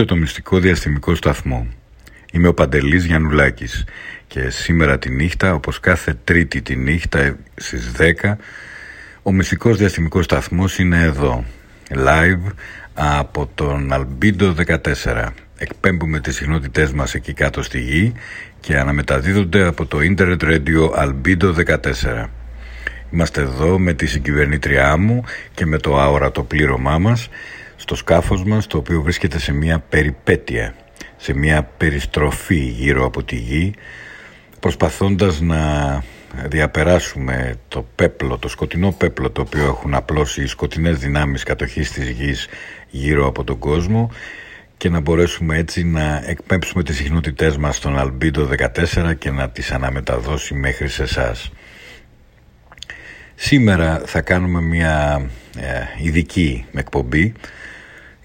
Ακούτε το μυστικό διαστημικό σταθμό. Είμαι ο Παντελής Γιαννουλάκης και σήμερα τη νύχτα, όπως κάθε τρίτη τη νύχτα στις 10, ο μυστικός διαστημικός σταθμός είναι εδώ, live από τον Albedo 14. Εκπέμπουμε τις συχνότητές μας εκεί κάτω στη γη και αναμεταδίδονται από το Internet Radio Albedo 14. Είμαστε εδώ με τη συγκυβερνήτριά μου και με το αόρατο πλήρωμά μας στο σκάφος μας το οποίο βρίσκεται σε μια περιπέτεια, σε μια περιστροφή γύρω από τη γη προσπαθώντας να διαπεράσουμε το πέπλο, το σκοτεινό πέπλο το οποίο έχουν απλώσει οι σκοτεινές δυνάμεις κατοχής της γης γύρω από τον κόσμο και να μπορέσουμε έτσι να εκπέμψουμε τις συχνότητές μας στον Αλμπίντο 14 και να τις αναμεταδώσει μέχρι σε εσάς. Σήμερα θα κάνουμε μια ε, ειδική εκπομπή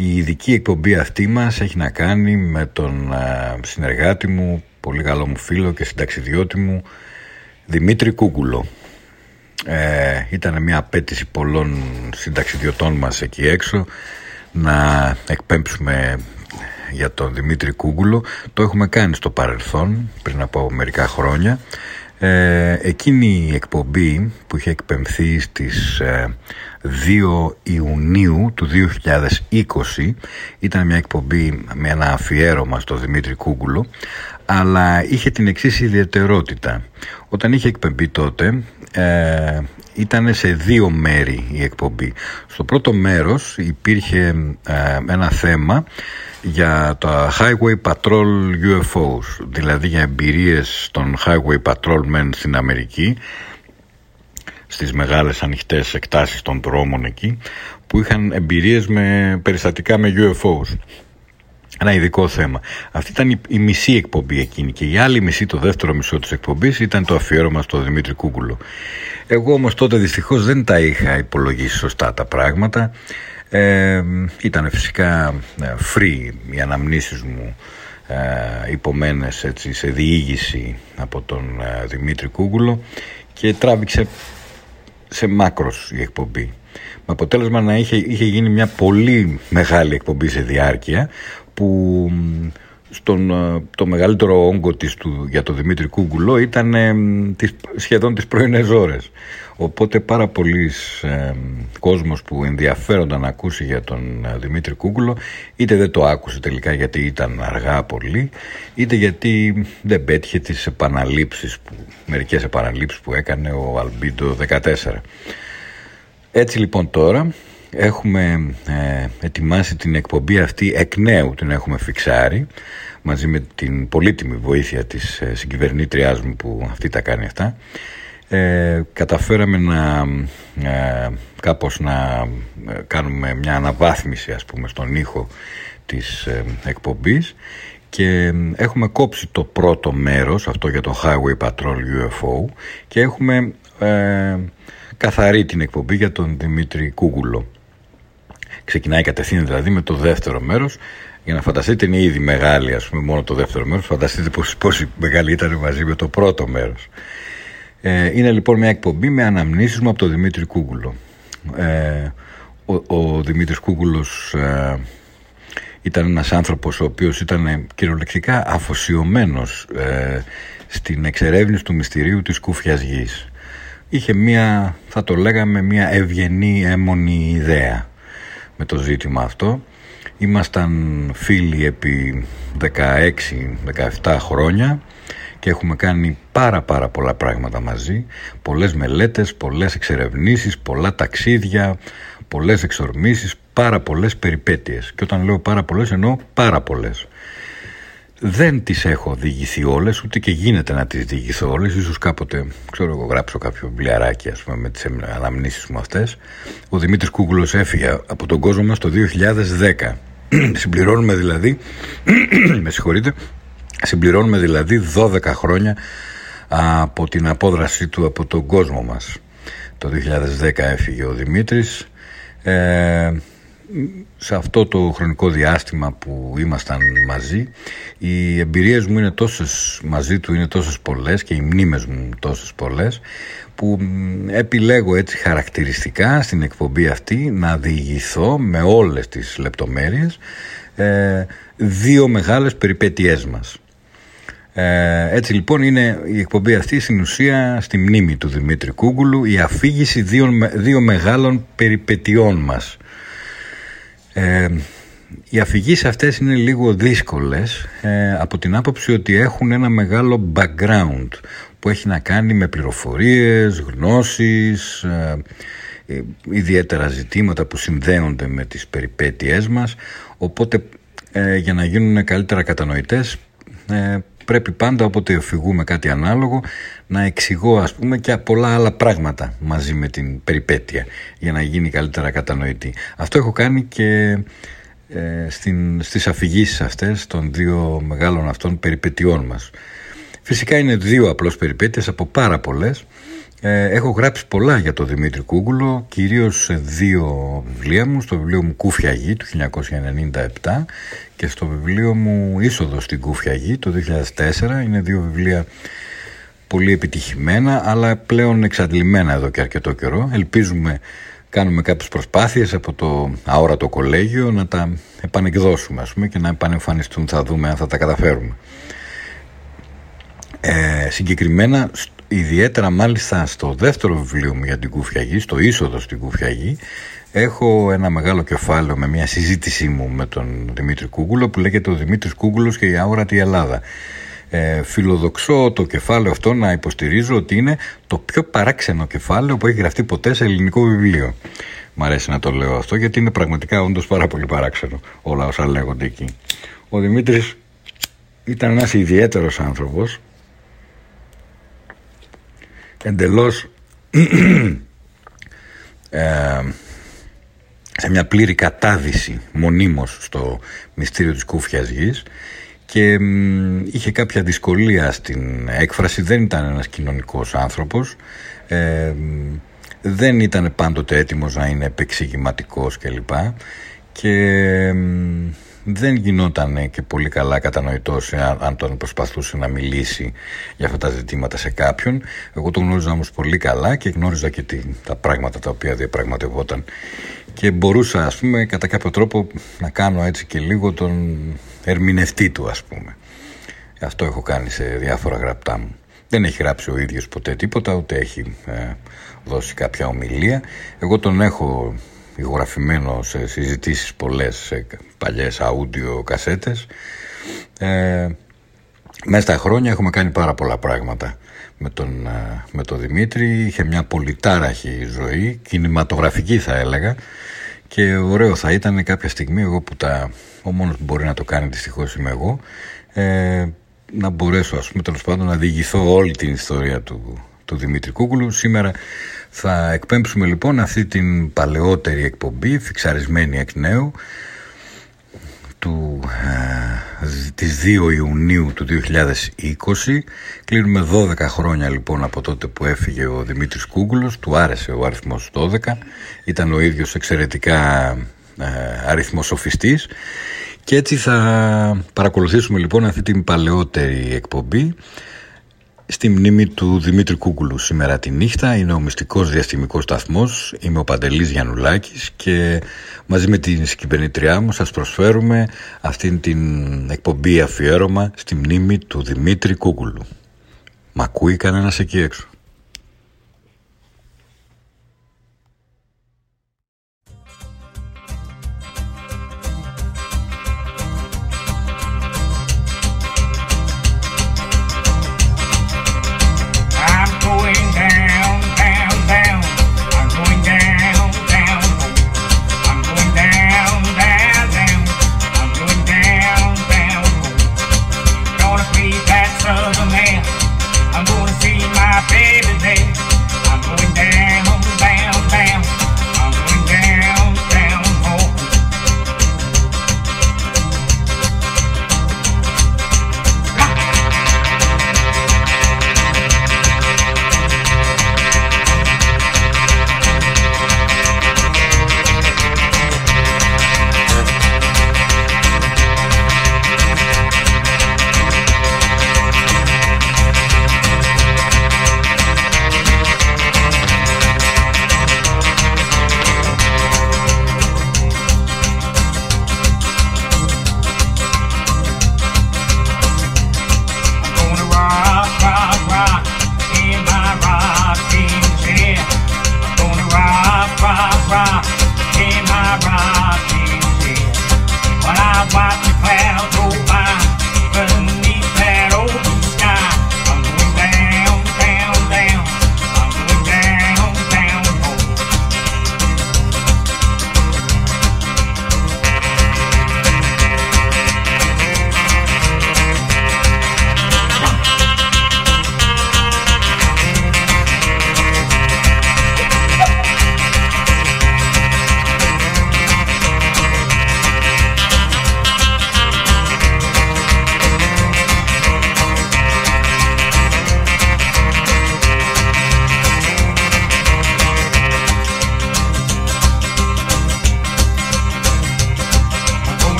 η ειδική εκπομπή αυτή μας έχει να κάνει με τον συνεργάτη μου, πολύ καλό μου φίλο και συνταξιδιώτη μου, Δημήτρη Κούκουλο. Ε, ήταν μια απέτηση πολλών συνταξιδιωτών μας εκεί έξω να εκπέμψουμε για τον Δημήτρη Κούγκουλο. Το έχουμε κάνει στο παρελθόν, πριν από μερικά χρόνια. Ε, εκείνη η εκπομπή που είχε εκπεμφθεί στις 2 Ιουνίου του 2020 ήταν μια εκπομπή με ένα αφιέρωμα στο Δημήτρη Κούγκουλο αλλά είχε την εξής ιδιαιτερότητα. Όταν είχε εκπεμπεί τότε ε, ήταν σε δύο μέρη η εκπομπή. Στο πρώτο μέρος υπήρχε ε, ένα θέμα για τα Highway Patrol UFOs δηλαδή για εμπειρίες των Highway Patrolmen στην Αμερική στις μεγάλες ανοιχτές εκτάσεις των δρόμων εκεί που είχαν εμπειρίες με περιστατικά με UFOs. Ένα ειδικό θέμα. Αυτή ήταν η, μισή εκπομπή εκείνη και η άλλη μισή, το δεύτερο μισό της εκπομπής ήταν το αφιέρωμα στο Δημήτρη Κούκουλο. Εγώ όμως τότε δυστυχώς δεν τα είχα υπολογίσει σωστά τα πράγματα. Ε, ήταν φυσικά ε, free οι αναμνήσεις μου ε, υπομένες έτσι, σε διήγηση από τον ε, Δημήτρη Κούκουλο και τράβηξε σε μάκρος η εκπομπή. Με αποτέλεσμα να είχε, είχε γίνει μια πολύ μεγάλη εκπομπή σε διάρκεια που στον ε, το μεγαλύτερο όγκο της του, για τον Δημήτρη Κούγκουλο ήταν ε, τις, σχεδόν τις πρωινές ώρες. Οπότε πάρα πολλοίς ε, κόσμος που ενδιαφέρονταν να ακούσει για τον ε, Δημήτρη Κούγκουλο είτε δεν το άκουσε τελικά γιατί ήταν αργά πολύ είτε γιατί δεν πέτυχε τις επαναλήψεις που, μερικές επαναλήψεις που έκανε ο Αλμπίντο 14. Έτσι λοιπόν τώρα έχουμε ε, ετοιμάσει την εκπομπή αυτή εκ νέου την έχουμε φιξάρει μαζί με την πολύτιμη βοήθεια της ε, συγκυβερνήτριάς μου που αυτή τα κάνει αυτά ε, καταφέραμε να ε, κάπως να ε, κάνουμε μια αναβάθμιση ας πούμε στον ήχο της ε, εκπομπής και έχουμε κόψει το πρώτο μέρος αυτό για το Highway Patrol UFO και έχουμε καθαρή την εκπομπή για τον Δημήτρη Κούγουλο. Ξεκινάει κατευθείαν δηλαδή με το δεύτερο μέρος. Για να φανταστείτε είναι ήδη μεγάλη ας πούμε μόνο το δεύτερο μέρος. Φανταστείτε πόσο μεγάλη ήταν μαζί με το πρώτο μέρος. ε, είναι λοιπόν μια εκπομπή με αναμνήσεις μου από τον Δημήτρη Κούγκουλο. Ε, ο, ο Δημήτρης Κούγκουλος ε, ήταν ένας άνθρωπος ο οποίος ήταν κυριολεκτικά αφοσιωμένος ε, στην εξερεύνηση του μυστηρίου της κούφιας γης. Είχε μια, θα το λέγαμε, μια ευγενή έμονη ιδέα με το ζήτημα αυτό. Ήμασταν φίλοι επί 16-17 χρόνια και έχουμε κάνει πάρα πάρα πολλά πράγματα μαζί, πολλές μελέτες, πολλές εξερευνήσεις, πολλά ταξίδια, πολλές εξορμήσεις, πάρα πολλές περιπέτειες. Και όταν λέω πάρα πολλές εννοώ πάρα πολλές. Δεν τις έχω διηγηθεί όλες, ούτε και γίνεται να τις διηγηθώ όλες. Ίσως κάποτε, ξέρω εγώ, γράψω κάποιο βιβλιαράκι, ας πούμε, με τις αναμνήσεις μου αυτές. Ο Δημήτρης Κούγκλος έφυγε από τον κόσμο μας το 2010. Συμπληρώνουμε δηλαδή, με συγχωρείτε, Συμπληρώνουμε δηλαδή 12 χρόνια από την απόδρασή του από τον κόσμο μας. Το 2010 έφυγε ο Δημήτρης. Ε, σε αυτό το χρονικό διάστημα που ήμασταν μαζί οι εμπειρίες μου είναι τόσες μαζί του είναι τόσες πολλές και οι μνήμες μου τόσες πολλές που επιλέγω έτσι χαρακτηριστικά στην εκπομπή αυτή να διηγηθώ με όλες τις λεπτομέρειες ε, δύο μεγάλες περιπέτειές μας. Ε, έτσι λοιπόν είναι η εκπομπή αυτή στην ουσία στη μνήμη του Δημήτρη Κούγκουλου η αφήγηση δύο, δύο μεγάλων περιπετειών μας. Ε, οι αφηγήσεις αυτές είναι λίγο δύσκολες ε, από την άποψη ότι έχουν ένα μεγάλο background που έχει να κάνει με πληροφορίες, γνώσεις, ε, ε, ιδιαίτερα ζητήματα που συνδέονται με τις περιπέτειές μας οπότε ε, για να γίνουν καλύτερα κατανοητές πρέπει πάντα όποτε οφηγούμε κάτι ανάλογο να εξηγώ ας πούμε και πολλά άλλα πράγματα μαζί με την περιπέτεια για να γίνει καλύτερα κατανοητή. Αυτό έχω κάνει και ε, στην, στις αφηγήσεις αυτές των δύο μεγάλων αυτών περιπετειών μας. Φυσικά είναι δύο απλώς περιπέτειες από πάρα πολλές. Ε, έχω γράψει πολλά για τον Δημήτρη Κούγκουλο, κυρίως σε δύο βιβλία μου, στο βιβλίο μου «Κούφια Γη» του 1997 και στο βιβλίο μου «Είσοδος στην Κούφια Γη» το 2004. Είναι δύο βιβλία πολύ επιτυχημένα, αλλά πλέον εξαντλημένα εδώ και αρκετό καιρό. Ελπίζουμε κάνουμε κάποιες προσπάθειες από το αόρατο κολέγιο να τα επανεκδώσουμε ας πούμε, και να επανεμφανιστούν θα δούμε αν θα τα καταφέρουμε ε, συγκεκριμένα ιδιαίτερα μάλιστα στο δεύτερο βιβλίο μου για την Κουφιαγή στο είσοδο στην Κουφιαγή έχω ένα μεγάλο κεφάλαιο με μια συζήτησή μου με τον Δημήτρη Κούγκουλο που λέγεται ο Δημήτρης Κούγκουλος και η αόρατη Ελλάδα ε, φιλοδοξώ το κεφάλαιο αυτό να υποστηρίζω ότι είναι το πιο παράξενο κεφάλαιο που έχει γραφτεί ποτέ σε ελληνικό βιβλίο. Μ' αρέσει να το λέω αυτό γιατί είναι πραγματικά όντως πάρα πολύ παράξενο όλα όσα λέγονται εκεί. Ο Δημήτρης ήταν ένας ιδιαίτερος άνθρωπος εντελώς ε, σε μια πλήρη κατάδυση μονίμως στο μυστήριο της κούφιας γης και είχε κάποια δυσκολία στην έκφραση, δεν ήταν ένας κοινωνικός άνθρωπος, ε, δεν ήταν πάντοτε έτοιμος να είναι επεξηγηματικός κλπ. Και δεν γινόταν και πολύ καλά κατανοητός αν τον προσπαθούσε να μιλήσει για αυτά τα ζητήματα σε κάποιον. Εγώ τον γνώριζα όμως πολύ καλά και γνώριζα και τα πράγματα τα οποία διαπραγματευόταν και μπορούσα ας πούμε κατά κάποιο τρόπο να κάνω έτσι και λίγο τον ερμηνευτή του ας πούμε. Αυτό έχω κάνει σε διάφορα γραπτά μου. Δεν έχει γράψει ο ίδιος ποτέ τίποτα, ούτε έχει ε, δώσει κάποια ομιλία. Εγώ τον έχω ηχογραφημένο σε συζητήσεις πολλές, σε παλιές αούντιο κασέτες. Ε, μέσα στα χρόνια έχουμε κάνει πάρα πολλά πράγματα με τον, ε, με τον Δημήτρη. Είχε μια πολυτάραχη ζωή, κινηματογραφική θα έλεγα. Και ωραίο θα ήταν κάποια στιγμή εγώ που τα, ο μόνος που μπορεί να το κάνει δυστυχώς είμαι εγώ ε, να μπορέσω ας πούμε τέλος πάντων να διηγηθώ όλη την ιστορία του, του Δημήτρη Κούκουλου. Σήμερα θα εκπέμψουμε λοιπόν αυτή την παλαιότερη εκπομπή φιξαρισμένη εκ νέου του, ε, της 2 Ιουνίου του 2020 κλείνουμε 12 χρόνια λοιπόν από τότε που έφυγε ο Δημήτρης Κούγκουλος του άρεσε ο αριθμός 12 ήταν ο ίδιος εξαιρετικά ε, αριθμοσοφιστής. Και έτσι θα παρακολουθήσουμε λοιπόν αυτή την παλαιότερη εκπομπή στη μνήμη του Δημήτρη Κούκουλου σήμερα τη νύχτα είναι ο μυστικός διαστημικός σταθμός. Είμαι ο Παντελής Γιαννουλάκης και μαζί με την συγκυβερνήτριά μου σας προσφέρουμε αυτήν την εκπομπή αφιέρωμα στη μνήμη του Δημήτρη Κούκουλου Μ' ακούει κανένας εκεί έξω;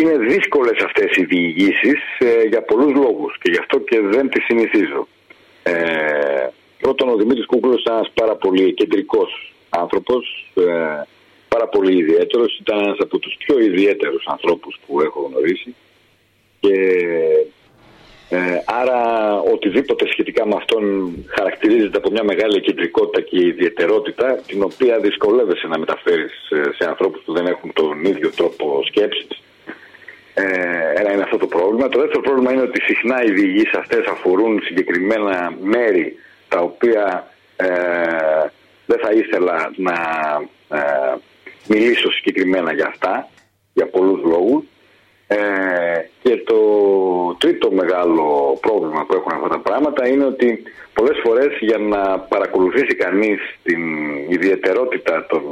είναι δύσκολες αυτές οι διηγήσεις ε, για πολλούς λόγους και γι' αυτό και δεν τις συνηθίζω. Ε, πρώτον, ο Δημήτρης Κούκλος ήταν ένας πάρα πολύ κεντρικός άνθρωπος, ε, πάρα πολύ ιδιαίτερος, ήταν ένας από τους πιο ιδιαίτερους ανθρώπους που έχω γνωρίσει και ε, άρα οτιδήποτε σχετικά με αυτόν χαρακτηρίζεται από μια μεγάλη κεντρικότητα και ιδιαιτερότητα την οποία δυσκολεύεσαι να μεταφράσει. οι διηγήσεις αυτές αφορούν συγκεκριμένα μέρη τα οποία ε, δεν θα ήθελα να ε, μιλήσω συγκεκριμένα για αυτά, για πολλούς λόγους. Ε, και το τρίτο μεγάλο πρόβλημα που έχουν αυτά τα πράγματα είναι ότι πολλές φορές για να παρακολουθήσει κανείς την ιδιαιτερότητα των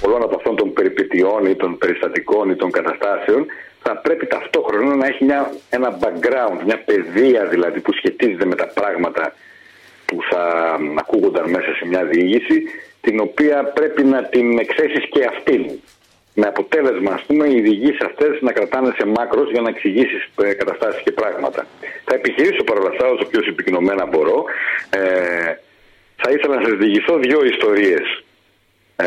πολλών από αυτών των περιπετειών ή των περιστατικών ή των καταστάσεων θα πρέπει ταυτόχρονα να έχει μια, ένα background, μια παιδεία δηλαδή που σχετίζεται με τα πράγματα που θα ακούγονταν μέσα σε μια διήγηση, την οποία πρέπει να την εξέσεις και αυτήν. Με αποτέλεσμα, ας πούμε, οι διηγήσεις αυτές να κρατάνε σε μάκρος για να εξηγήσεις ε, καταστάσεις και πράγματα. Θα επιχειρήσω παρόλα αυτά όσο πιο συμπυκνωμένα μπορώ. Ε, θα ήθελα να σας διηγηθώ δύο ιστορίες ε,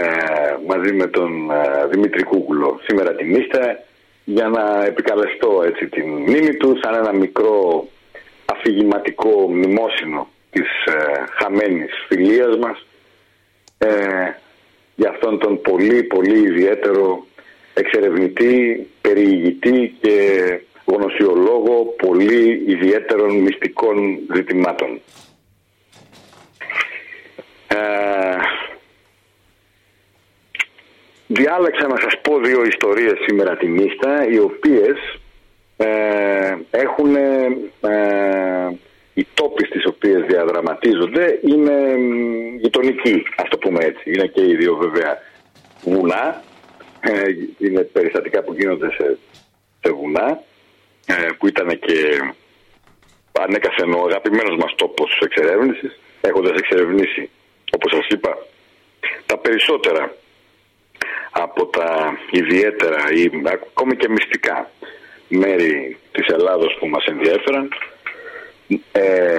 μαζί με τον Δημήτρη Κούκουλο σήμερα τη νύχτα για να επικαλεστώ έτσι την μνήμη του σαν ένα μικρό αφηγηματικό μνημόσυνο της ε, χαμένης φιλίας μας ε, για αυτόν τον πολύ πολύ ιδιαίτερο εξερευνητή, περιηγητή και γνωσιολόγο πολύ ιδιαίτερων μυστικών ζητημάτων. Ε, διάλεξα να σας πω δύο ιστορίες σήμερα τη νύχτα οι οποίες ε, έχουν ε, οι τόποι στις οποίες διαδραματίζονται είναι γειτονικοί, ας το πούμε έτσι. Είναι και οι δύο βέβαια βουνά, ε, είναι περιστατικά που γίνονται σε, σε βουνά, ε, που ήταν και ανέκαθεν ο αγαπημένος μας τόπος εξερεύνησης, έχοντας εξερευνήσει, όπως σας είπα, τα περισσότερα από τα ιδιαίτερα ή ακόμη και μυστικά μέρη της Ελλάδος που μας ενδιαφέραν. Ε,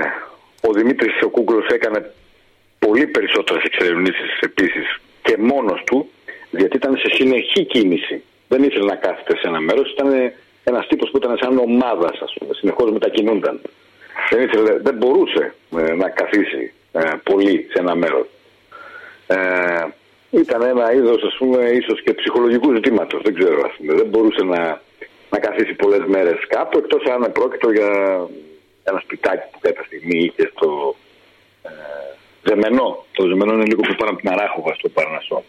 ο Δημήτρης ο Κούγκρος έκανε πολύ περισσότερες εξερευνήσεις επίσης και μόνος του, γιατί ήταν σε συνεχή κίνηση. Δεν ήθελε να κάθεται σε ένα μέρος, ήταν ένας τύπος που ήταν σαν ομάδας, ας πούμε, συνεχώς μετακινούνταν. Δεν, ήθελε, δεν μπορούσε ε, να καθίσει ε, πολύ σε ένα μέρος. Ε, ήταν ένα είδος, ας πούμε, ίσως και ψυχολογικού ζητήματος, δεν ξέρω, ας πούμε. Δεν μπορούσε να να καθίσει πολλές μέρες κάπου, εκτός αν πρόκειτο για ένα σπιτάκι που κάποια στιγμή είχε στο ε, Ζεμενό. Το Ζεμενό είναι λίγο πιο πάνω από την Αράχοβα στο Παρνασσό.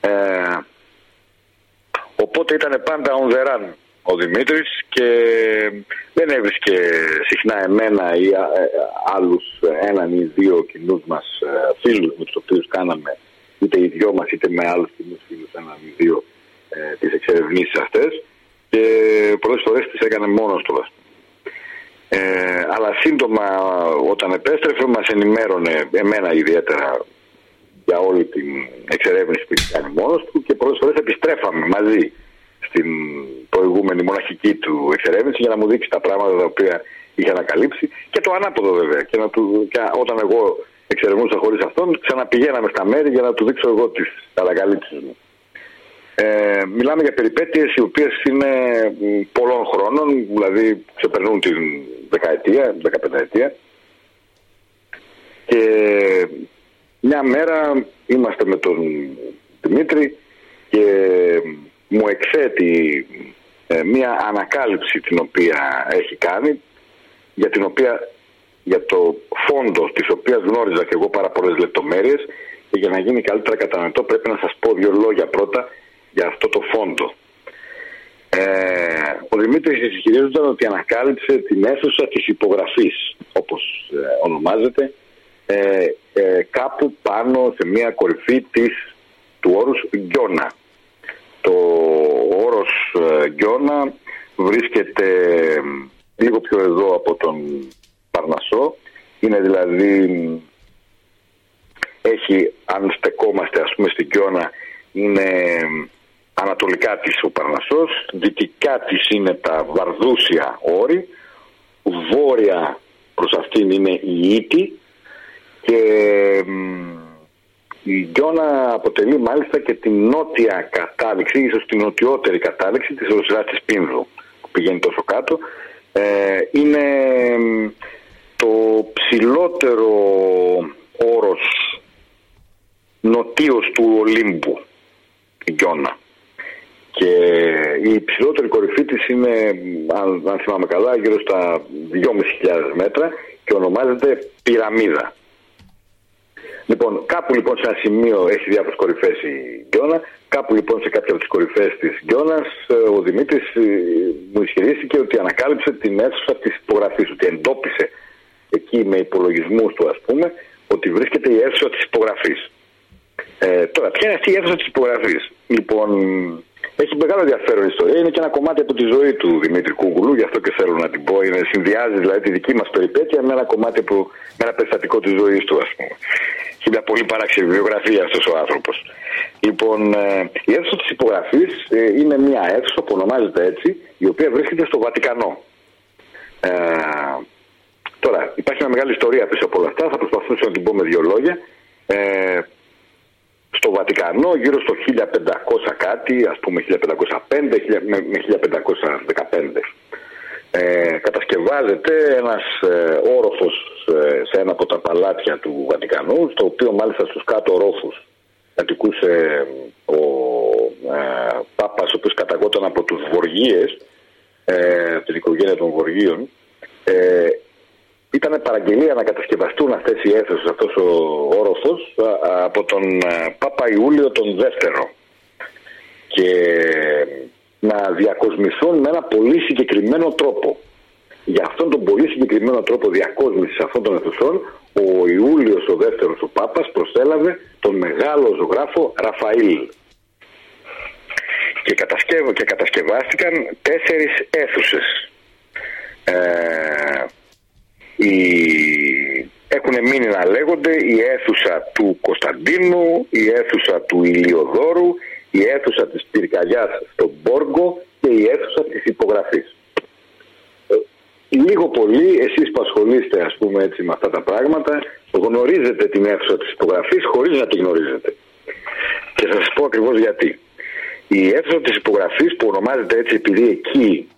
Ε, οπότε ήταν πάντα on the run ο Δημήτρης και δεν έβρισκε συχνά εμένα ή ε, άλλους έναν ή δύο κοινούς μας ε, φίλους με τους οποίους κάναμε είτε οι δυο μας είτε με άλλους κοινούς φίλους έναν ή δύο ε, τις εξερευνήσεις αυτές και πολλές φορές τις έκανε μόνος του. Ε, αλλά σύντομα όταν επέστρεφε μας ενημέρωνε εμένα ιδιαίτερα για όλη την εξερεύνηση που είχε κάνει μόνος του και πολλές φορές επιστρέφαμε μαζί στην προηγούμενη μοναχική του εξερεύνηση για να μου δείξει τα πράγματα τα οποία είχε ανακαλύψει και το ανάποδο βέβαια και, να του, και όταν εγώ εξερευνούσα χωρίς αυτόν ξαναπηγαίναμε στα μέρη για να του δείξω εγώ τις ανακαλύψεις μου. Ε, μιλάμε για περιπέτειες οι οποίες είναι πολλών χρόνων, δηλαδή ξεπερνούν την δεκαετία, δεκαπενταετία. Και μια μέρα είμαστε με τον Δημήτρη και μου εξέτει ε, μια ανακάλυψη την οποία έχει κάνει για την οποία για το φόντο της οποίας γνώριζα και εγώ πάρα πολλές λεπτομέρειες και για να γίνει καλύτερα κατανοητό πρέπει να σας πω δύο λόγια πρώτα για αυτό το φόντο. Ε, ο Δημήτρης ισχυρίζονταν ότι ανακάλυψε την αίθουσα της υπογραφής, όπως ε, ονομάζεται, ε, ε, κάπου πάνω σε μια κορυφή της, του όρους Γκιόνα. Το όρος Γκιόνα βρίσκεται λίγο πιο εδώ από τον Παρνασσό. Είναι δηλαδή, έχει, αν στεκόμαστε ας πούμε στην Γκιόνα, είναι ανατολικά της ο Παρνασσός, δυτικά της είναι τα Βαρδούσια όρη, βόρεια προς αυτήν είναι η Ήτη και η Γκιόνα αποτελεί μάλιστα και την νότια κατάληξη, ίσως την νοτιότερη κατάληξη της Ρωσιάς της Πίνδου που πηγαίνει τόσο κάτω. Ε, είναι το ψηλότερο όρος νοτίως του Ολύμπου, η Γκιόνα. Και η υψηλότερη κορυφή της είναι, αν, αν θυμάμαι καλά, γύρω στα 2.500 μέτρα και ονομάζεται Πυραμίδα. Λοιπόν, κάπου λοιπόν σε ένα σημείο έχει διάφορες κορυφές η Γκιόνα. Κάπου λοιπόν σε κάποια από τις κορυφές της Γκιόνα, ε, ο Δημήτρης ε, μου ισχυρίστηκε ότι ανακάλυψε την αίθουσα της υπογραφής, ότι εντόπισε εκεί με υπολογισμούς του, ας πούμε, ότι βρίσκεται η αίθουσα της υπογραφής. Ε, τώρα, ποια είναι αυτή η αίθουσα της υπογραφής; Λοιπόν, έχει μεγάλο ενδιαφέρον ιστορία. Είναι και ένα κομμάτι από τη ζωή του Δημήτρη Κούγκουλου, γι' αυτό και θέλω να την πω. Είναι, συνδυάζει δηλαδή τη δική μας περιπέτεια με ένα κομμάτι από με ένα περιστατικό της ζωής του, ας πούμε. Έχει μια πολύ παράξενη βιογραφία αυτός ο άνθρωπος. Λοιπόν, ε, η αίθουσα της υπογραφής ε, είναι μια αίθουσα που ονομάζεται έτσι, η οποία βρίσκεται στο Βατικανό. Ε, τώρα, υπάρχει μια μεγάλη ιστορία πίσω από όλα αυτά. Θα προσπαθήσω να την πω με δύο λόγια. Ε, στο Βατικανό γύρω στο 1500 κάτι, ας πούμε 1505 με 1515. Ε, κατασκευάζεται ένας ε, όροφος ε, σε ένα από τα παλάτια του Βατικανού, στο οποίο μάλιστα στους κάτω όροφους κατοικούσε ο ε, Πάπας, ο οποίος καταγόταν από τους Βοργίες, ε, την οικογένεια των Βοργίων. Ε, ήταν παραγγελία να κατασκευαστούν αυτές οι αίθουσες, αυτός ο όροφος, από τον Πάπα Ιούλιο τον Δεύτερο. Και να διακοσμηθούν με ένα πολύ συγκεκριμένο τρόπο. Για αυτόν τον πολύ συγκεκριμένο τρόπο διακόσμησης αυτών των αιθουσών, ο Ιούλιος ο δεύτερος ο Πάπας προσέλαβε τον μεγάλο ζωγράφο Ραφαήλ. Και, κατασκευ... και κατασκευάστηκαν τέσσερις αίθουσες. Ε, οι... Έχουν μείνει να λέγονται η αίθουσα του Κωνσταντίνου, η αίθουσα του Ηλιοδόρου, η αίθουσα της πυρκαγιάς στον Μπόργκο και η αίθουσα της υπογραφής. Ε, λίγο πολύ εσείς που ασχολείστε ας πούμε έτσι με αυτά τα πράγματα γνωρίζετε την αίθουσα της υπογραφής χωρίς να τη γνωρίζετε. Και θα σας πω ακριβώς γιατί. Η αίθουσα της υπογραφής που ονομάζεται έτσι επειδή εκεί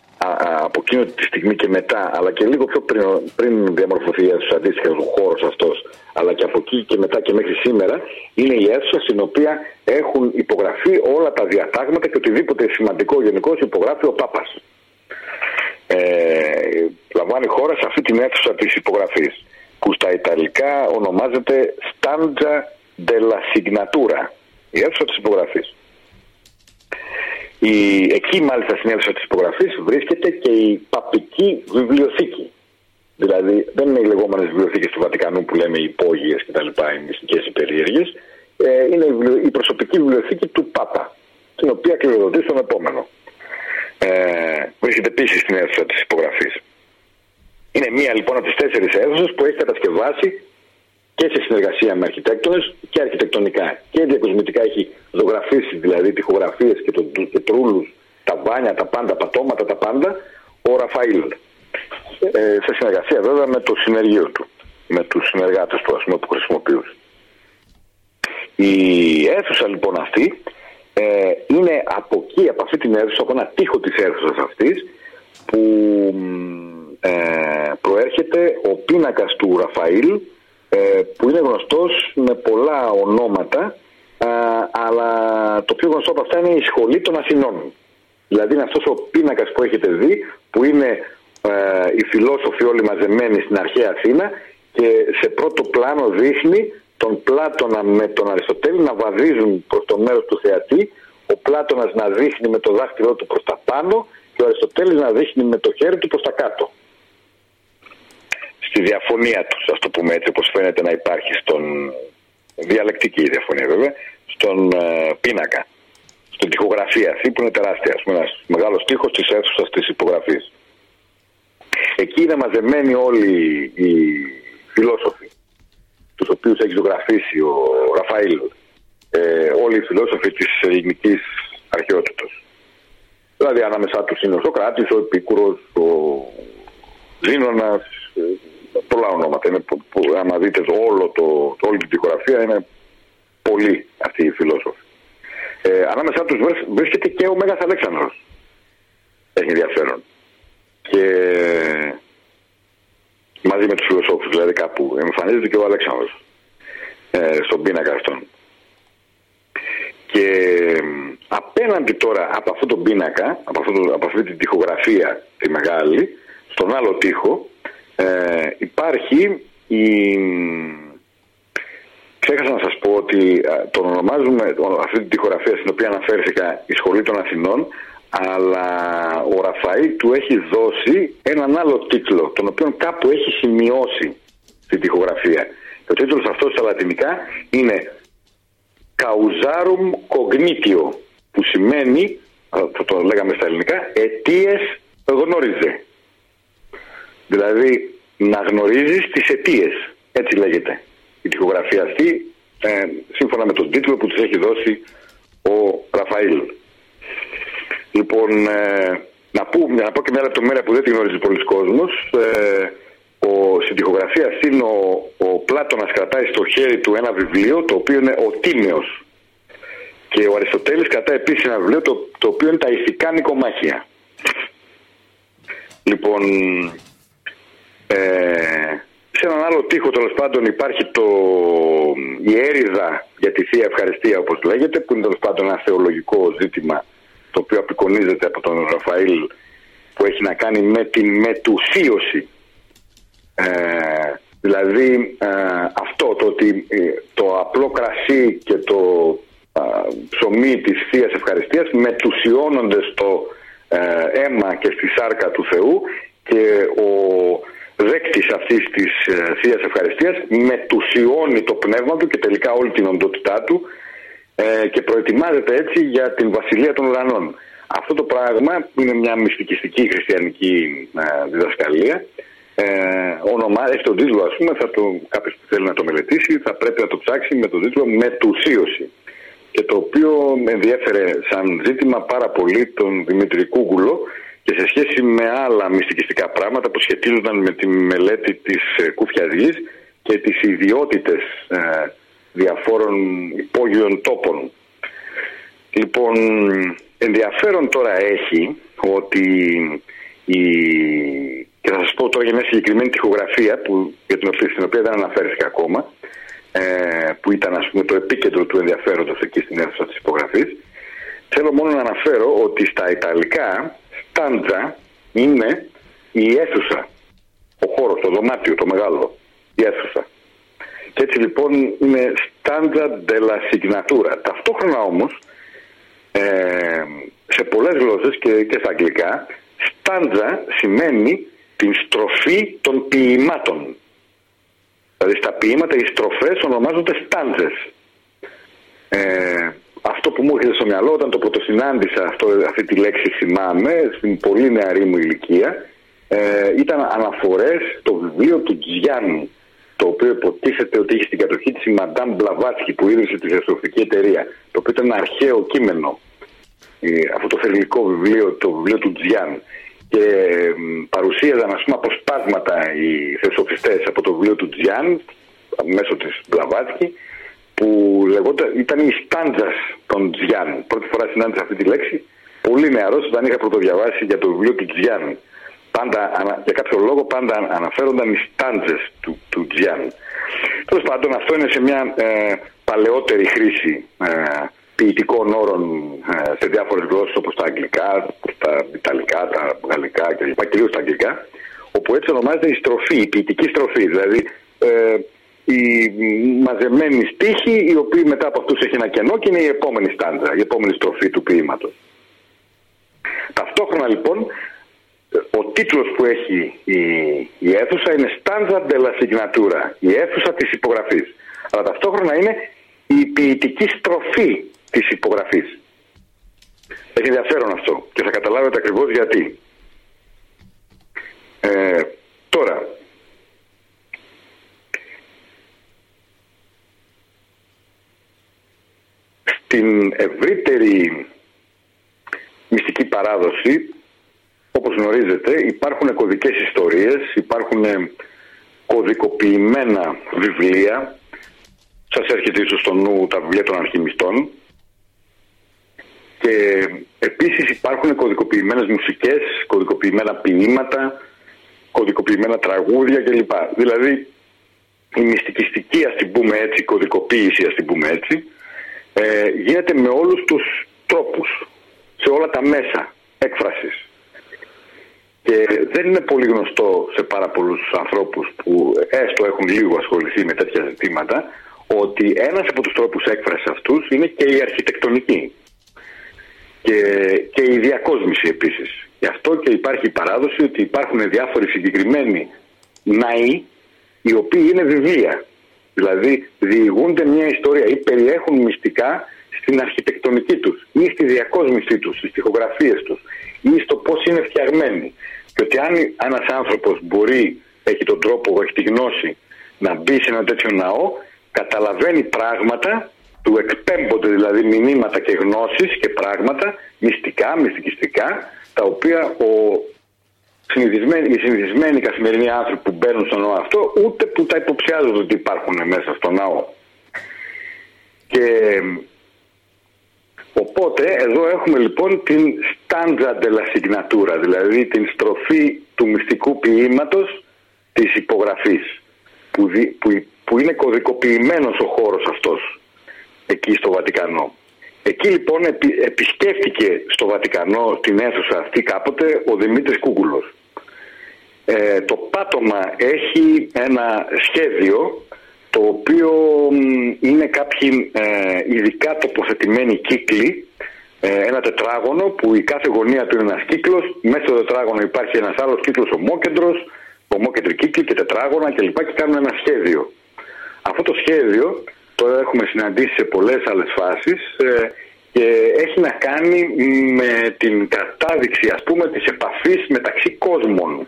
από εκείνη τη στιγμή και μετά, αλλά και λίγο πιο πριν, πριν διαμορφωθεί η αίθουσα αντίστοιχα ο χώρο αυτός, αλλά και από εκεί και μετά και μέχρι σήμερα, είναι η αίθουσα στην οποία έχουν υπογραφεί όλα τα διατάγματα και οτιδήποτε σημαντικό γενικώς υπογράφει ο Πάπας. Ε, λαμβάνει χώρα σε αυτή την αίθουσα της υπογραφής, που στα Ιταλικά ονομάζεται Stanza della Signatura, η αίθουσα της υπογραφής. Η, εκεί μάλιστα στην αίθουσα της υπογραφής βρίσκεται και η παπική βιβλιοθήκη. Δηλαδή δεν είναι οι λεγόμενες βιβλιοθήκες του Βατικανού που λέμε οι υπόγειες και τα λοιπά, οι μυστικές υπερήεργες. Ε, είναι η, η, προσωπική βιβλιοθήκη του Πάπα, την οποία κληροδοτεί στον επόμενο. Ε, βρίσκεται επίσης στην αίθουσα της υπογραφής. Είναι μία λοιπόν από τις τέσσερις αίθουσες που έχει κατασκευάσει και σε συνεργασία με αρχιτέκτονες και αρχιτεκτονικά. Και διακοσμητικά έχει ζωγραφίσει δηλαδή τυχογραφίες και, το, και τρούλους, τα βάνια, τα πάντα, πατώματα, τα πάντα ο Ραφαήλ ε, σε συνεργασία βέβαια με το συνεργείο του με τους συνεργάτες του ας πούμε που χρησιμοποιούν. Η αίθουσα λοιπόν αυτή ε, είναι από εκεί, από αυτή την αίθουσα από ένα τείχο της αίθουσας αυτής που ε, προέρχεται ο πίνακας του Ραφαήλ ε, που είναι γνωστός με πολλά ονόματα αλλά το πιο γνωστό από αυτά είναι η σχολή των Αθηνών. Δηλαδή είναι αυτός ο πίνακας που έχετε δει που είναι ε, οι φιλόσοφοι όλοι μαζεμένοι στην αρχαία Αθήνα και σε πρώτο πλάνο δείχνει τον Πλάτωνα με τον Αριστοτέλη να βαδίζουν προς το μέρος του θεατή ο Πλάτωνας να δείχνει με το δάχτυλό του προς τα πάνω και ο Αριστοτέλης να δείχνει με το χέρι του προς τα κάτω στη διαφωνία τους, ας το πούμε έτσι, όπως φαίνεται να υπάρχει στον διαλεκτική διαφωνία βέβαια, στον ε, πίνακα, στην τυχογραφία αυτή που είναι τεράστια, ας πούμε, ένας μεγάλος τείχος της αίθουσας της υπογραφής. Εκεί είναι μαζεμένοι όλοι οι φιλόσοφοι, τους οποίους έχει ζωγραφίσει ο Ραφαήλ, ε, όλοι οι φιλόσοφοι της ελληνικής αρχαιότητας. Δηλαδή ανάμεσά τους είναι ο Σοκράτης, ο Επίκουρος, ο Ζήνωνας, πολλά ονόματα. Είναι, που, που, άμα δείτε όλο το, όλη την τυχογραφία είναι πολλοί αυτοί οι φιλόσοφοι. Ε, ανάμεσά τους βρίσκεται και ο Μέγας Αλέξανδρος. Έχει ενδιαφέρον. Και μαζί με τους φιλοσόφους δηλαδή κάπου εμφανίζεται και ο Αλέξανδρος ε, στον πίνακα αυτόν. Και απέναντι τώρα από αυτόν τον πίνακα, από, αυτό από αυτή την τυχογραφία τη μεγάλη, στον άλλο τοίχο ε, υπάρχει η... Ξέχασα να σας πω ότι ε, τον ονομάζουμε αυτή την τυχογραφία στην οποία αναφέρθηκα η Σχολή των Αθηνών αλλά ο Ραφαήλ του έχει δώσει έναν άλλο τίτλο τον οποίο κάπου έχει σημειώσει στην τυχογραφία. Ο τίτλος αυτός στα λατινικά είναι Causarum Cognitio που σημαίνει, θα το λέγαμε στα ελληνικά, αιτίες γνώριζε. Δηλαδή να γνωρίζεις τις αιτίες. Έτσι λέγεται η τυχογραφία αυτή ε, σύμφωνα με τον τίτλο που της έχει δώσει ο Ραφαήλ. Λοιπόν, ε, να, πω, να πω και μια λεπτομέρεια που δεν τη γνωρίζει πολλοί κόσμος. Ε, ο, στην τυχογραφία αυτή ο, ο Πλάτωνας κρατάει στο χέρι του ένα βιβλίο το οποίο είναι ο Τίμιος Και ο Αριστοτέλης κατά επίσης ένα βιβλίο το, το οποίο είναι τα ηθικά νοικομάχια. Λοιπόν, ε, σε έναν άλλο τείχο τέλος πάντων υπάρχει το, η έρηδα για τη Θεία Ευχαριστία όπως λέγεται που είναι τέλος πάντων ένα θεολογικό ζήτημα το οποίο απεικονίζεται από τον Ραφαήλ που έχει να κάνει με την μετουσίωση. Ε, δηλαδή ε, αυτό το ότι ε, το απλό κρασί και το ψωμί της θείας Ευχαριστίας μετουσιώνονται στο αίμα και στη σάρκα του Θεού και ο δέκτης αυτής της θείας Ευχαριστίας μετουσιώνει το πνεύμα του και τελικά όλη την οντότητά του και προετοιμάζεται έτσι για την Βασιλεία των Ουρανών. Αυτό το πράγμα είναι μια μυστικιστική χριστιανική διδασκαλία ε, ονομά, έχει τον τίτλο ας πούμε, θα το, κάποιος που θέλει να το μελετήσει θα πρέπει να το ψάξει με τον τίτλο «Μετουσίωση» και το οποίο ενδιέφερε σαν ζήτημα πάρα πολύ τον Δημήτρη Κούγκουλο και σε σχέση με άλλα μυστικιστικά πράγματα που σχετίζονταν με τη μελέτη της ε, κουφιαζής και τις ιδιότητες ε, διαφόρων υπόγειων τόπων. Λοιπόν, ενδιαφέρον τώρα έχει ότι η και θα σας πω τώρα για μια συγκεκριμένη τυχογραφία που, για την οποία, στην οποία δεν αναφέρθηκα ακόμα, ε, που ήταν ας πούμε, το επίκεντρο του ενδιαφέροντος εκεί στην αίθουσα της υπογραφής. Θέλω μόνο να αναφέρω ότι στα Ιταλικά στάντζα είναι η αίθουσα, ο χώρος, το δωμάτιο, το μεγάλο, η αίθουσα. Και έτσι λοιπόν είναι στάντζα della signatura. Ταυτόχρονα όμως, ε, σε πολλές γλώσσες και, και στα αγγλικά, στάντζα σημαίνει την στροφή των ποιημάτων. Δηλαδή στα ποίηματα οι στροφές ονομάζονται στάντζες. Ε, αυτό που μου έρχεται στο μυαλό όταν το πρωτοσυνάντησα αυτό, αυτή τη λέξη θυμάμαι στην πολύ νεαρή μου ηλικία ε, ήταν αναφορές στο βιβλίο του Τζιάννη το οποίο υποτίθεται ότι είχε στην κατοχή της η Μαντάμ Μπλαβάτσκι που ίδρυσε τη διαστροφική εταιρεία το οποίο ήταν ένα αρχαίο κείμενο ε, αυτό το θερμικό βιβλίο, το βιβλίο του Τζιάννη και παρουσίαζαν ας πούμε αποσπάσματα οι θεσοφιστές από το βιβλίο του Τζιάν μέσω της Μπλαβάτσκι που λεγόταν, ήταν η στάντζας των Τζιάν. Πρώτη φορά συνάντησα αυτή τη λέξη. Πολύ νεαρός όταν είχα πρωτοδιαβάσει για το βιβλίο του Τζιάν. Πάντα, για κάποιο λόγο πάντα αναφέρονταν οι στάντζες του, του Τζιάν. Τέλος πάντων αυτό είναι σε μια ε, παλαιότερη χρήση ε, ποιητικών όρων ε, σε διάφορες γλώσσες όπως τα αγγλικά, τα ιταλικά, τα γαλλικά κλπ. Κυρίως τα αγγλικά, όπου έτσι ονομάζεται η στροφή, η ποιητική στροφή. Δηλαδή ε, η μαζεμένη στίχη, η οποία μετά από αυτούς έχει ένα κενό και είναι η επόμενη στάντζα, η επόμενη στροφή του ποίηματος. Ταυτόχρονα λοιπόν ο τίτλος που έχει η, η αίθουσα είναι Stanza della Signatura, η αίθουσα της υπογραφής. Αλλά ταυτόχρονα είναι η ποιητική στροφή της υπογραφής. Έχει ενδιαφέρον αυτό και θα καταλάβετε ακριβώς γιατί. Ε, τώρα, στην ευρύτερη μυστική παράδοση, όπως γνωρίζετε, υπάρχουν κωδικές ιστορίες, υπάρχουν κωδικοποιημένα βιβλία. Σας έρχεται ίσως στο νου τα βιβλία των αλχημιστών, και επίσης υπάρχουν κωδικοποιημένες μουσικές, κωδικοποιημένα ποίηματα, κωδικοποιημένα τραγούδια κλπ. Δηλαδή η μυστικιστική ας την πούμε έτσι, κωδικοποίηση ας την πούμε έτσι, ε, γίνεται με όλους τους τρόπους, σε όλα τα μέσα έκφρασης. Και δεν είναι πολύ γνωστό σε πάρα πολλούς ανθρώπους που έστω έχουν λίγο ασχοληθεί με τέτοια ζητήματα, ότι ένας από τους τρόπους έκφρασης αυτούς είναι και η αρχιτεκτονική και, και η διακόσμηση επίσης. Γι' αυτό και υπάρχει η παράδοση ότι υπάρχουν διάφοροι συγκεκριμένοι ναοί οι οποίοι είναι βιβλία. Δηλαδή διηγούνται μια ιστορία ή περιέχουν μυστικά στην αρχιτεκτονική τους ή στη διακόσμησή τους, στις τυχογραφίες τους ή στο πώς είναι φτιαγμένοι. Και ότι αν ένας άνθρωπος μπορεί, έχει τον τρόπο, έχει τη γνώση να μπει σε ένα τέτοιο ναό, καταλαβαίνει πράγματα του εκπέμπονται δηλαδή μηνύματα και γνώσεις και πράγματα μυστικά, μυστικιστικά τα οποία ο συνηθισμένοι, οι συνηθισμένοι καθημερινοί άνθρωποι που μπαίνουν στο ναό αυτό ούτε που τα υποψιάζονται ότι υπάρχουν μέσα στο ναό. Και Οπότε εδώ έχουμε λοιπόν την stanza della signatura, δηλαδή την στροφή του μυστικού ποίηματος της υπογραφής, που, που, που είναι κωδικοποιημένος ο χώρος αυτός, εκεί στο Βατικανό. Εκεί λοιπόν επισκέφτηκε στο Βατικανό την αίθουσα αυτή κάποτε ο Δημήτρης Κούκουλος. Ε, το πάτωμα έχει ένα σχέδιο το οποίο είναι κάποιοι ε, ειδικά τοποθετημένοι κύκλοι, ε, ένα τετράγωνο που η κάθε γωνία του είναι ένας κύκλος, μέσα στο τετράγωνο υπάρχει ένας άλλος κύκλος ομόκεντρος, ομόκεντροι κύκλοι και τετράγωνα κλπ. Και, και κάνουν ένα σχέδιο. Αυτό το σχέδιο το έχουμε συναντήσει σε πολλές άλλες φάσεις ε, και έχει να κάνει με την κατάδειξη ας πούμε της επαφής μεταξύ κόσμων.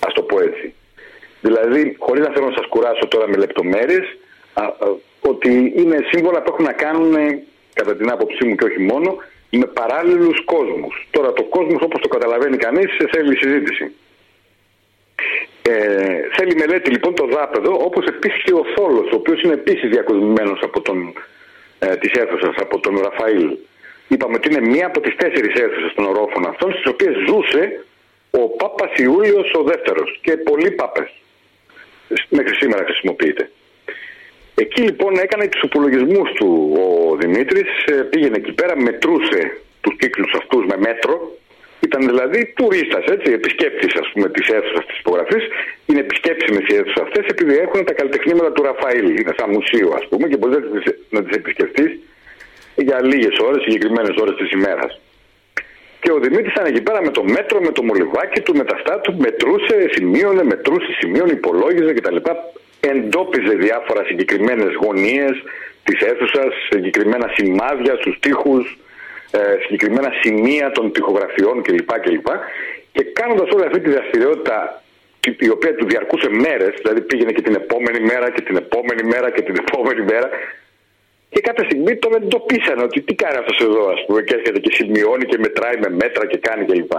Ας το πω έτσι. Δηλαδή, χωρίς να θέλω να σας κουράσω τώρα με λεπτομέρειες, ότι είναι σύμβολα που έχουν να κάνουν, κατά την άποψή μου και όχι μόνο, με παράλληλους κόσμους. Τώρα, το κόσμος, όπως το καταλαβαίνει κανείς, θέλει συζήτηση. Ε, θέλει μελέτη λοιπόν το δάπεδο, όπως επίσης και ο Θόλος, ο οποίος είναι επίσης διακοσμημένος από τον, ε, της από τον Ραφαήλ. Είπαμε ότι είναι μία από τις τέσσερις αίθουσες των ορόφων αυτών, στις οποίες ζούσε ο Πάπας Ιούλιος ο δεύτερος και πολλοί πάπες μέχρι σήμερα χρησιμοποιείται. Εκεί λοιπόν έκανε τους υπολογισμούς του ο Δημήτρης, ε, πήγαινε εκεί πέρα, μετρούσε τους κύκλους αυτούς με μέτρο, ήταν δηλαδή τουρίστας, έτσι, επισκέπτης ας πούμε της αίθουσας της υπογραφής, είναι επισκέψιμες οι αίθουσες αυτές επειδή έχουν τα καλλιτεχνήματα του Ραφαήλ, είναι σαν μουσείο ας πούμε και μπορείς να τις επισκεφτείς για λίγες ώρες, συγκεκριμένες ώρες της ημέρας. Και ο Δημήτρης ήταν εκεί πέρα με το μέτρο, με το μολυβάκι του, με τα στά του, μετρούσε, σημείωνε, μετρούσε, σημείωνε, υπολόγιζε κτλ. Εντόπιζε διάφορα συγκεκριμένες γωνίες της αίθουσας, συγκεκριμένα σημάδια στους τοίχους, ε, συγκεκριμένα σημεία των τοιχογραφιών κλπ. κλπ. Και κάνοντας όλη αυτή τη δραστηριότητα η οποία του διαρκούσε μέρες, δηλαδή πήγαινε και την επόμενη μέρα και την επόμενη μέρα και την επόμενη μέρα, και κάποια στιγμή τον εντοπίσανε ότι τι κάνει αυτός εδώ, ας πούμε, και έρχεται και σημειώνει και μετράει με μέτρα και κάνει κλπ. Και,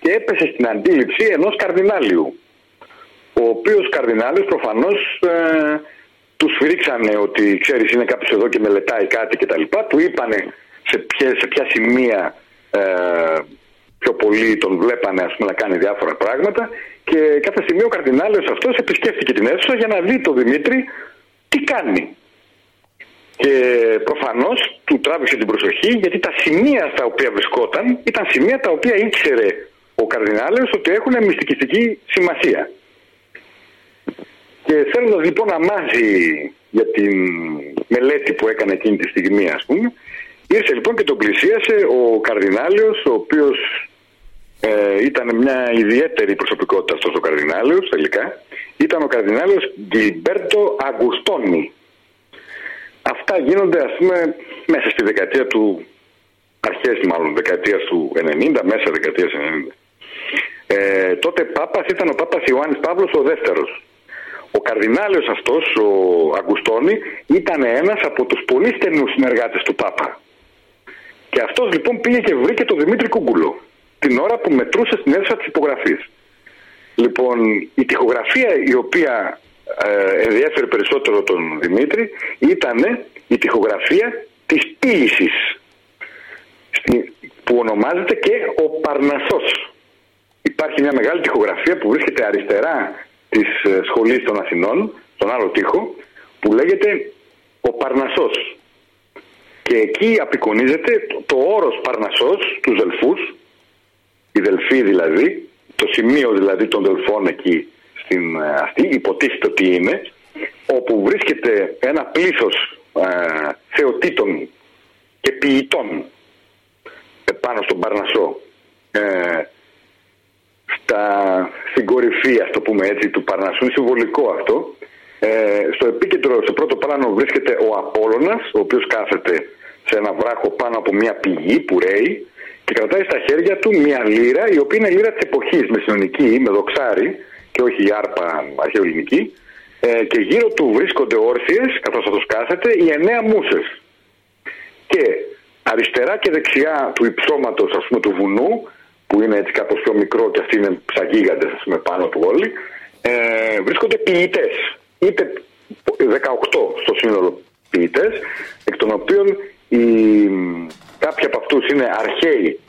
και έπεσε στην αντίληψη ενός καρδινάλιου. Ο οποίος καρδινάλιος προφανώς ε, τους σφυρίξανε ότι ξέρεις είναι κάποιος εδώ και μελετάει κάτι κτλ. Του είπανε σε, ποιε, σε ποια σημεία ε, πιο πολύ τον βλέπανε ας πούμε, να κάνει διάφορα πράγματα και κάποια στιγμή ο καρδινάλιος αυτός επισκέφθηκε την αίθουσα για να δει τον Δημήτρη τι κάνει. Και προφανώς του τράβηξε την προσοχή γιατί τα σημεία στα οποία βρισκόταν ήταν σημεία τα οποία ήξερε ο Καρδινάλεος ότι έχουν μυστικιστική σημασία. Και θέλοντας λοιπόν να μάθει για την μελέτη που έκανε εκείνη τη στιγμή ας πούμε, ήρθε λοιπόν και τον πλησίασε ο Καρδινάλιος ο οποίος ε, ήταν μια ιδιαίτερη προσωπικότητα αυτός ο Καρδινάλιος τελικά. Ήταν ο Καρδινάλιος Γκιλμπέρτο Αγκουστόνι Αυτά γίνονται ας πούμε μέσα στη δεκαετία του, αρχές μάλλον δεκαετίας του 90, μέσα δεκαετίας του 90. Ε, τότε Πάπας ήταν ο Πάπας Ιωάννης Παύλος ο δεύτερος. Ο καρδινάλιος αυτός, ο Αγκουστόνη, ήταν ένας από τους πολύ στενούς συνεργάτες του Πάπα. Και αυτός λοιπόν πήγε και βρήκε τον Δημήτρη Κούγκουλο την ώρα που μετρούσε στην αίθουσα της υπογραφής. Λοιπόν, η τυχογραφία η οποία ε, ενδιαφέρει περισσότερο τον Δημήτρη ήταν η τυχογραφία της ποίησης που ονομάζεται και ο Παρνασσός. Υπάρχει μια μεγάλη τυχογραφία που βρίσκεται αριστερά της ε, σχολής των Αθηνών, στον άλλο τοίχο, που λέγεται ο Παρνασσός. Και εκεί απεικονίζεται το όρος Παρνασσός, τους Δελφούς, οι Δελφοί δηλαδή, το σημείο δηλαδή των Δελφών εκεί στην ε, αυτή, υποτίθεται ότι είναι, όπου βρίσκεται ένα πλήθος ε, θεοτήτων και ποιητών πάνω στον Παρνασσό. Ε, στα, στην κορυφή, ας το πούμε έτσι, του Παρνασσού, είναι συμβολικό αυτό. Ε, στο επίκεντρο, στο πρώτο πλάνο βρίσκεται ο Απόλλωνας, ο οποίος κάθεται σε ένα βράχο πάνω από μια πηγή που ρέει και κρατάει στα χέρια του μια λύρα, η οποία είναι λύρα της εποχής, μεσαιωνική, με δοξάρι, και όχι η άρπα αρχαιοελληνική ε, και γύρω του βρίσκονται όρθιες καθώς αυτός κάθεται οι εννέα μουσες. Και αριστερά και δεξιά του υψώματος ας πούμε του βουνού που είναι έτσι κάπως πιο μικρό και αυτοί είναι ψαγίγαντες ας πούμε πάνω του όλοι ε, βρίσκονται ποιητές. Είτε 18 στο σύνολο ποιητές εκ των οποίων οι, κάποιοι από αυτούς είναι αρχαίοι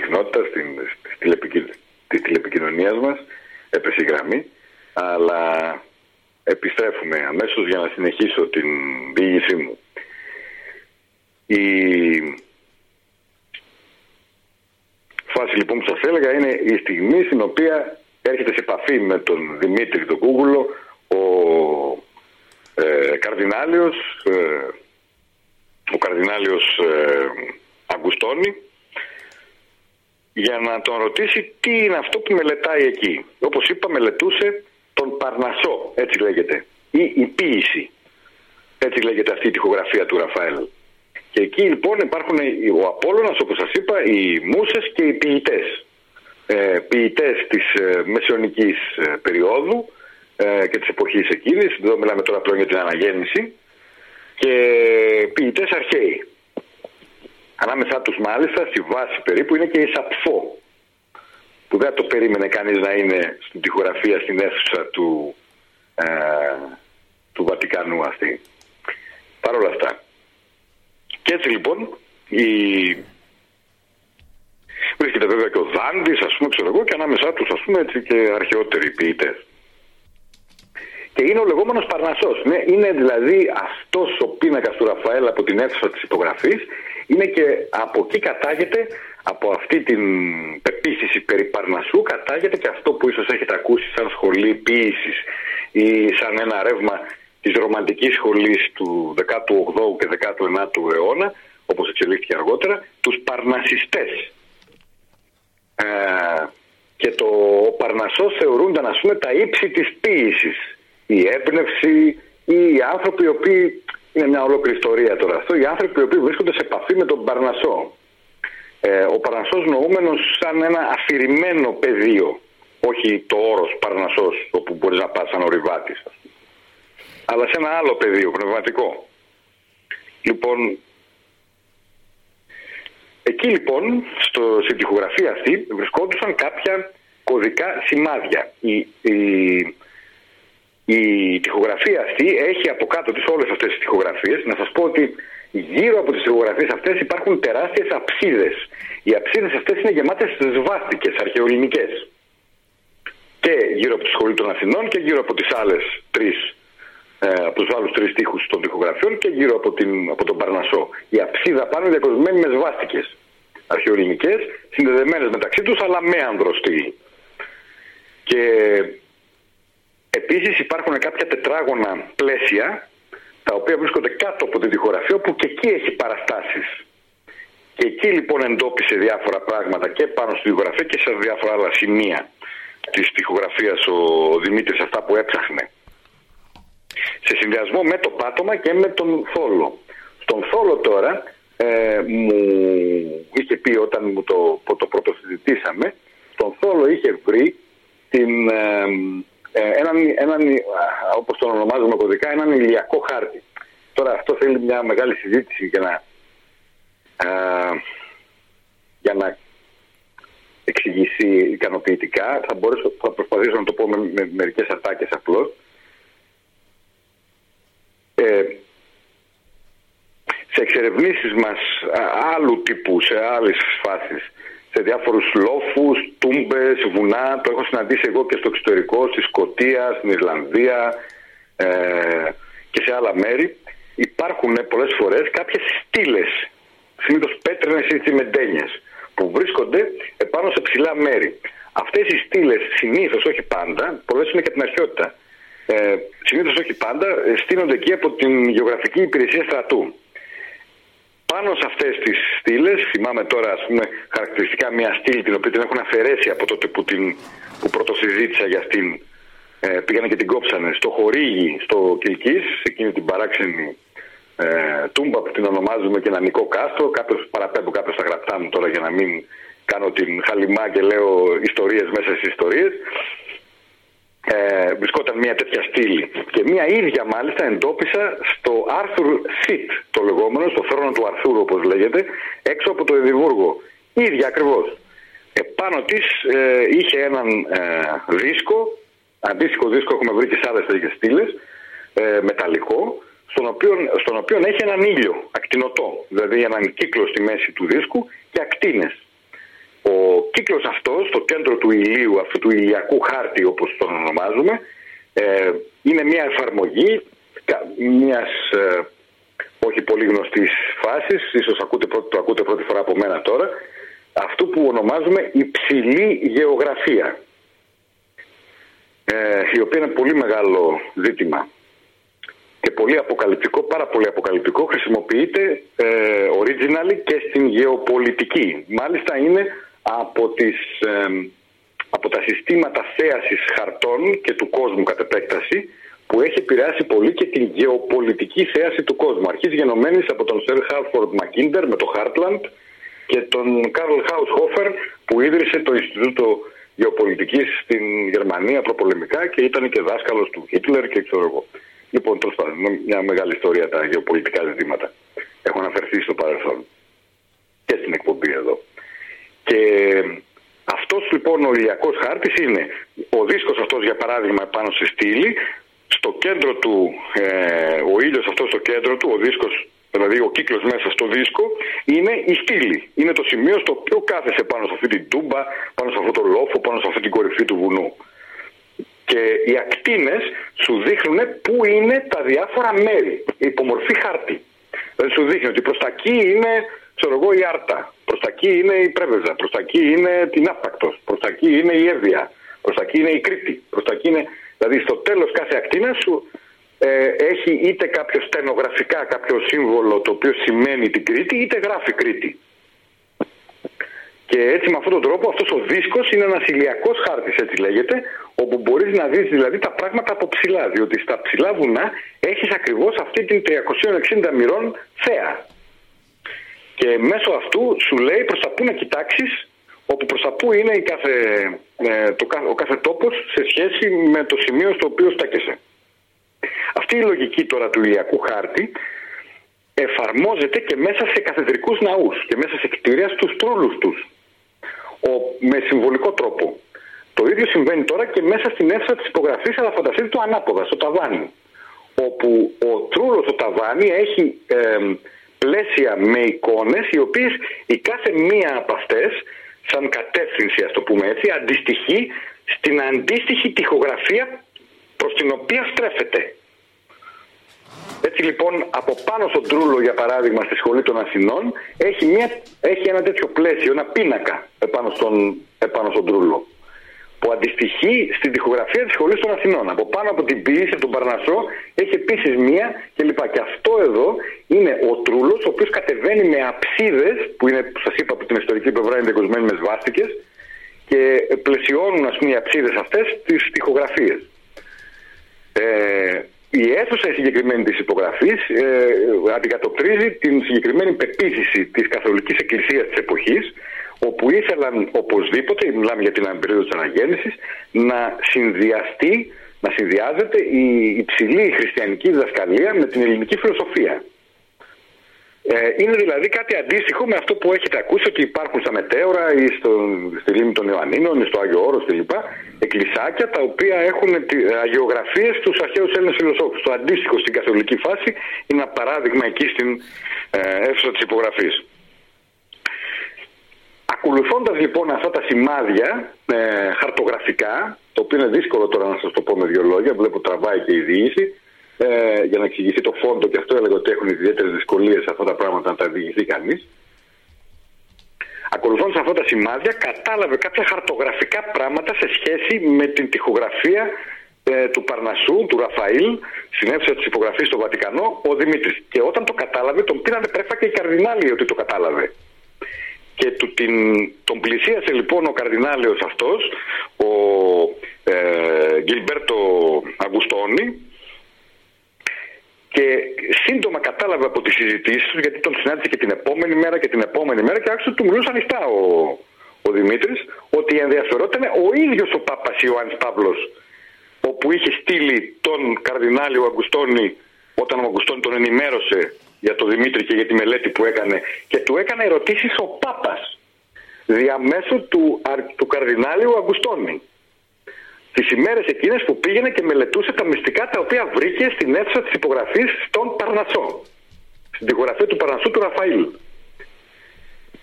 συχνότητα στην, της τηλεπικοινωνίας μας έπεσε η γραμμή, αλλά επιστρέφουμε αμέσως για να συνεχίσω την διήγησή μου. Η φάση λοιπόν που σας έλεγα είναι η στιγμή στην οποία έρχεται σε επαφή με τον Δημήτρη τον Κούγουλο ο ε, καρδινάλιος ε, ο καρδινάλιος ε, Αγκουστόνη για να τον ρωτήσει τι είναι αυτό που μελετάει εκεί. Όπως είπα μελετούσε τον Παρνασό, έτσι λέγεται, ή η ποίηση. Έτσι λέγεται αυτή η τοιχογραφία του Ραφαέλ. Και εκεί λοιπόν υπάρχουν ο Απόλλωνας, όπως σας είπα, οι μουσες και οι ποιητές. Ε, ποιητές της ε, μεσαιωνικής ε, περίοδου ε, και της εποχής εκείνης, εδώ μιλάμε τώρα πλέον για την αναγέννηση, και ποιητές αρχαίοι. Ανάμεσά τους μάλιστα στη βάση περίπου είναι και η Σαπφό που δεν το περίμενε κανείς να είναι στην τυχογραφία στην αίθουσα του, ε, του Βατικανού αυτή. Παρ' όλα αυτά. Και έτσι λοιπόν η... βρίσκεται βέβαια και ο Δάντης ας πούμε ξέρω εγώ και ανάμεσά τους ας πούμε έτσι και αρχαιότεροι ποιητές. Και είναι ο λεγόμενος Παρνασό ναι, Είναι δηλαδή αυτός ο πίνακας του Ραφαέλ από την αίθουσα της υπογραφής είναι και από εκεί κατάγεται, από αυτή την πεποίθηση περιπαρνασού κατάγεται και αυτό που ίσως έχετε ακούσει σαν σχολή ποίηση ή σαν ένα ρεύμα της ρομαντικής σχολής του 18ου και 19ου αιώνα, όπως εξελίχθηκε αργότερα, τους παρνασιστές. Ε, και το ο Παρνασσός θεωρούνταν ας πούμε τα ύψη της ποίησης. Η έμπνευση ή οι άνθρωποι οι οποίοι είναι μια ολόκληρη ιστορία τώρα αυτό. Οι άνθρωποι οι οποίοι βρίσκονται σε επαφή με τον Πανασό. Ε, ο Παρνασσός νοούμενος σαν ένα αφηρημένο πεδίο. Όχι το όρος Πανασό, όπου μπορείς να πας σαν ορειβάτη. Αλλά σε ένα άλλο πεδίο, πνευματικό. Λοιπόν, εκεί λοιπόν, στο, στην τυχογραφία αυτή, βρισκόντουσαν κάποια κωδικά σημάδια. Η τοιχογραφία αυτή έχει από κάτω της όλες αυτές τις τοιχογραφίες. Να σας πω ότι γύρω από τις τυχογραφίες αυτές υπάρχουν τεράστιες αψίδες. Οι αψίδες αυτές είναι γεμάτες σβάστικε, αρχαιοελληνικές. Και γύρω από τη σχολή των Αθηνών και γύρω από ε, από τους άλλους τρεις τείχου των τοιχογραφιών και γύρω από, την, από τον Παρνασό. Η αψίδα πάνω είναι διακοσμένη με σβάστικε αρχαιοελληνικές, συνδεδεμένες μεταξύ τους αλλά με ανδροστή. Και Επίσης υπάρχουν κάποια τετράγωνα πλαίσια τα οποία βρίσκονται κάτω από το διχογραφείο που και εκεί έχει παραστάσεις. Και εκεί λοιπόν εντόπισε διάφορα πράγματα και πάνω στη διχογραφία και σε διάφορα άλλα σημεία της τοιχογραφίας ο Δημήτρης αυτά που έψαχνε. Σε συνδυασμό με το πάτωμα και με τον θόλο. Στον θόλο τώρα ε, μου είχε πει όταν μου το, το πρωτοσυζητήσαμε, στον θόλο είχε βρει την, ε, έναν, έναν, όπως τον ονομάζουμε κωδικά, έναν ηλιακό χάρτη. Τώρα αυτό θέλει μια μεγάλη συζήτηση για να, για να εξηγήσει ικανοποιητικά. Θα, μπορέσω, θα προσπαθήσω να το πω με, με μερικές ατάκες απλώς. Ε, σε εξερευνήσεις μας άλλου τύπου, σε άλλες φάσεις, σε διάφορους λόφους, τούμπες, βουνά, το έχω συναντήσει εγώ και στο εξωτερικό, στη Σκοτία, στην Ιρλανδία ε, και σε άλλα μέρη. Υπάρχουν πολλές φορές κάποιες στήλες, συνήθως πέτρινες ή τσιμεντένιες, που βρίσκονται επάνω σε ψηλά μέρη. Αυτές οι στήλες συνήθως, όχι πάντα, πολλές είναι και την αρχαιότητα, ε, συνήθως όχι πάντα, στείνονται εκεί από την Γεωγραφική Υπηρεσία Στρατού. Πάνω σε αυτές τις στήλες, θυμάμαι τώρα ας πούμε, χαρακτηριστικά μια στήλη την οποία την έχουν αφαιρέσει από τότε που, την, που πρωτοσυζήτησα για αυτήν. Ε, πήγανε και την κόψανε στο χορήγι στο Κιλκής, εκείνη την παράξενη ε, τούμπα που την ονομάζουμε και ένα νικό κάστρο. Κάποιος παραπέμπω κάποιος στα γραπτά μου τώρα για να μην κάνω την χαλιμά και λέω ιστορίες μέσα στις ιστορίες ε, βρισκόταν μια τέτοια στήλη. Και μια ίδια μάλιστα εντόπισα στο Arthur Seat, το λεγόμενο, στο θρόνο του Αρθούρου όπως λέγεται, έξω από το Εδιμβούργο. Ίδια ακριβώς. Επάνω της ε, είχε έναν ε, δίσκο, αντίστοιχο δίσκο έχουμε βρει και σε άλλες τέτοιες στήλες, ε, μεταλλικό, στον οποίο, στον οποίο έχει έναν ήλιο ακτινοτό, δηλαδή έναν κύκλο στη μέση του δίσκου και ακτίνες. Ο κύκλος αυτός, στο κέντρο του ηλίου, αυτού του ηλιακού χάρτη όπως τον ονομάζουμε, ε, είναι μια εφαρμογή μιας ε, όχι πολύ γνωστής φάσης, ίσως ακούτε, το ακούτε πρώτη φορά από μένα τώρα, αυτού που ονομάζουμε υψηλή γεωγραφία, ε, η οποία είναι πολύ μεγάλο ζήτημα και πολύ αποκαλυπτικό, πάρα πολύ αποκαλυπτικό, χρησιμοποιείται ε, originally και στην γεωπολιτική. Μάλιστα είναι από, τις, από τα συστήματα θέασης χαρτών και του κόσμου κατ' επέκταση που έχει επηρεάσει πολύ και την γεωπολιτική θέαση του κόσμου. Αρχής γενομένης από τον Σερ Χάλφορντ Μακίντερ με το Heartland και τον Καρλ Χαουσχόφερ που ίδρυσε το Ινστιτούτο Γεωπολιτικής στην Γερμανία προπολεμικά και ήταν και δάσκαλος του Χίτλερ και ξέρω εγώ. Λοιπόν, τέλος πάντων, μια μεγάλη ιστορία τα γεωπολιτικά ζητήματα. Έχω αναφερθεί στο παρελθόν και στην εκπομπή εδώ. Και αυτός λοιπόν ο ηλιακός χάρτης είναι ο δίσκος αυτός για παράδειγμα πάνω στη στήλη, στο κέντρο του, ε, ο ήλιος αυτός στο κέντρο του, ο δίσκος, δηλαδή ο κύκλος μέσα στο δίσκο, είναι η στήλη. Είναι το σημείο στο οποίο κάθεσαι πάνω σε αυτή την τούμπα, πάνω σε αυτό το λόφο, πάνω σε αυτή την κορυφή του βουνού. Και οι ακτίνες σου δείχνουν πού είναι τα διάφορα μέρη, υπομορφή χάρτη. Δηλαδή σου δείχνει ότι προς τα εκεί είναι ξέρω εγώ, η Άρτα. Προς τα εκεί είναι η Πρέβεζα. Προς τα εκεί είναι την Άπακτος. Προς τα εκεί είναι η Εύβοια. Προς τα εκεί είναι η Κρήτη. Προς τα εκεί είναι... Δηλαδή στο τέλος κάθε ακτίνα σου ε, έχει είτε κάποιο στενογραφικά κάποιο σύμβολο το οποίο σημαίνει την Κρήτη, είτε γράφει Κρήτη. Και έτσι με αυτόν τον τρόπο αυτός ο δίσκος είναι ένας ηλιακός χάρτης έτσι λέγεται όπου μπορείς να δεις δηλαδή τα πράγματα από ψηλά διότι στα ψηλά βουνά έχεις ακριβώς αυτή την 360 μοιρών θέα. Και μέσω αυτού σου λέει προς τα πού να κοιτάξεις όπου προς τα πού είναι η κάθε, ε, το, ο κάθε τόπος σε σχέση με το σημείο στο οποίο στέκεσαι. Αυτή η λογική τώρα του ηλιακού χάρτη εφαρμόζεται και μέσα σε καθεδρικούς ναούς και μέσα σε κτίρια στους τρούλους τους ο, με συμβολικό τρόπο. Το ίδιο συμβαίνει τώρα και μέσα στην αίθουσα της υπογραφής αλλά φανταστείτε το ανάποδα, στο ταβάνι όπου ο τρούλος στο ταβάνι έχει πλαίσια με εικόνες οι οποίες η κάθε μία από αυτές σαν κατεύθυνση ας το πούμε έτσι αντιστοιχεί στην αντίστοιχη τυχογραφία προς την οποία στρέφεται. Έτσι λοιπόν από πάνω στον Τρούλο για παράδειγμα στη Σχολή των Αθηνών έχει, μια, έχει ένα τέτοιο πλαίσιο, ένα πίνακα επάνω στον, επάνω στον Τρούλο που αντιστοιχεί στην τυχογραφία της Σχολής των Αθηνών. Από πάνω από την ποιήση του Παρνασσό έχει επίσης μία κλπ. Και αυτό εδώ είναι ο Τρούλος, ο οποίος κατεβαίνει με αψίδες, που είναι, που σας είπα από την ιστορική πλευρά είναι δεγκοσμένοι με σβάστηκες, και πλαισιώνουν ας πούμε οι αψίδες αυτές τις τυχογραφίες. Ε, η αίθουσα η συγκεκριμένη της υπογραφής ε, αντικατοπτρίζει την συγκεκριμένη πεποίθηση της Καθολικής Εκκλησίας της εποχής όπου ήθελαν οπωσδήποτε, μιλάμε για την περίοδο της αναγέννησης, να συνδυαστεί, να συνδυάζεται η υψηλή χριστιανική διδασκαλία με την ελληνική φιλοσοφία. Ε, είναι δηλαδή κάτι αντίστοιχο με αυτό που έχετε ακούσει ότι υπάρχουν στα Μετέωρα ή στο, στη Λίμνη των Ιωαννίνων ή στο Άγιο Όρος κλπ. Εκκλησάκια τα οποία έχουν αγιογραφίες στους αρχαίους Έλληνες φιλοσόφους. Το αντίστοιχο στην καθολική φάση είναι ένα παράδειγμα εκεί στην ε, αίθουσα της υπογραφής. Ακολουθώντας λοιπόν αυτά τα σημάδια ε, χαρτογραφικά, το οποίο είναι δύσκολο τώρα να σας το πω με δύο λόγια, βλέπω τραβάει και η διοίκηση, ε, για να εξηγηθεί το φόντο και αυτό έλεγα ότι έχουν ιδιαίτερες δυσκολίες αυτά τα πράγματα να τα διηγηθεί κανείς. Ακολουθώντας αυτά τα σημάδια, κατάλαβε κάποια χαρτογραφικά πράγματα σε σχέση με την τυχογραφία ε, του Παρνασού, του Ραφαήλ, στην αίθουσα της υπογραφής στο Βατικανό, ο Δημήτρης. Και όταν το κατάλαβε, τον πήραν πρέφα και οι καρδινάλοι ότι το κατάλαβε. Και του, την, τον πλησίασε λοιπόν ο καρδινάλιος αυτός, ο ε, Γκιλμπέρτο Αγκουστόνη, και σύντομα κατάλαβε από τις συζητήσεις τους, γιατί τον συνάντησε και την επόμενη μέρα και την επόμενη μέρα και άρχισε του μιλούσε ανοιχτά ο, ο Δημήτρης, ότι ενδιαφερόταν ο ίδιος ο Πάπας Ιωάννης Παύλος, όπου είχε στείλει τον Καρδινάλιο Αγκουστόνη όταν ο Αγκουστόνη τον ενημέρωσε για τον Δημήτρη και για τη μελέτη που έκανε και του έκανε ερωτήσεις ο Πάπας διαμέσου του, του Καρδινάλιου Αγκουστόνη τις ημέρες εκείνες που πήγαινε και μελετούσε τα μυστικά τα οποία βρήκε στην αίθουσα της υπογραφής στον Παρνασό. Στην τυχογραφία του Παρνασού του Ραφαήλ.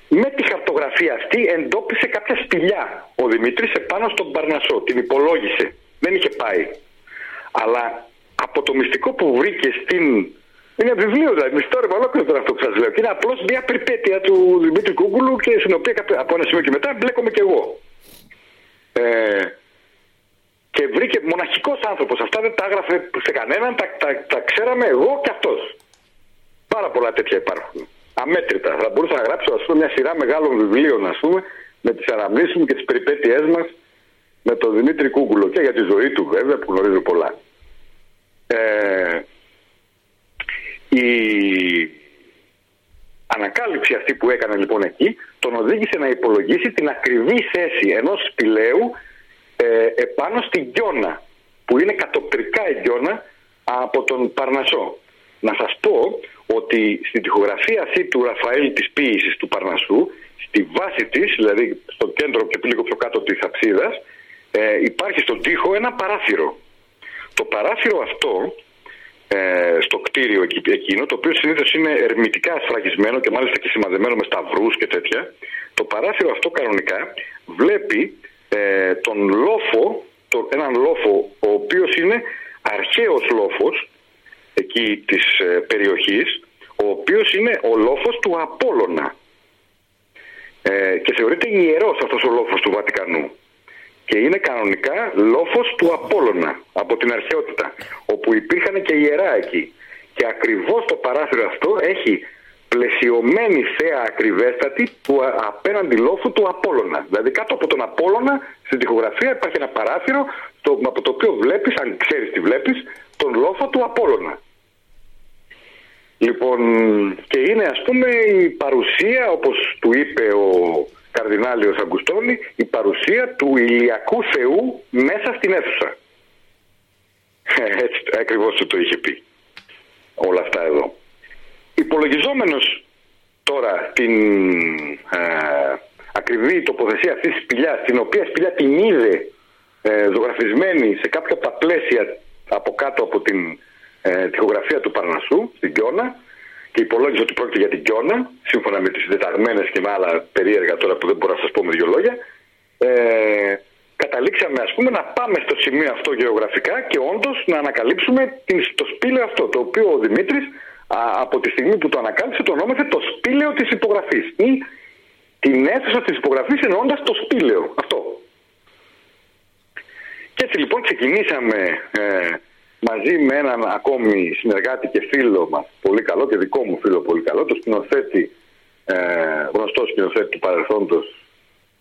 Με τη χαρτογραφία αυτή εντόπισε κάποια σπηλιά ο Δημήτρης επάνω στον Παρνασό. Την υπολόγισε. Δεν είχε πάει. Αλλά από το μυστικό που βρήκε στην. Είναι βιβλίο δηλαδή, μυστόρευμα ολόκληρο τώρα αυτό που σας λέω. Και είναι απλώς μια περιπέτεια του Δημήτρη Κούγκουλου και στην οποία από ένα σημείο και μετά μπλέκομαι κι εγώ. Ε, και βρήκε μοναχικός άνθρωπος. Αυτά δεν τα έγραφε σε κανέναν, τα, τα, τα ξέραμε εγώ και αυτός. Πάρα πολλά τέτοια υπάρχουν. Αμέτρητα. Θα μπορούσα να γράψω ας πούμε, μια σειρά μεγάλων βιβλίων ας πούμε, με τις αναμνήσεις μου και τις περιπέτειές μας με τον Δημήτρη Κούγκουλο και για τη ζωή του βέβαια που γνωρίζω πολλά. Ε, η ανακάλυψη αυτή που έκανε λοιπόν εκεί τον οδήγησε να υπολογίσει την ακριβή θέση ενός σπηλαίου ε, επάνω στην Γιώνα που είναι κατοπτρικά η Γιώνα από τον Παρνασό. Να σας πω ότι στην τυχογραφία αυτή του Ραφαήλ της ποίησης του Παρνασού στη βάση της, δηλαδή στο κέντρο και λίγο πιο κάτω της αψίδας ε, υπάρχει στον τοίχο ένα παράθυρο. Το παράθυρο αυτό ε, στο κτίριο εκείνο, το οποίο συνήθως είναι ερμητικά ασφραγισμένο και μάλιστα και σημαδεμένο με σταυρούς και τέτοια, το παράθυρο αυτό κανονικά βλέπει ε, τον λόφο, το, έναν λόφο ο οποίος είναι αρχαίος λόφος εκεί της ε, περιοχής, ο οποίος είναι ο λόφος του Απόλλωνα. Ε, και θεωρείται ιερός αυτός ο λόφος του Βατικανού και είναι κανονικά λόφος του Απόλλωνα από την αρχαιότητα όπου υπήρχαν και ιερά εκεί και ακριβώς το παράθυρο αυτό έχει πλαισιωμένη θέα ακριβέστατη του απέναντι λόφου του Απόλλωνα. Δηλαδή κάτω από τον Απόλλωνα στην τυχογραφία υπάρχει ένα παράθυρο το, από το οποίο βλέπεις, αν ξέρεις τι βλέπεις, τον λόφο του Απόλλωνα. Λοιπόν, και είναι ας πούμε η παρουσία, όπως του είπε ο Καρδινάλιος Αγκουστόνη, η παρουσία του ηλιακού Θεού μέσα στην αίθουσα. Έτσι ακριβώς του το είχε πει. Όλα αυτά εδώ. Υπολογιζόμενος τώρα την ε, ακριβή τοποθεσία αυτής της σπηλιάς, την οποία σπηλιά την είδε ε, ζωγραφισμένη σε κάποια από τα πλαίσια από κάτω από την ε, τυχογραφία του Παρνασσού, στην Κιώνα, και υπολόγιζε ότι πρόκειται για την Κιώνα, σύμφωνα με τις δεταγμένες και με άλλα περίεργα τώρα που δεν μπορώ να σας πω με δύο λόγια, ε, καταλήξαμε ας πούμε να πάμε στο σημείο αυτό γεωγραφικά και όντως να ανακαλύψουμε το σπήλαιο αυτό, το οποίο ο Δημήτρης από τη στιγμή που το ανακάλυψε το ονόμασε το σπήλαιο της υπογραφής ή την αίθουσα της υπογραφής εννοώντας το σπήλαιο. Αυτό. Και έτσι λοιπόν ξεκινήσαμε ε, μαζί με έναν ακόμη συνεργάτη και φίλο μας πολύ καλό και δικό μου φίλο πολύ καλό, το σκηνοθέτη, ε, γνωστό σκηνοθέτη του παρελθόντος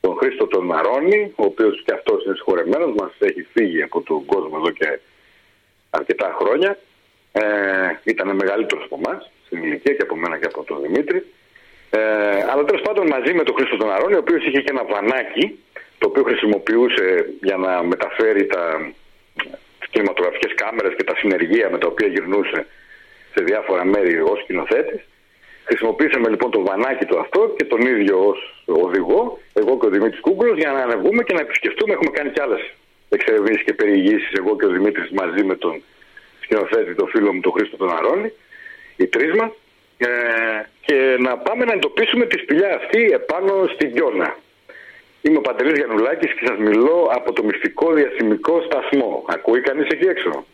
τον Χρήστο τον Μαρόνι, ο οποίος και αυτός είναι συγχωρεμένος, μας έχει φύγει από τον κόσμο εδώ και αρκετά χρόνια. Ε, ήταν μεγαλύτερος από εμάς στην ηλικία και από μένα και από τον Δημήτρη. Ε, αλλά τέλος πάντων μαζί με τον Χρήστο τον Αρώνη, ο οποίος είχε και ένα βανάκι το οποίο χρησιμοποιούσε για να μεταφέρει τα κινηματογραφικές κάμερες και τα συνεργεία με τα οποία γυρνούσε σε διάφορα μέρη ως σκηνοθέτης. Χρησιμοποίησαμε λοιπόν το βανάκι του αυτό και τον ίδιο ως οδηγό, εγώ και ο Δημήτρης Κούγκουλος, για να ανεβούμε και να επισκεφτούμε. Έχουμε κάνει κι άλλες εξερευνήσεις και περιηγήσεις εγώ και ο Δημήτρης μαζί με τον σκηνοθέτη, τον φίλο μου, τον Χρήστο τον Αρώνη, οι τρεις μας, ε, και να πάμε να εντοπίσουμε τη σπηλιά αυτή επάνω στην Γιώνα. Είμαι ο Παντελής Γιαννουλάκης και σας μιλώ από το μυστικό διαστημικό σταθμό. Ακούει κανείς εκεί έξω;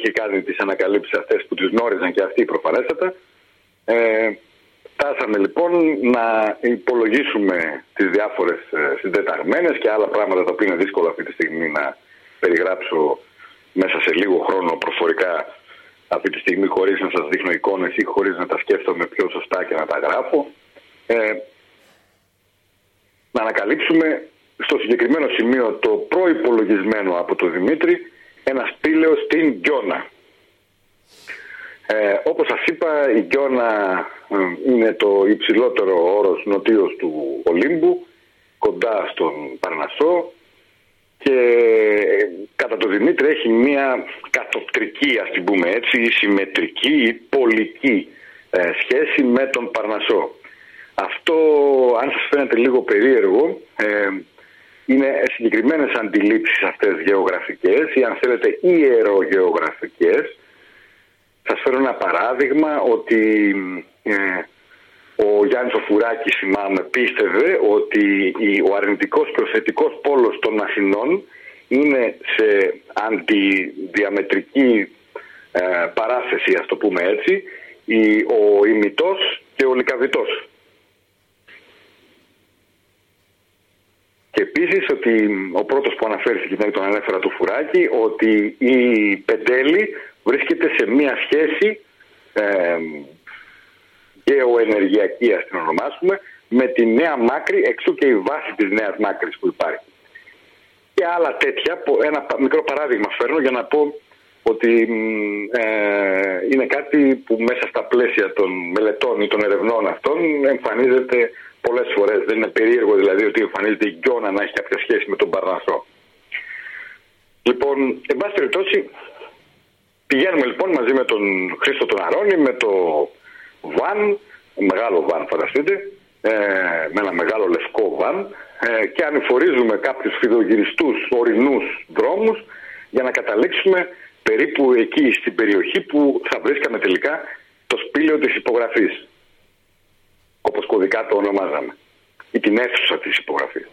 Είχε κάνει τις ανακαλύψεις αυτές που τις γνώριζαν και αυτοί προφανέστατα. Ε, φτάσαμε λοιπόν να υπολογίσουμε τις διάφορες ε, συντεταγμένες και άλλα πράγματα τα οποία είναι δύσκολο αυτή τη στιγμή να περιγράψω μέσα σε λίγο χρόνο προφορικά αυτή τη στιγμή χωρίς να σας δείχνω εικόνες ή χωρίς να τα σκέφτομαι πιο σωστά και να τα γράφω. Ε, να ανακαλύψουμε στο συγκεκριμένο σημείο το προϋπολογισμένο από τον Δημήτρη ένα σπήλαιο στην Γκιόνα. Ε, όπως σας είπα η Γκιόνα ε, είναι το υψηλότερο όρος νοτίως του Ολύμπου κοντά στον Παρνασσό και ε, κατά το Δημήτρη έχει μια κατοπτρική ας την πούμε έτσι συμμετρική ή πολική ε, σχέση με τον Παρνασσό. Αυτό αν σας φαίνεται λίγο περίεργο είναι συγκεκριμένες αντιλήψεις αυτές γεωγραφικές ή αν θέλετε ιερογεωγραφικές. Σας φέρω ένα παράδειγμα ότι ε, ο Γιάννης Οφουράκης θυμάμαι πίστευε ότι ο αρνητικός και ο θετικός πόλος των Αθηνών είναι σε αντιδιαμετρική ε, παράθεση ας το πούμε έτσι ο ημιτός και ο λικαβητός. Και επίση ότι ο πρώτο που αναφέρθηκε ήταν τον ανέφερα του Φουράκη, ότι η Πεντέλη βρίσκεται σε μία σχέση ε, γεωενεργειακή, α την ονομάσουμε, με τη Νέα Μάκρη, εξού και η βάση της Νέας Μάκρης που υπάρχει. Και άλλα τέτοια, ένα μικρό παράδειγμα φέρνω για να πω ότι ε, είναι κάτι που μέσα στα πλαίσια των μελετών ή των ερευνών αυτών εμφανίζεται πολλές φορές. Δεν είναι περίεργο δηλαδή ότι εμφανίζεται η Γκιόνα να έχει κάποια σχέση με τον Παρνασσό. Λοιπόν, εν πάση περιπτώσει, πηγαίνουμε λοιπόν μαζί με τον Χρήστο τον Αρώνη, με το βαν, μεγάλο βαν φανταστείτε, ε, με ένα μεγάλο λευκό βαν ε, και ανηφορίζουμε κάποιους φιδογυριστούς ορεινούς δρόμους για να καταλήξουμε περίπου εκεί στην περιοχή που θα βρίσκαμε τελικά το σπήλαιο της υπογραφής όπως κωδικά το ονομάζαμε, ή την αίθουσα της υπογραφής.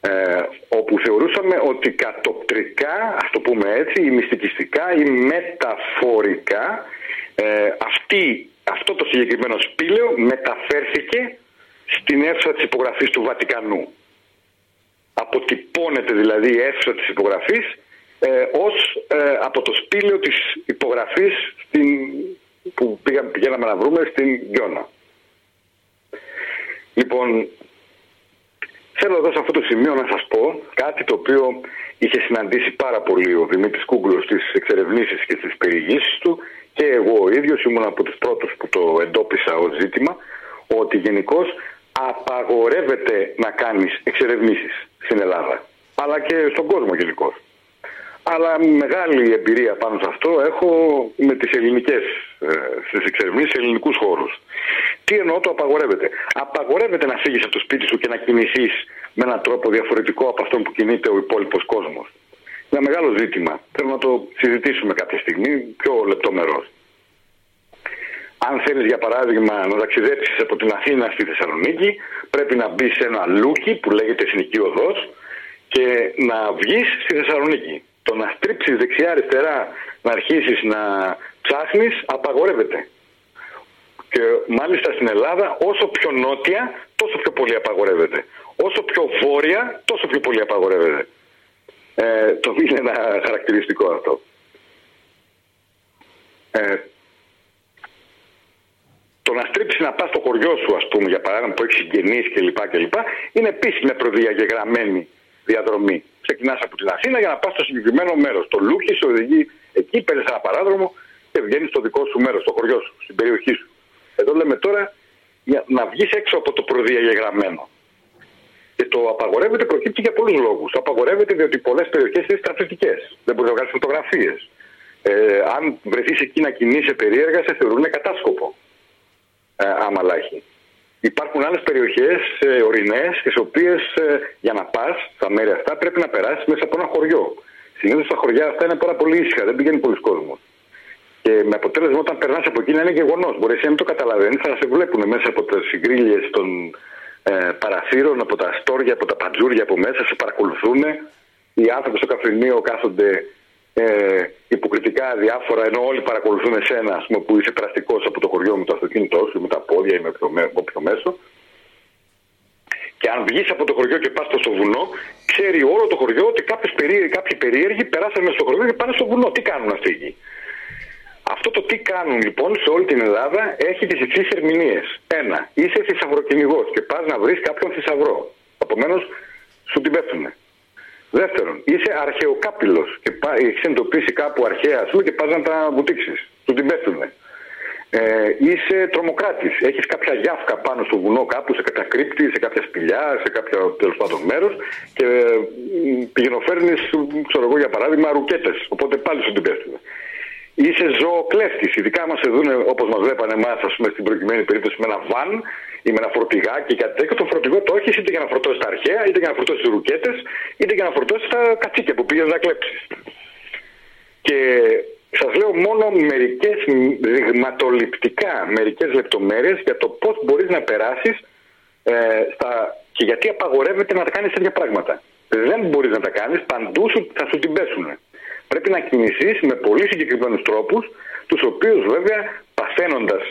Ε, όπου θεωρούσαμε ότι κατοπτρικά, ας το πούμε έτσι, ή μυστικιστικά ή μεταφορικά ε, αυτή, αυτό το συγκεκριμένο σπήλαιο μεταφέρθηκε στην αίθουσα της υπογραφής του Βατικανού. Αποτυπώνεται δηλαδή η αίθουσα της υπογραφής ε, ως ε, από το σπήλαιο της υπογραφής στην, που πηγαίναμε να βρούμε στην Γιώνα. Λοιπόν, θέλω εδώ σε αυτό το σημείο να σας πω κάτι το οποίο είχε συναντήσει πάρα πολύ ο Δημήτρης Κούγκουλος στις εξερευνήσεις και στις περιηγήσεις του και εγώ ο ίδιος ήμουν από τους πρώτους που το εντόπισα ως ζήτημα ότι γενικώς απαγορεύεται να κάνεις εξερευνήσεις στην Ελλάδα αλλά και στον κόσμο γενικώς. Αλλά μεγάλη εμπειρία πάνω σε αυτό έχω με τις ελληνικές, ε, στις εξερευνήσεις σε ελληνικούς χώρους. Τι εννοώ το απαγορεύεται. Απαγορεύεται να φύγεις από το σπίτι σου και να κινηθείς με έναν τρόπο διαφορετικό από αυτόν που κινείται ο υπόλοιπος κόσμος. Είναι ένα μεγάλο ζήτημα. Θέλω να το συζητήσουμε κάποια στιγμή πιο λεπτομερώς. Αν θέλεις για παράδειγμα να ταξιδέψεις από την Αθήνα στη Θεσσαλονίκη πρέπει να μπεις σε ένα λούκι που λέγεται Εθνική Οδός και να βγεις στη Θεσσαλονίκη. Το να στρίψεις δεξιά-αριστερά να αρχίσεις να ψάχνεις απαγορεύεται. Και μάλιστα στην Ελλάδα όσο πιο νότια τόσο πιο πολύ απαγορεύεται. Όσο πιο βόρεια τόσο πιο πολύ απαγορεύεται. Ε, το είναι ένα χαρακτηριστικό αυτό. Ε, το να στρίψεις να πας στο χωριό σου, ας πούμε, για παράδειγμα, που έχεις συγγενείς κλπ. κλπ. είναι επίσης μια προδιαγεγραμμένη διαδρομή. Ξεκινάς από την Αθήνα για να πας στο συγκεκριμένο μέρος. Το Λούκι σε οδηγεί εκεί, παίρνεις ένα παράδρομο και βγαίνεις στο δικό σου μέρος, στο χωριό σου, στην περιοχή σου. Εδώ λέμε τώρα για να βγεις έξω από το προδιαγεγραμμένο. Και το απαγορεύεται προκύπτει για πολλούς λόγους. Το απαγορεύεται διότι πολλές περιοχές είναι στρατιωτικές. Δεν μπορείς να βγάλεις φωτογραφίες. Ε, αν βρεθείς εκεί να κινείσαι περίεργα, σε θεωρούν κατάσκοπο. Ε, άμα λάχει. Υπάρχουν άλλες περιοχές ε, ορεινές, τις οποίες ε, για να πας στα μέρη αυτά πρέπει να περάσεις μέσα από ένα χωριό. Συνήθως τα χωριά αυτά είναι πάρα πολύ ήσυχα, δεν πηγαίνει πολλοί κόσμος. Και με αποτέλεσμα όταν περνάς από εκεί να είναι γεγονός. Μπορεί να μην το καταλαβαίνεις, θα σε βλέπουν μέσα από τις συγκρίλιε των ε, παραθύρων, από τα στόρια, από τα παντζούρια από μέσα, σε παρακολουθούν. Οι άνθρωποι στο καφενείο κάθονται ε, υποκριτικά διάφορα, ενώ όλοι παρακολουθούν εσένα, ας πούμε, που είσαι περαστικό από το χωριό με το αυτοκίνητό σου, με τα πόδια ή με όποιο μέσο. Και αν βγεις από το χωριό και πας στο βουνό, ξέρει όλο το χωριό ότι κάποιοι περίεργοι περάσανε στο χωριό και πάνε στο βουνό. Τι κάνουν αυτοί εκεί; Αυτό το τι κάνουν λοιπόν σε όλη την Ελλάδα έχει τις εξής ερμηνείες. Ένα, είσαι θησαυροκυνηγός και πας να βρεις κάποιον θησαυρό. Επομένως, σου την πέφτουνε. Δεύτερον, είσαι αρχαιοκάπηλος και έχεις εντοπίσει κάπου αρχαία, ας πούμε, και πας να τα βουτήξεις. Σου την πέφτουνε. Ε, είσαι τρομοκράτης. Έχεις κάποια γιάφκα πάνω στο βουνό κάπου, σε κάποια κρύπτη, σε κάποια σπηλιά, σε κάποιο τέλος πάντων μέρος και ε, πηγαινοφέρνει, ξέρω εγώ για παράδειγμα, ρουκέτες. Οπότε πάλι σου την πέφτουνε είσαι ζωοκλέφτης. Ειδικά μα δουν όπως μας βλέπανε εμάς, ας πούμε, στην προηγουμένη περίπτωση με ένα βαν ή με ένα φορτηγάκι ή κάτι τέτοιο. Το φορτηγό το έχεις είτε για να φορτώσεις τα αρχαία, είτε για να φορτώσεις τις ρουκέτες, είτε για να φορτώσεις τα κατσίκια που πήγες να κλέψεις. Και σας λέω μόνο μερικές δειγματοληπτικά, μερικές λεπτομέρειες για το πώς μπορείς να περάσεις ε, και γιατί απαγορεύεται να τα κάνεις τέτοια πράγματα. Δεν μπορείς να τα κάνεις, παντού σου, θα σου την πέσουν. Πρέπει να κινηθείς με πολύ συγκεκριμένους τρόπους, τους οποίους βέβαια παθαίνοντας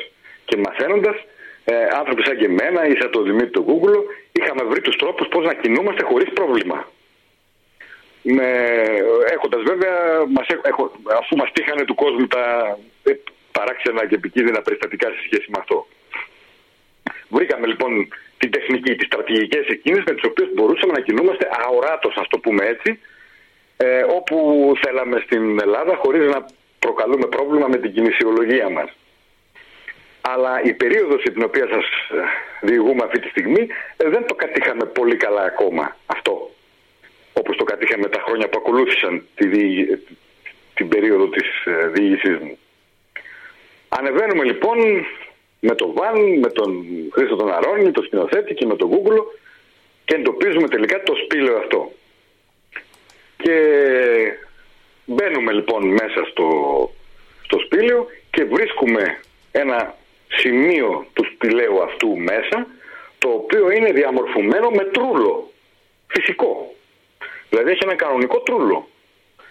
και μαθαίνοντας, ε, άνθρωποι σαν και εμένα ή σαν τον Δημήτρη τον Google, είχαμε βρει τους τρόπους πώς να κινούμαστε χωρίς πρόβλημα. Με, έχοντας βέβαια, μας, έχω, αφού μας τύχανε του κόσμου τα ε, παράξενα και επικίνδυνα περιστατικά σε σχέση με αυτό. Βρήκαμε λοιπόν την τεχνική, τις στρατηγικές εκείνες με τις οποίες μπορούσαμε να κινούμαστε αοράτως, ας το πούμε έτσι, ε, όπου θέλαμε στην Ελλάδα χωρίς να προκαλούμε πρόβλημα με την κινησιολογία μας. Αλλά η περίοδος την οποία σας ε, διηγούμε αυτή τη στιγμή ε, δεν το κατήχαμε πολύ καλά ακόμα αυτό. Όπως το κατήχαμε τα χρόνια που ακολούθησαν τη την περίοδο της ε, διήγησής μου. Ανεβαίνουμε λοιπόν με τον Βαν, με τον Χρήστο τον Αρώνη, τον σκηνοθέτη και με τον Google και εντοπίζουμε τελικά το σπήλαιο αυτό. Και μπαίνουμε λοιπόν μέσα στο, στο σπήλαιο και βρίσκουμε ένα σημείο του σπηλαίου αυτού μέσα το οποίο είναι διαμορφωμένο με τρούλο φυσικό. Δηλαδή έχει ένα κανονικό τρούλο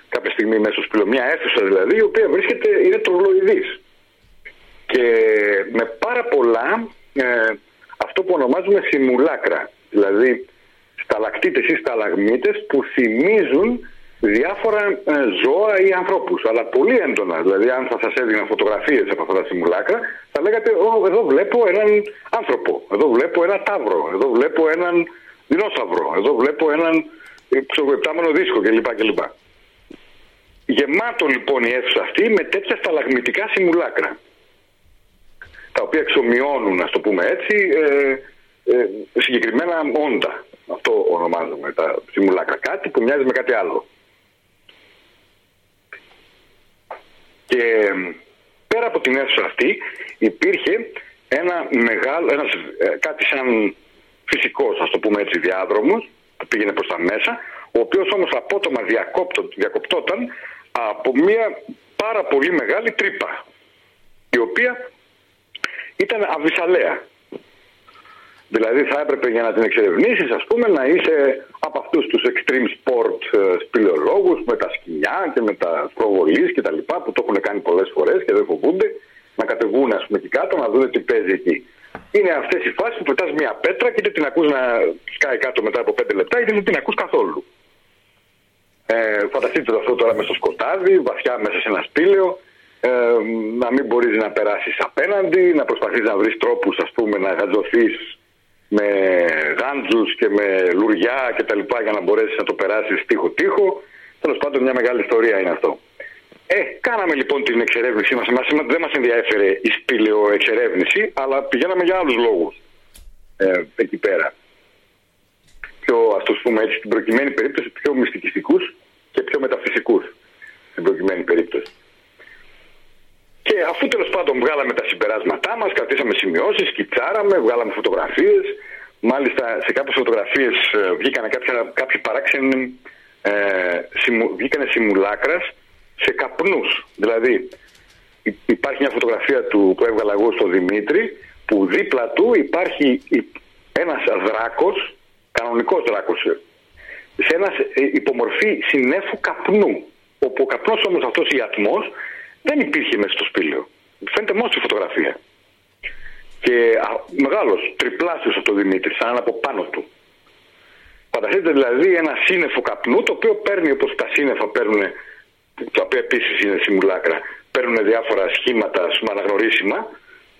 κάποια στιγμή μέσα στο σπήλαιο. Μια αίθουσα δηλαδή η οποία βρίσκεται, είναι τρουλοειδής. Και με πάρα πολλά ε, αυτό που ονομάζουμε simulacra. Δηλαδή σταλακτήτες ή σταλαγμίτες που θυμίζουν διάφορα ε, ζώα ή ανθρώπους, αλλά πολύ έντονα. Δηλαδή αν θα σας έδεινα φωτογραφίες από αυτά τα simulacra, θα λέγατε εδώ βλέπω έναν άνθρωπο, εδώ βλέπω ένα τάβρο, εδώ βλέπω έναν δεινόσαυρο. Εδώ βλέπω έναν εξωγοεπτάμενο δίσκο κλπ. κλπ. Γεμάτο λοιπόν η αίθουσα αυτή με τέτοια σταλαγμητικά simulacra τα οποία εξομοιώνουν, ας το πούμε έτσι, ε, ε, συγκεκριμένα όντα. Αυτό ονομάζουμε τα simulacra. Κάτι που μοιάζει με κάτι άλλο. Και πέρα από την αίθουσα αυτή υπήρχε ένα μεγάλο, ένας, ε, κάτι σαν φυσικός, ας το πούμε έτσι, διάδρομος που πήγαινε προς τα μέσα, ο οποίος όμως απότομα διακοπτόταν από μια πάρα πολύ μεγάλη τρύπα, η οποία ήταν αβυσαλαία. Δηλαδή θα έπρεπε για να την εξερευνήσεις, ας πούμε, να είσαι από αυτούς τους extreme sport ε, σπηλαιολόγους με τα σκηνιά και με τα προβολής και τα λοιπά που το έχουν κάνει πολλές φορές και δεν φοβούνται να κατεβούν, ας πούμε, εκεί κάτω να δουν τι παίζει εκεί. Είναι αυτές οι φάσεις που πετάς μια πέτρα και είτε την ακούς να σκάει κάτω μετά από 5 λεπτά, είτε δεν την ακούς καθόλου. Ε, φανταστείτε αυτό τώρα μέσα στο σκοτάδι, βαθιά μέσα σε ένα σπήλαιο, ε, να μην μπορείς να περάσεις απέναντι, να προσπαθείς να βρεις τρόπους, ας πούμε, να γατζωθεί με γάντζους και με λουριά και τα λοιπά για να μπορέσεις να το περάσεις τείχο-τείχο. Τέλος πάντων, μια μεγάλη ιστορία είναι αυτό. Ε, κάναμε λοιπόν την εξερεύνησή μα. Δεν μας ενδιαφέρε η σπήλαιο εξερεύνηση, αλλά πηγαίναμε για άλλους λόγους ε, εκεί πέρα. Πιο, ας το πούμε έτσι, στην προκειμένη περίπτωση, πιο μυστικιστικούς και πιο μεταφυσικούς. Στην προκειμένη περίπτωση. Και αφού τέλος πάντων βγάλαμε τα συμπεράσματά μας, κρατήσαμε σημειώσεις, σκιτσάραμε, βγάλαμε φωτογραφίες. Μάλιστα σε κάποιες φωτογραφίες ε, βγήκαν κάποιοι παράξενοι, ε, συμμου, βγήκανε simulacra σε καπνούς. Δηλαδή υπάρχει μια φωτογραφία του που έβγαλα εγώ στο Δημήτρη, που δίπλα του υπάρχει ένας δράκος, κανονικός δράκος, σε ένας ε, υπομορφή συνέφου καπνού. Όπου ο καπνός όμως αυτός η ατμός δεν υπήρχε μέσα στο σπήλαιο. Φαίνεται μόνο στη φωτογραφία. Και μεγάλος, τριπλάσιος από τον Δημήτρη, σαν από πάνω του. Φανταστείτε δηλαδή ένα σύννεφο καπνού το οποίο παίρνει όπως τα σύννεφα παίρνουν, τα οποία επίσης είναι σιμουλάκρα, παίρνουν διάφορα σχήματα πούμε, αναγνωρίσιμα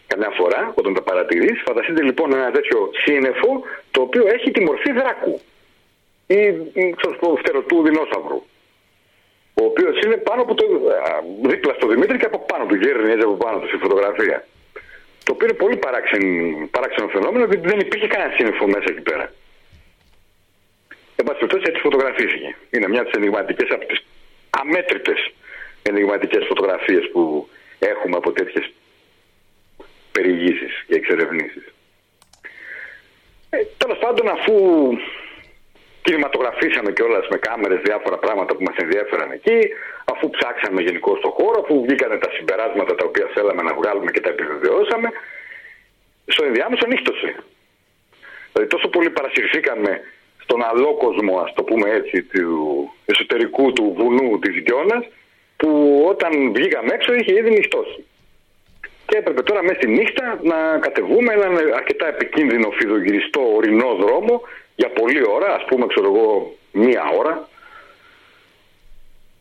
καμιά φορά όταν τα παρατηρείς. Φανταστείτε λοιπόν ένα τέτοιο σύννεφο το οποίο έχει τη μορφή δράκου ή, ξέρω πω, φτερωτού δεινόσαυρου ο οποίος είναι πάνω από το, δίπλα στο Δημήτρη και από πάνω του, γέρνει έτσι από πάνω του στη φωτογραφία. Το οποίο είναι πολύ παράξενο φαινόμενο, γιατί δεν υπήρχε κανένα σύννεφο μέσα εκεί πέρα. Εν πάση περιπτώσει, έτσι φωτογραφήθηκε. Είναι μια από τις ενηγματικές, από τις αμέτρητες ενηγματικές φωτογραφίες που έχουμε από τέτοιες περιηγήσεις και εξερευνήσεις. Ε, Τέλος πάντων, αφού κινηματογραφήσαμε κιόλας με κάμερες διάφορα πράγματα που μας ενδιαφέραν εκεί, αφού ψάξαμε γενικώ στο χώρο, αφού βγήκανε τα συμπεράσματα τα οποία θέλαμε να βγάλουμε και τα επιβεβαιώσαμε, στο ενδιάμεσο νύχτωσε. Δηλαδή τόσο πολύ παρασυρθήκαμε στον αλόκοσμο, ας το πούμε έτσι, του εσωτερικού του βουνού της Γιώνας, που όταν βγήκαμε έξω είχε ήδη νυχτώσει. Και έπρεπε τώρα μέσα στη νύχτα να κατεβούμε έναν αρκετά επικίνδυνο φιδογυριστό ορεινό δρόμο για πολλή ώρα, ας πούμε ξέρω εγώ μία ώρα,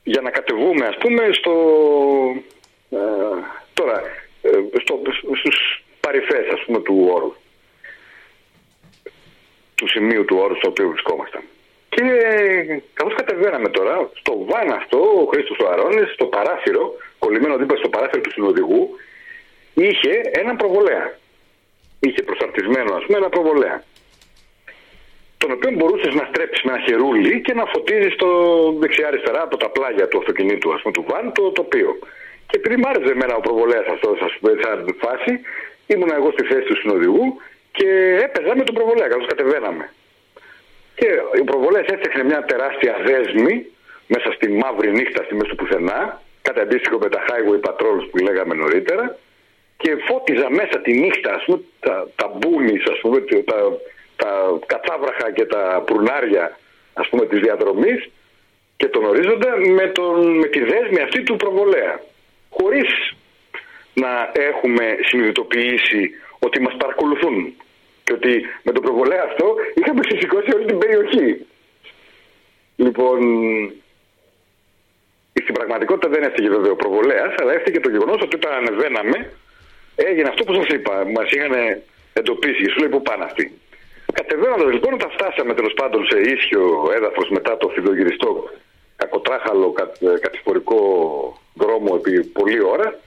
για να κατεβούμε ας πούμε στο, ε, τώρα, ε, στο, στους παρυφές ας πούμε του όρου, του σημείου του όρου στο οποίο βρισκόμασταν. Και καθώς κατεβαίναμε τώρα, στο βάν αυτό, ο Χρήστος ο Αρώνης, στο παράθυρο, κολλημένο δίπλα στο παράθυρο του συνοδηγού, είχε έναν προβολέα. Είχε προσαρτισμένο, ας πούμε, ένα προβολέα τον οποίο μπορούσες να στρέψεις με ένα χερούλι και να φωτίζεις το δεξιά-αριστερά από τα πλάγια του αυτοκινήτου, ας πούμε, του βαν, το τοπίο. Και επειδή μ' άρεσε εμένα ο προβολέας αυτός, ας πούμε, σαν φάση, ήμουν εγώ στη θέση του συνοδηγού και έπαιζα με τον προβολέα, καθώ κατεβαίναμε. Και ο προβολέας έφτιαχνε μια τεράστια δέσμη μέσα στη μαύρη νύχτα, στη μέση του πουθενά, κάτι αντίστοιχο με τα highway patrols που λέγαμε νωρίτερα, και φώτιζα μέσα τη νύχτα, ας πούμε, τα, τα ας πούμε, τα, τα κατσάβραχα και τα πουρνάρια ας πούμε της διαδρομής και τον ορίζοντα με, τον, με τη δέσμη αυτή του προβολέα χωρίς να έχουμε συνειδητοποιήσει ότι μας παρακολουθούν και ότι με τον προβολέα αυτό είχαμε συσσηκώσει όλη την περιοχή. Λοιπόν, στην πραγματικότητα δεν έφυγε βέβαια ο προβολέας, αλλά έφυγε το γεγονός ότι όταν ανεβαίναμε έγινε αυτό που σας είπα. Μας είχαν εντοπίσει και σου λέει που πάνε αυτοί; Κατεβαίνοντα λοιπόν, όταν φτάσαμε τέλος πάντων σε ίσιο έδαφος μετά το φιδογυριστό κακοτράχαλο κατηφορικό δρόμο επί πολλή ώρα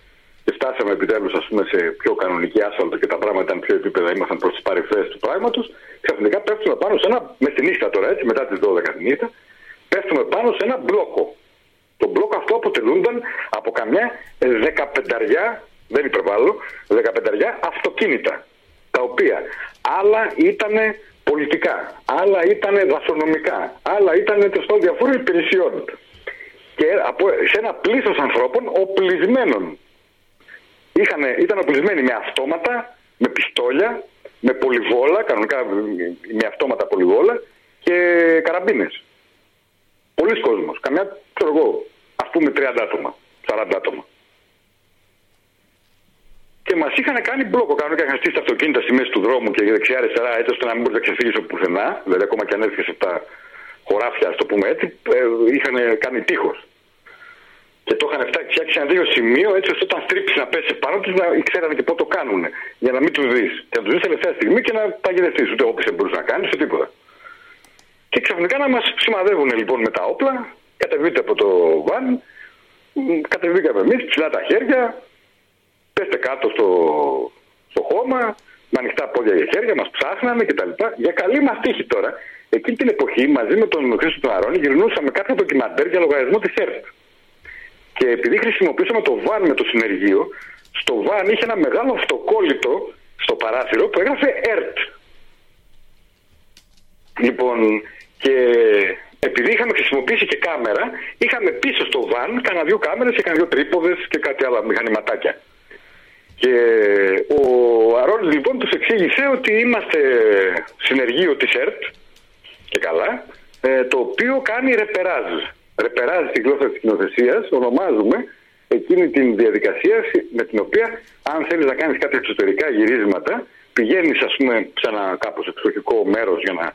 και φτάσαμε επιτέλους σε πιο κανονική άσφαλτο και τα πράγματα ήταν πιο επίπεδα, ήμασταν προς τις παρυφές του πράγματος. Ξαφνικά πέφτουμε πάνω σε ένα. με τη νύχτα τώρα έτσι, μετά τις 12 τη νύχτα, πέφτουμε πάνω σε ένα μπλόκο. Το μπλόκο αυτό αποτελούνταν από καμιά δεκαπενταριά, δεν υπερβάλλω, δεκαπενταριά αυτοκίνητα. Τα οποία άλλα ήταν πολιτικά, άλλα ήταν δασονομικά, άλλα ήταν τέλο διαφόρων υπηρεσιών. Και από, σε ένα πλήθος ανθρώπων οπλισμένων. Είχαν, ήταν οπλισμένοι με αυτόματα, με πιστόλια, με πολυβόλα, κανονικά με αυτόματα πολυβόλα και καραμπίνες. Πολλοί κόσμος, καμιά, ξέρω εγώ, ας πούμε 30 άτομα, 40 άτομα. Και μας είχαν κάνει μπλόκο. Κανονικά είχαν στήσει τα αυτοκίνητα στη μέση του δρόμου και δεξιά-αριστερά, έτσι ώστε να μην μπορείς να ξεφύγεις από πουθενά. Δηλαδή, ακόμα και αν έρθεις από τα χωράφια, ας το πούμε έτσι, ε, είχαν κάνει τείχος. Και το είχαν φτιάξει ένα δύο σημείο, έτσι ώστε όταν στρίψει να πέσει πάνω τους, να ξέρανε και πότε το κάνουν. Για να μην τους δεις. Και να τους δεις τελευταία στιγμή και να παγιδευτείς. Ούτε όποιο δεν μπορούσες να κάνεις, ούτε τίποτα. Και ξαφνικά να μας σημαδεύουν λοιπόν με τα όπλα, κατεβείτε από το βαν, κατεβήκαμε εμείς, ψηλά τα χέρια, πέστε κάτω στο, στο χώμα, με ανοιχτά πόδια για χέρια, μας ψάχνανε κτλ. Για καλή μας τύχη τώρα, εκείνη την εποχή μαζί με τον Χρήστο του Αρώνη γυρνούσαμε κάποιο ντοκιμαντέρ για λογαριασμό της ΕΡΤ. Και επειδή χρησιμοποιούσαμε το βαν με το συνεργείο, στο βαν είχε ένα μεγάλο αυτοκόλλητο στο παράθυρο που έγραφε ΕΡΤ. Λοιπόν, και επειδή είχαμε χρησιμοποιήσει και κάμερα, είχαμε πίσω στο βαν κανένα δύο κάμερες και κανένα δύο τρίποδες και κάτι άλλα μηχανηματάκια. Και ο Αρών λοιπόν τους εξήγησε ότι είμαστε συνεργείο της ΕΡΤ και καλά, ε, το οποίο κάνει ρεπεράζ. Ρεπεράζ στη γλώσσας της κοινοθεσίας, ονομάζουμε εκείνη την διαδικασία με την οποία αν θέλεις να κάνεις κάποια εξωτερικά γυρίσματα πηγαίνεις ας πούμε σε ένα κάπως εξωτερικό μέρος για να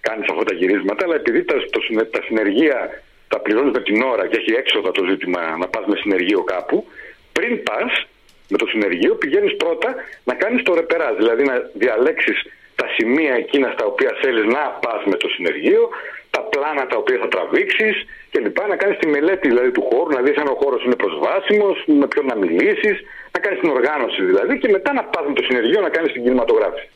κάνεις αυτά τα γυρίσματα αλλά επειδή τα, το, τα συνεργεία τα πληρώνεις με την ώρα και έχει έξοδα το ζήτημα να πας με συνεργείο κάπου πριν πας με το συνεργείο, πηγαίνεις πρώτα να κάνεις το ρεπεράζ. Δηλαδή να διαλέξεις τα σημεία εκείνα στα οποία θέλεις να πας με το συνεργείο, τα πλάνα τα οποία θα τραβήξεις κλπ. Να κάνεις τη μελέτη δηλαδή, του χώρου, να δεις αν ο χώρος είναι προσβάσιμος, με ποιον να μιλήσεις, να κάνεις την οργάνωση δηλαδή και μετά να πας με το συνεργείο να κάνεις την κινηματογράφηση.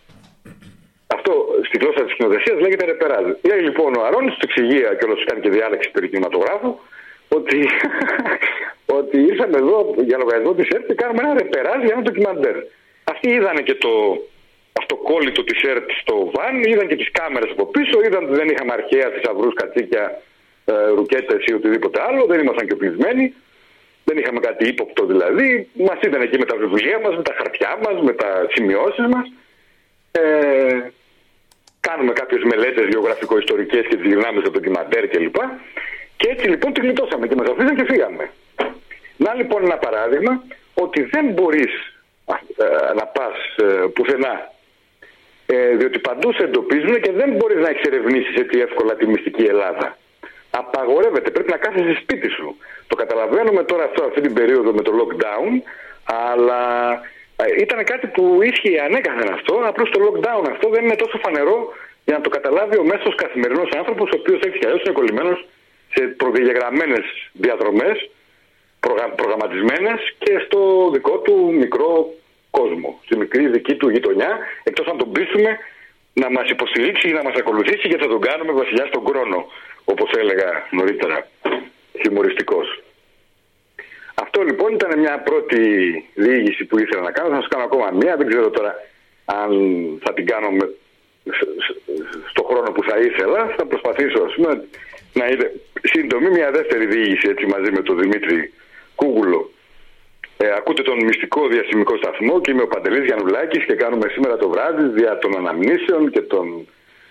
Αυτό στη γλώσσα της κοινοθεσία λέγεται ρεπεράζ. Λέει λοιπόν ο Αρώνης, του εξηγεί και όλος κάνει και διάλεξη περί κινηματογράφου, ότι, ότι ήρθαμε εδώ για λογαριασμό της ΕΡΤ και κάνουμε ένα ρεπεράζ για ένα ντοκιμαντέρ. Αυτοί είδαν και το αυτοκόλλητο της ΕΡΤ στο βαν, είδαν και τις κάμερες από πίσω, είδαν ότι δεν είχαμε αρχαία θησαυρούς, κατσίκια, ε, ρουκέτες ή οτιδήποτε άλλο, δεν ήμασταν και οπλισμένοι. Δεν είχαμε κάτι ύποπτο δηλαδή. Μας είδαν εκεί με τα βιβλία μας, με τα χαρτιά μας, με τα σημειώσεις μας. Ε, κάνουμε κάποιες μελέτες γεωγραφικο-ιστορικές και τις γυρνάμε στο ντοκιμαντέρ κλπ. Και έτσι λοιπόν τη γλιτώσαμε και μα αφήσαν και φύγαμε. Να λοιπόν ένα παράδειγμα ότι δεν μπορείς ε, να πας ε, πουθενά ε, διότι παντού σε εντοπίζουν και δεν μπορείς να εξερευνήσεις έτσι εύκολα τη μυστική Ελλάδα. Απαγορεύεται, πρέπει να κάθεσαι σπίτι σου. Το καταλαβαίνουμε τώρα αυτό, αυτή την περίοδο με το lockdown, αλλά ήταν κάτι που ίσχυε ανέκαθεν αυτό. Απλώς το lockdown αυτό δεν είναι τόσο φανερό για να το καταλάβει ο μέσος καθημερινός άνθρωπος, ο οποίος έτσι κι αλλιώς είναι κολλημένος σε προδιαγραμμένες διαδρομές, προγρα... προγραμματισμένες και στο δικό του μικρό κόσμο, στη μικρή δική του γειτονιά, εκτός αν τον πείσουμε να μας υποστηρίξει ή να μας ακολουθήσει γιατί θα τον κάνουμε βασιλιά στον χρόνο, όπως έλεγα νωρίτερα, χιουμοριστικός. Αυτό λοιπόν ήταν μια πρώτη διήγηση που ήθελα να κάνω. Θα σας κάνω ακόμα μία, δεν ξέρω τώρα αν θα την κάνω με... στο χρόνο που θα ήθελα. Θα προσπαθήσω ας πούμε, να είναι σύντομη μια δεύτερη διήγηση έτσι μαζί με τον Δημήτρη Κούγουλο. Ε, ακούτε τον μυστικό διαστημικό σταθμό και είμαι ο Παντελής Γιαννουλάκης και κάνουμε σήμερα το βράδυ δια των αναμνήσεων και, των,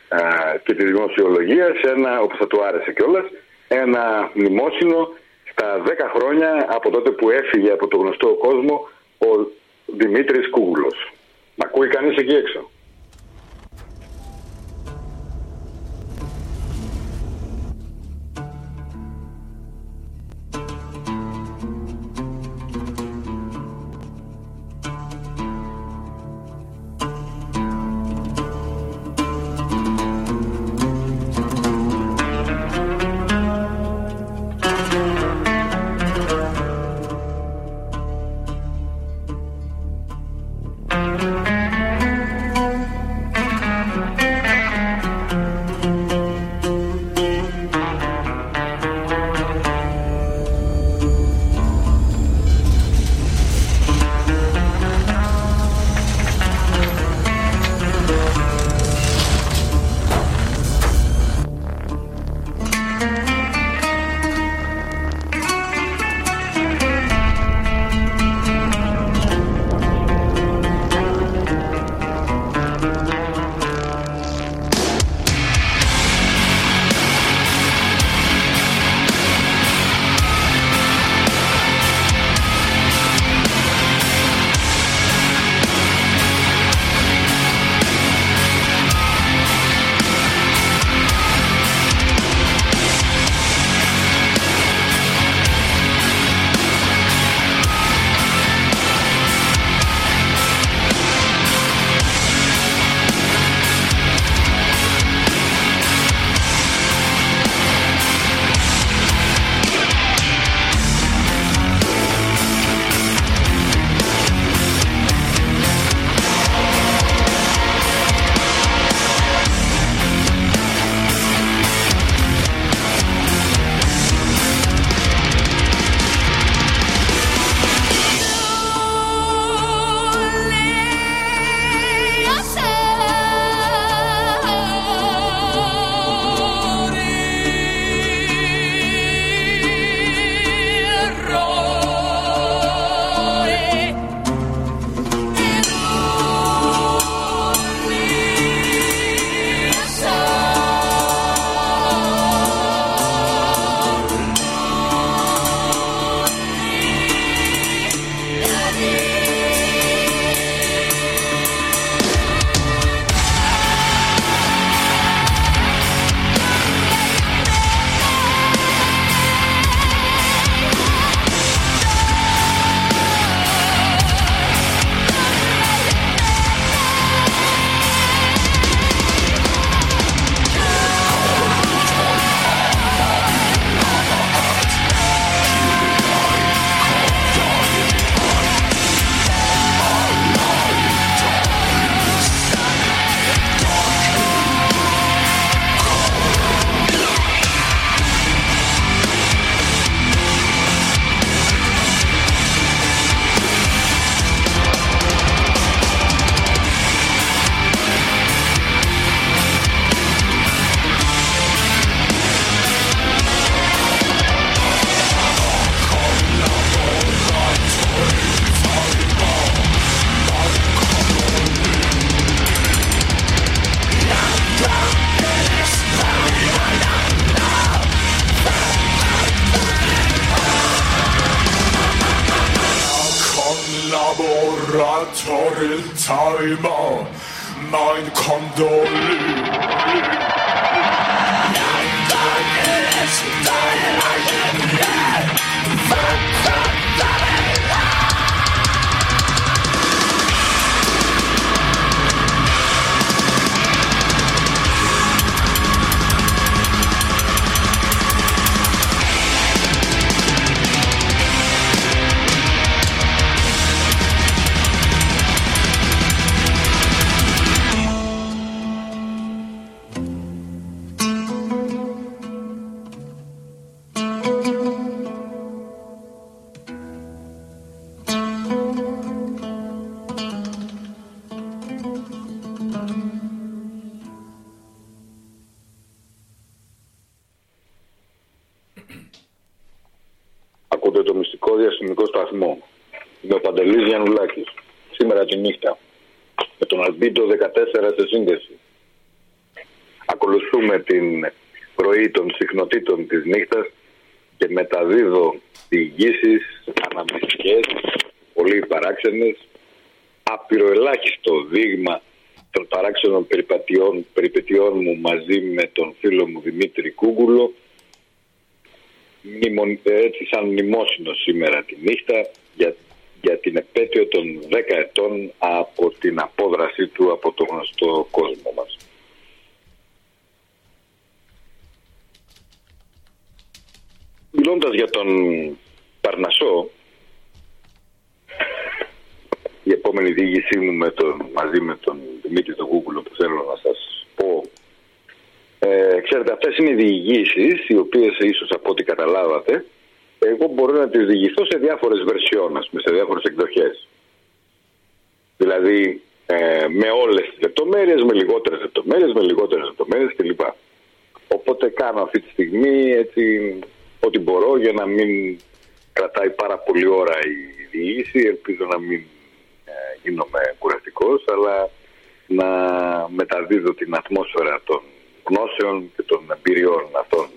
α, και της γνωσιολογίας ένα, όπως θα του άρεσε κιόλας, ένα μνημόσυνο στα 10 χρόνια από τότε που έφυγε από το γνωστό κόσμο ο Δημήτρης Κούγουλος. Μ' ακούει κανείς εκεί έξω; meine Kondoleezzen. Ακολουθούμε την ροή των συχνοτήτων της νύχτας και μεταδίδω διηγήσεις αναμυστικές, πολύ παράξενες, άπειρο ελάχιστο δείγμα των παράξενων περιπατιών, περιπετειών μου μαζί με τον φίλο μου Δημήτρη Κούγκουλο έτσι σαν μνημόσυνο σήμερα τη νύχτα για, για την επέτειο των 10 ετών από την απόδρασή του από το γνωστό κόσμο μας. Μιλώντας για τον Παρνασό, η επόμενη διήγησή μου με τον, μαζί με τον Δημήτρη τον Google που θέλω να σας πω ε, ξέρετε, αυτές είναι οι διηγήσεις, οι οποίες ίσως από ό,τι καταλάβατε, εγώ μπορώ να τις διηγηθώ σε διάφορες βερσιόνες, σε διάφορες εκδοχές. Δηλαδή, ε, με όλες τις λεπτομέρειες, με λιγότερες λεπτομέρειες, με λιγότερες λεπτομέρειες κλπ. Οπότε κάνω αυτή τη στιγμή έτσι ό,τι μπορώ για να μην κρατάει πάρα πολύ ώρα η διήγηση. Ελπίζω να μην ε, γίνομαι κουραστικός, αλλά να μεταδίδω την ατμόσφαιρα των γνώσεων και των εμπειριών αυτών.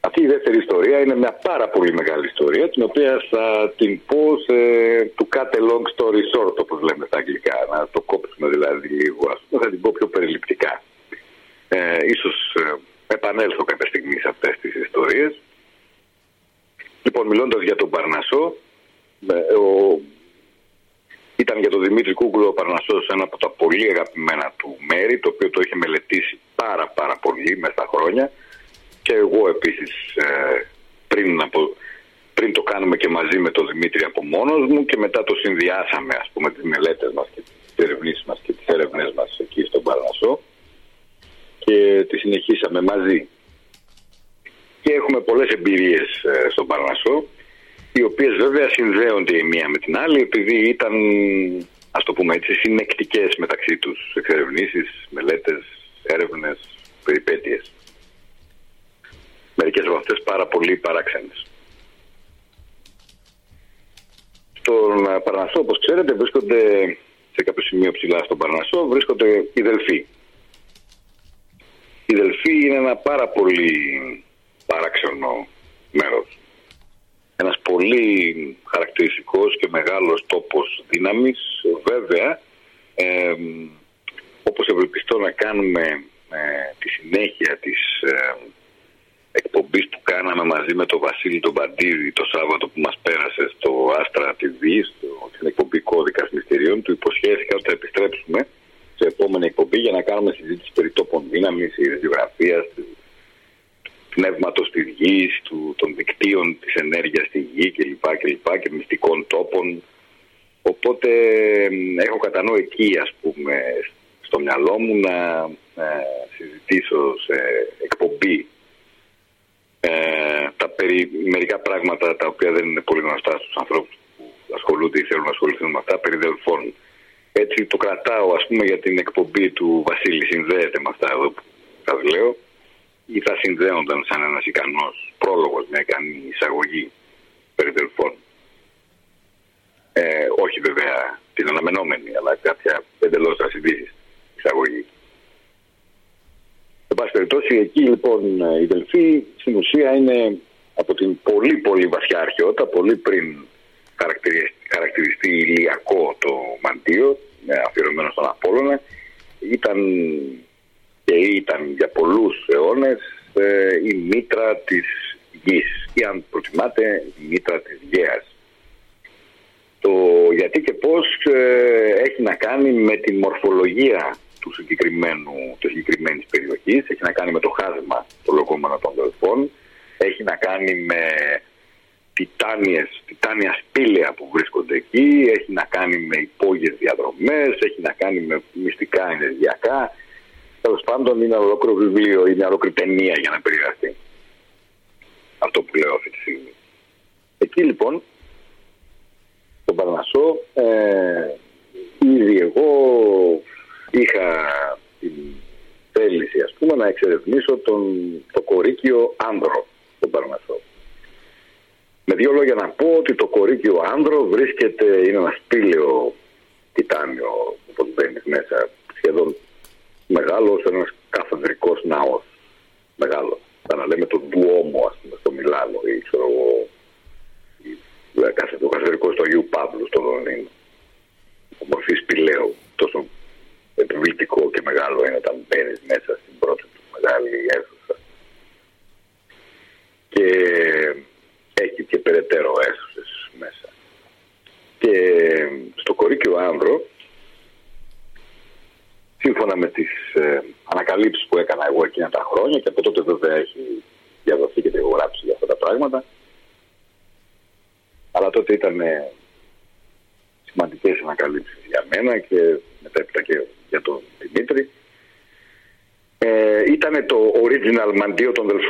Αυτή η δεύτερη ιστορία είναι μια πάρα πολύ μεγάλη ιστορία την οποία θα την πω σε to cut a long story short όπως λέμε στα αγγλικά να το κόψουμε δηλαδή λίγο ας πούμε θα την πω πιο περιληπτικά ε, ίσως ε, επανέλθω κάποια στιγμή σε αυτές τις ιστορίες. Λοιπόν μιλώντας για τον Παρνασό ε, ο, ήταν για τον Δημήτρη Κούκουλο ο Παρνασσός ένα από τα πολύ αγαπημένα του μέρη, το οποίο το είχε μελετήσει πάρα πάρα πολύ μέσα στα χρόνια. Και εγώ επίσης ε, πριν, από, πριν το κάνουμε και μαζί με τον Δημήτρη από μόνος μου και μετά το συνδυάσαμε ας πούμε τις μελέτες μας και τις ερευνήσεις μας και τις έρευνες μας εκεί στον Παρνασσό και τις συνεχίσαμε μαζί. Και έχουμε πολλές εμπειρίες ε, στον Παρνασσό οι οποίες βέβαια συνδέονται η μία με την άλλη επειδή ήταν ας το πούμε έτσι συνεκτικές μεταξύ τους εξερευνήσεις, μελέτες, έρευνες, περιπέτειες. Μερικές από αυτές πάρα πολύ παράξενες. Στον Παρνασσό όπως ξέρετε βρίσκονται σε κάποιο σημείο ψηλά στον Παρνασσό βρίσκονται οι Δελφοί. Οι Δελφοί είναι ένα πάρα πολύ παράξενο μέρος ένας πολύ χαρακτηριστικός και μεγάλος τόπος δύναμης. Βέβαια, ε, όπως ευελπιστώ να κάνουμε ε, τη συνέχεια της ε, εκπομπής που κάναμε μαζί με τον Βασίλη τον Παντίδη το Σάββατο που μας πέρασε στο Άστρα TV, στο, στην εκπομπή Κώδικας Μυστηρίων, του υποσχέθηκα ότι θα επιστρέψουμε σε επόμενη εκπομπή για να κάνουμε συζήτηση περί τόπων δύναμης, ιδιογραφίας, πνεύματος της γης, του, των δικτύων της ενέργειας στη γη κλπ. Και, και μυστικών τόπων. Οπότε έχω κατά νου εκεί ας πούμε στο μυαλό μου να ε, συζητήσω σε εκπομπή ε, τα περί, μερικά πράγματα τα οποία δεν είναι πολύ γνωστά στους ανθρώπους που ασχολούνται ή θέλουν να ασχοληθούν με αυτά περί δελφών. Έτσι το κρατάω, ας πούμε, για την εκπομπή του Βασίλη. Συνδέεται με αυτά εδώ που σα λέω. Ή θα συνδέονταν σαν ένας ικανός πρόλογος, μια ικανή εισαγωγή περιπτωσών. Ε, όχι βέβαια την αναμενόμενη, αλλά κάποια εντελώς ασυνδύση εισαγωγή. Εν πάση περιπτώσει, εκεί λοιπόν ε, η Δελφή στην ουσία είναι από την πολύ πολύ βαθιά αρχαιότητα, πολύ πριν χαρακτηριστεί ηλιακό το μαντίο, αφιερωμένο στον Απόλλωνα. Ήταν και ήταν για πολλούς αιώνες ε, η μήτρα της γης. Ή αν προτιμάτε η μήτρα της γέας. Το γιατί και πώς ε, έχει να κάνει με τη μορφολογία του συγκεκριμένου, της συγκεκριμένης περιοχής, έχει να κάνει με το χάσμα των λογόμενων των δελφών, έχει να κάνει με τιτάνιες, τιτάνια σπήλαια που βρίσκονται εκεί, έχει να κάνει με υπόγειες διαδρομές, έχει να κάνει με μυστικά ενεργειακά. Τέλος πάντων είναι ολόκληρο βιβλίο, είναι ολόκληρη ταινία για να περιγραφεί. Αυτό που λέω αυτή τη στιγμή. Εκεί λοιπόν, στον Παρνασσό, ε, ήδη εγώ είχα την θέληση ας πούμε να εξερευνήσω τον, το κορίκιο άνδρο στον Παρνασσό. Με δύο λόγια να πω ότι το κορίκιο άνδρος βρίσκεται, είναι ένα σπήλαιο τιτάνιο Mantío, donde el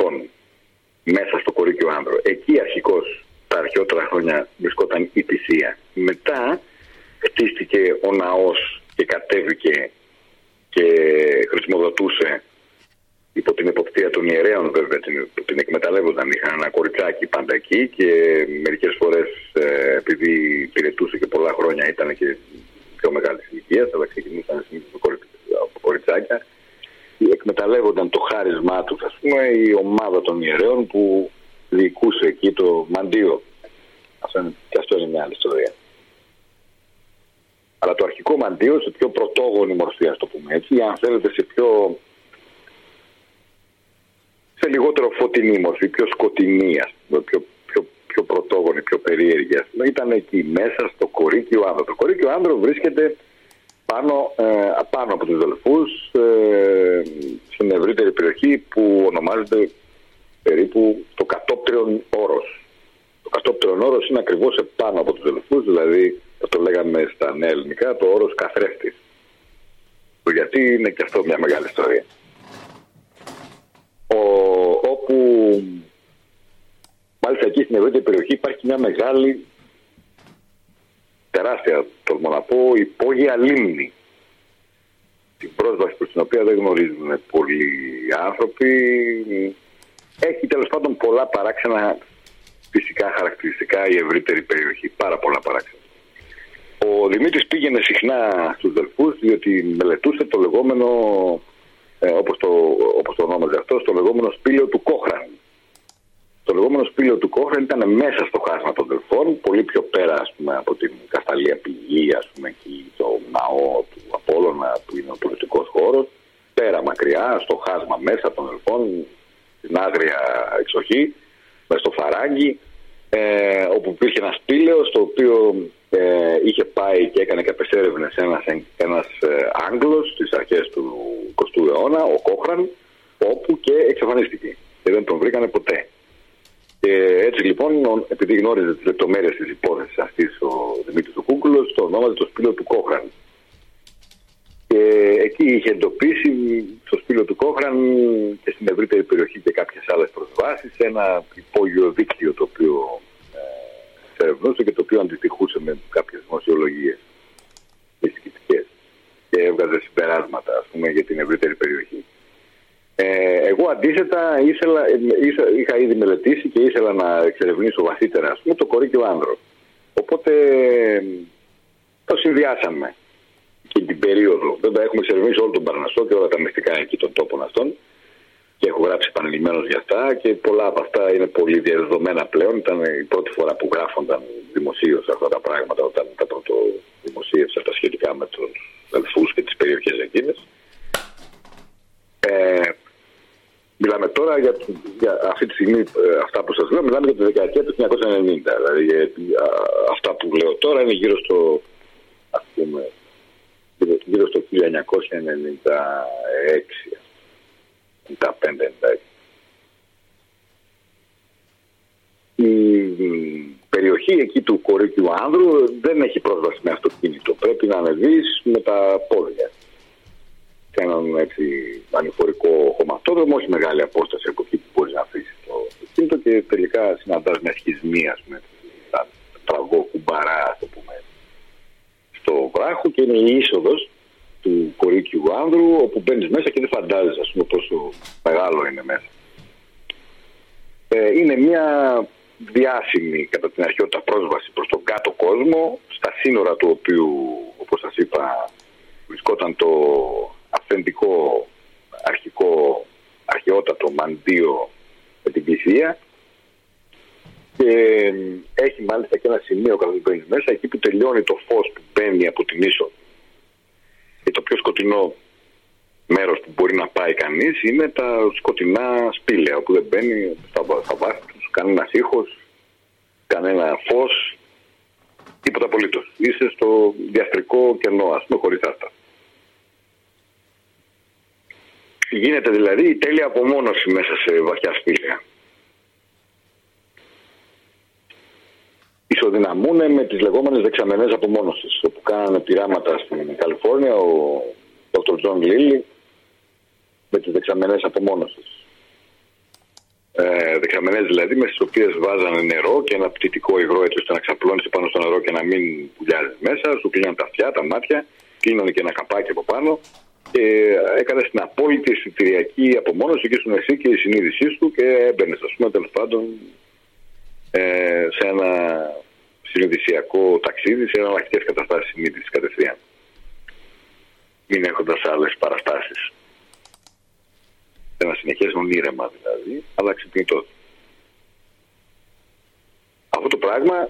πράγμα,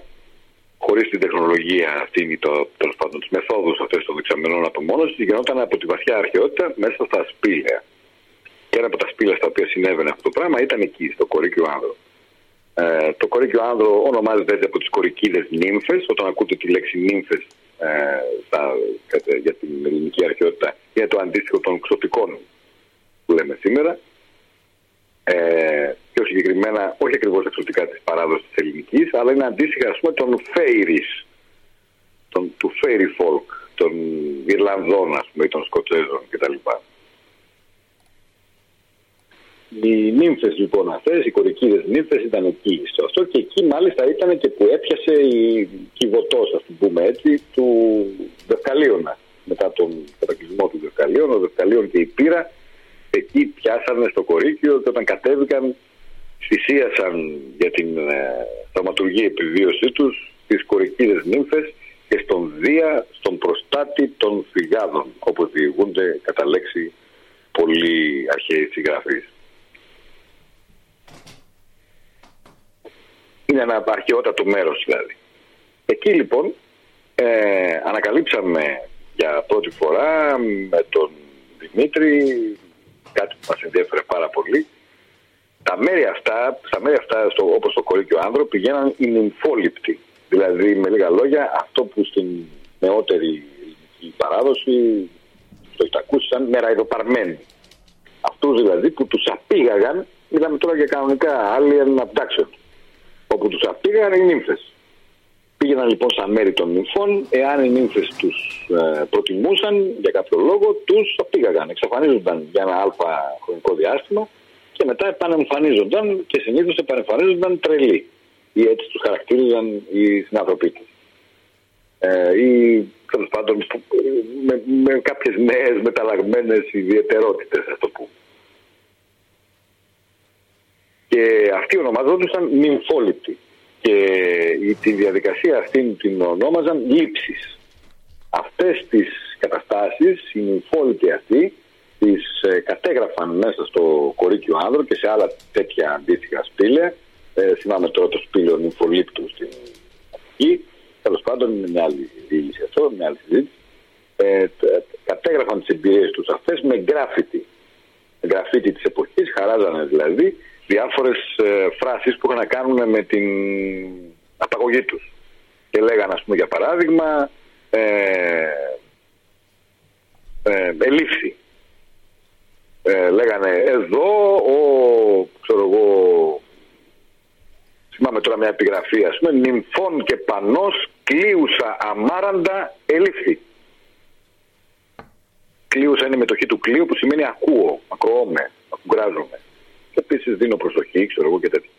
χωρίς την τεχνολογία αυτή, το, τέλος πάντων τις μεθόδους αυτές των δεξαμενών απομόνωση, γινόταν από τη βαθιά αρχαιότητα μέσα στα σπήλαια. Και ένα από τα σπήλαια στα οποία συνέβαινε αυτό το πράγμα ήταν εκεί, στο κορίκιο άνδρο. Ε, το κορίκιο άνδρο ονομάζεται έτσι από τις κορικίδες νύμφες. Όταν ακούτε τη λέξη νύμφες ε, για την ελληνική αρχαιότητα είναι το αντίστοιχο των ξωτικών που λέμε σήμερα. Ε, πιο συγκεκριμένα, όχι ακριβώς εξωτικά της παράδοσης της ελληνικής, αλλά είναι αντίστοιχα ας πούμε των φέιρις, του fairy folk, των Ιρλανδών ας πούμε, ή των Σκοτσέζων κτλ. Οι νύμφες λοιπόν αυτές, οι κορικίδες νύμφες ήταν εκεί στο αυτό και εκεί μάλιστα ήταν και που έπιασε η κυβωτός, ας το πούμε έτσι, του Δευκαλίωνα. Μετά τον κατακλυσμό του Δευκαλίων, ο Δευκαλίων και η Πύρα εκεί πιάσανε στο κορίκιο και όταν κατέβηκαν θυσίασαν για την ε, θαυματουργή επιβίωσή τους τις κορικίδες νύμφες και στον Δία, στον προστάτη των φυγάδων, όπως διηγούνται κατά λέξη πολύ αρχαίοι συγγραφείς. Είναι ένα αρχαιότατο μέρος δηλαδή. Εκεί λοιπόν ε, ανακαλύψαμε για πρώτη φορά με τον Δημήτρη κάτι που μας ενδιαφέρε πάρα πολύ τα μέρη αυτά, στα μέρη αυτά στο, όπως το κορίκιο άνδρο πηγαίναν οι νυμφόληπτοι. Δηλαδή με λίγα λόγια αυτό που στην νεότερη ελληνική παράδοση το έχετε ακούσει σαν μεραϊδοπαρμένοι. Αυτούς δηλαδή που τους απήγαγαν, μιλάμε τώρα για κανονικά alien abduction όπου τους απήγαν οι νύμφες. Πήγαιναν λοιπόν στα μέρη των νυμφών, εάν οι νύμφες τους ε, προτιμούσαν για κάποιο λόγο, τους απήγαγαν. Εξαφανίζονταν για ένα αλφα χρονικό διάστημα και μετά επανεμφανίζονταν και συνήθως επανεμφανίζονταν τρελοί ή έτσι τους χαρακτήριζαν οι συνανθρωποί τους. Ε, ή τέλος πάντων με, με κάποιες νέες μεταλλαγμένες ιδιαιτερότητες, ας το πούμε. Και αυτοί ονομαζόντουσαν νυμφόληπτοι. Και τη διαδικασία αυτή την ονόμαζαν λήψεις. Αυτές τις καταστάσεις, οι νυμφόληπτοι αυτοί, τις ε, κατέγραφαν μέσα στο κορίκιο άνδρο και σε άλλα τέτοια αντίστοιχα σπήλαια. Ε, θυμάμαι τώρα το σπήλαιο νυμφολίπτου στην Αττική. Τέλος πάντων είναι μια άλλη διήγηση αυτό, μια άλλη συζήτηση. Ε, κατέγραφαν τις εμπειρίες τους αυτές με γκράφιτι. Γκράφιτι της εποχής, χαράζανε δηλαδή διάφορες ε, φράσεις που είχαν να κάνουν με την απαγωγή τους. Και λέγανε ας πούμε για παράδειγμα ε, ε, ελήφθη. Ε, λέγανε εδώ ο, ξέρω εγώ, θυμάμαι τώρα μια επιγραφή ας πούμε, νυμφών και πανός κλείουσα αμάραντα ελήφθη. Κλείουσα είναι η μετοχή του κλείου που σημαίνει ακούω, ακροώμαι, ακουγκράζομαι. Και επίσης δίνω προσοχή, ξέρω εγώ και τέτοια.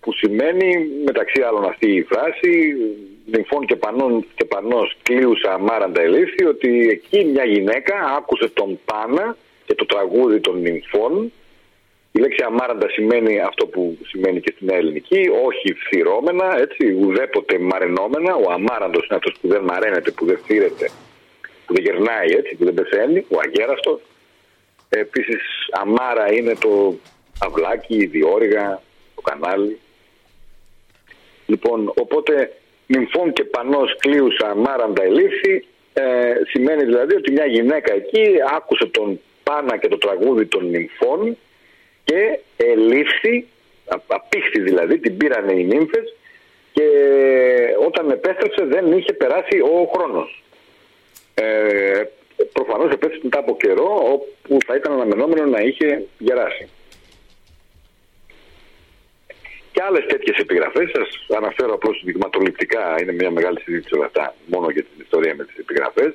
Που σημαίνει μεταξύ άλλων αυτή η φράση νυμφών και, πανών, και πανός κλείουσα αμάραντα ελήφθη ότι εκεί μια γυναίκα άκουσε τον Πάνα και το τραγούδι των νυμφών. Η λέξη αμάραντα σημαίνει αυτό που σημαίνει και στην ελληνική, όχι φθυρώμενα, έτσι, ουδέποτε μαρενόμενα. Ο αμάραντος είναι αυτός που δεν μαραίνεται, που δεν φθύρεται, που δεν γερνάει, έτσι, που δεν πεθαίνει, ο αγέραστος. Επίσης αμάρα είναι το αυλάκι, η διόρυγα, το κανάλι. Λοιπόν, οπότε νυμφών και πανός κλείουσα αμάραντα ελήφθη, ε, σημαίνει δηλαδή ότι μια γυναίκα εκεί άκουσε τον πάνα και το τραγούδι των νυμφών και ελήφθη, απήχθη δηλαδή, την πήρανε οι νύμφες και όταν επέστρεψε δεν είχε περάσει ο χρόνος. Ε, προφανώς επέστρεψε μετά από καιρό όπου θα ήταν αναμενόμενο να είχε γεράσει. Και άλλες τέτοιες επιγραφές, σας αναφέρω απλώς δειγματοληπτικά, είναι μια μεγάλη συζήτηση όλα αυτά, μόνο για την ιστορία με τις επιγραφές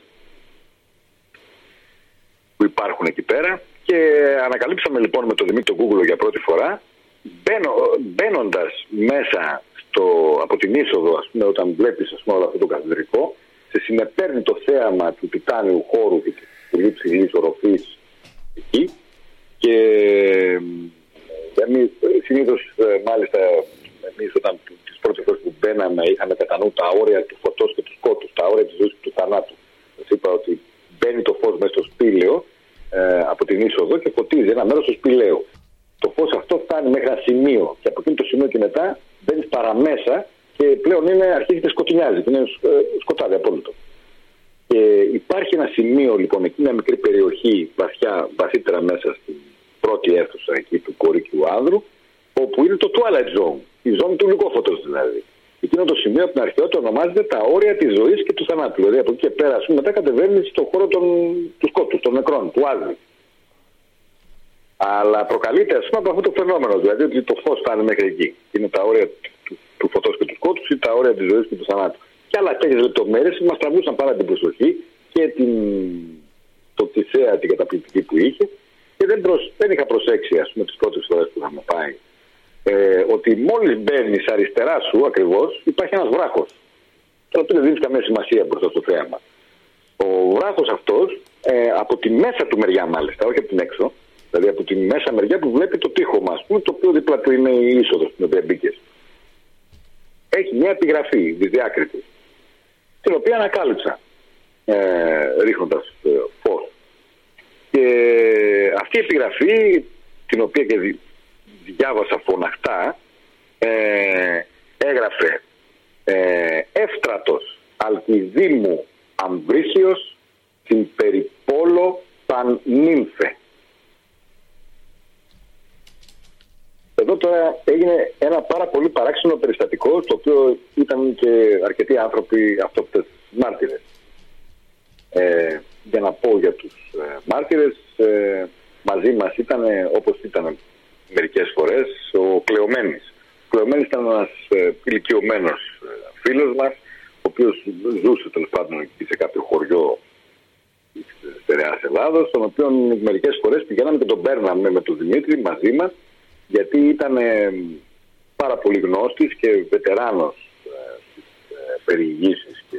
που υπάρχουν εκεί πέρα. Και ανακαλύψαμε λοιπόν με τον Δημήτρη Google για πρώτη φορά, μπαίνοντας μέσα στο, από την είσοδο, ας πούμε, όταν βλέπεις όλο αυτό το καθεδρικό, σε συνεπέρνει το θέαμα του τιτάνιου χώρου και της πολύ ψηλής οροφής εκεί. Και εμεί συνήθως, ε, μάλιστα, εμείς όταν τις πρώτες φορές που μπαίναμε, είχαμε κατά νου τα όρια του φωτός και του σκότους, τα όρια της ζωής και του θανάτου. Σας είπα ότι μπαίνει το φως μέσα στο σπήλαιο ε, από την είσοδο και φωτίζει ένα μέρος του σπηλαίου. Το φως αυτό φτάνει μέχρι ένα σημείο και από εκείνο το σημείο και μετά μπαίνει παραμέσα και πλέον είναι, αρχίζει και σκοτεινιάζει, και είναι ε, σκοτάδι απόλυτο. Και υπάρχει ένα σημείο λοιπόν, εκεί μια μικρή περιοχή βαθιά, βαθύτερα μέσα στην πρώτη αίθουσα εκεί του κορίκιου άνδρου, όπου είναι το Twilight Zone, η ζώνη του λυκόφωτος δηλαδή. Εκείνο το σημείο από την αρχαιότητα ονομάζεται τα όρια της ζωής και του θανάτου. Δηλαδή από εκεί και πέρα, πούμε, μετά κατεβαίνει στον χώρο των, του σκότους, των νεκρών, του άδει. Αλλά προκαλείται, ας πούμε, από αυτό το φαινόμενο. Δηλαδή ότι το φως φτάνει μέχρι εκεί. Είναι τα όρια του, του φωτός και του σκότους ή τα όρια της ζωής και του θανάτου. Και άλλα τέτοιες λεπτομέρειες μας τραβούσαν πάρα την προσοχή και την, το, τη θέα την καταπληκτική που είχε. Και δεν, προς, δεν είχα προσέξει, ας πούμε, τις πρώτες φορές που είχαμε πάει ε, ότι μόλις μπαίνεις αριστερά σου ακριβώς υπάρχει ένας βράχος. Τώρα δεν δίνεις καμία σημασία μπροστά στο θέαμα. Ο βράχος αυτός ε, από τη μέσα του μεριά μάλιστα, όχι από την έξω, δηλαδή από τη μέσα μεριά που βλέπει το τείχο μας, το οποίο δίπλα του είναι η είσοδος στην οποία μπήκες. Έχει μια επιγραφή δυσδιάκριτη, την οποία ανακάλυψα ε, ρίχνοντας ε, φως. Και αυτή η επιγραφή, την οποία και διάβασα φωναχτά, ε, έγραφε ε, «Εύστρατος Αλκιδήμου Αμβρίσιος την περιπόλο νύμφε». Εδώ τώρα έγινε ένα πάρα πολύ παράξενο περιστατικό, στο οποίο ήταν και αρκετοί άνθρωποι αυτόπτες μάρτυρες. Ε, για να πω για τους ε, μάρτυρες, ε, μαζί μας ήταν όπως ήταν μερικές φορές ο Κλεωμένης. Ο Κλεωμένης ήταν ένας ε, ηλικιωμένος ε, φίλος μας, ο οποίος ζούσε τέλος πάντων εκεί σε κάποιο χωριό της στερεάς Ελλάδος, τον οποίο μερικές φορές πηγαίναμε και τον παίρναμε με τον Δημήτρη μαζί μας, γιατί ήταν ε, πάρα πολύ γνώστης και βετεράνος ε, στις ε, περιηγήσεις και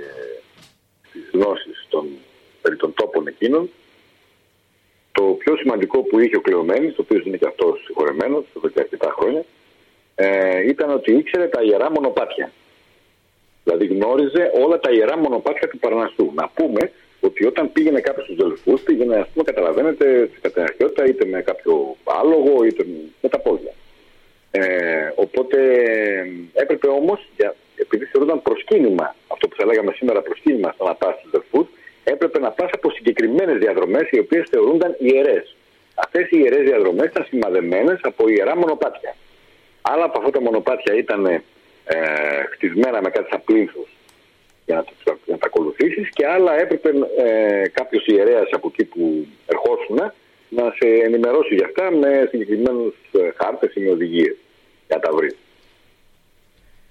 στις γνώσεις των, περί των τόπων εκείνων το πιο σημαντικό που είχε ο Κλεωμένη, το οποίο είναι και αυτός συγχωρεμένος εδώ και αρκετά χρόνια, ε, ήταν ότι ήξερε τα ιερά μονοπάτια. Δηλαδή γνώριζε όλα τα ιερά μονοπάτια του Παραναστού. Να πούμε ότι ότι όταν πήγαινε κάποιος στους Δελφούς, πήγαινε, ας πούμε, καταλαβαίνετε, κατά αρχαιότητα είτε με κάποιο άλογο είτε με τα πόδια. Ε, οπότε έπρεπε όμως, επειδή θεωρούνταν προσκύνημα, αυτό που θα λέγαμε σήμερα προσκύνημα στο να πας στους Δελφούς, έπρεπε να πας από συγκεκριμένες διαδρομές οι οποίες θεωρούνταν ιερές. Αυτές οι ιερές διαδρομές ήταν σημαδεμένες από ιερά μονοπάτια. Άλλα από αυτά τα μονοπάτια ήταν ε, χτισμένα με κάτι σαν πλήθος για να, να τα ακολουθήσεις και άλλα έπρεπε ε, κάποιος ιερέας από εκεί που ερχόσουν να σε ενημερώσει για αυτά με συγκεκριμένους ε, χάρτες ή με οδηγίες για να τα βρεις.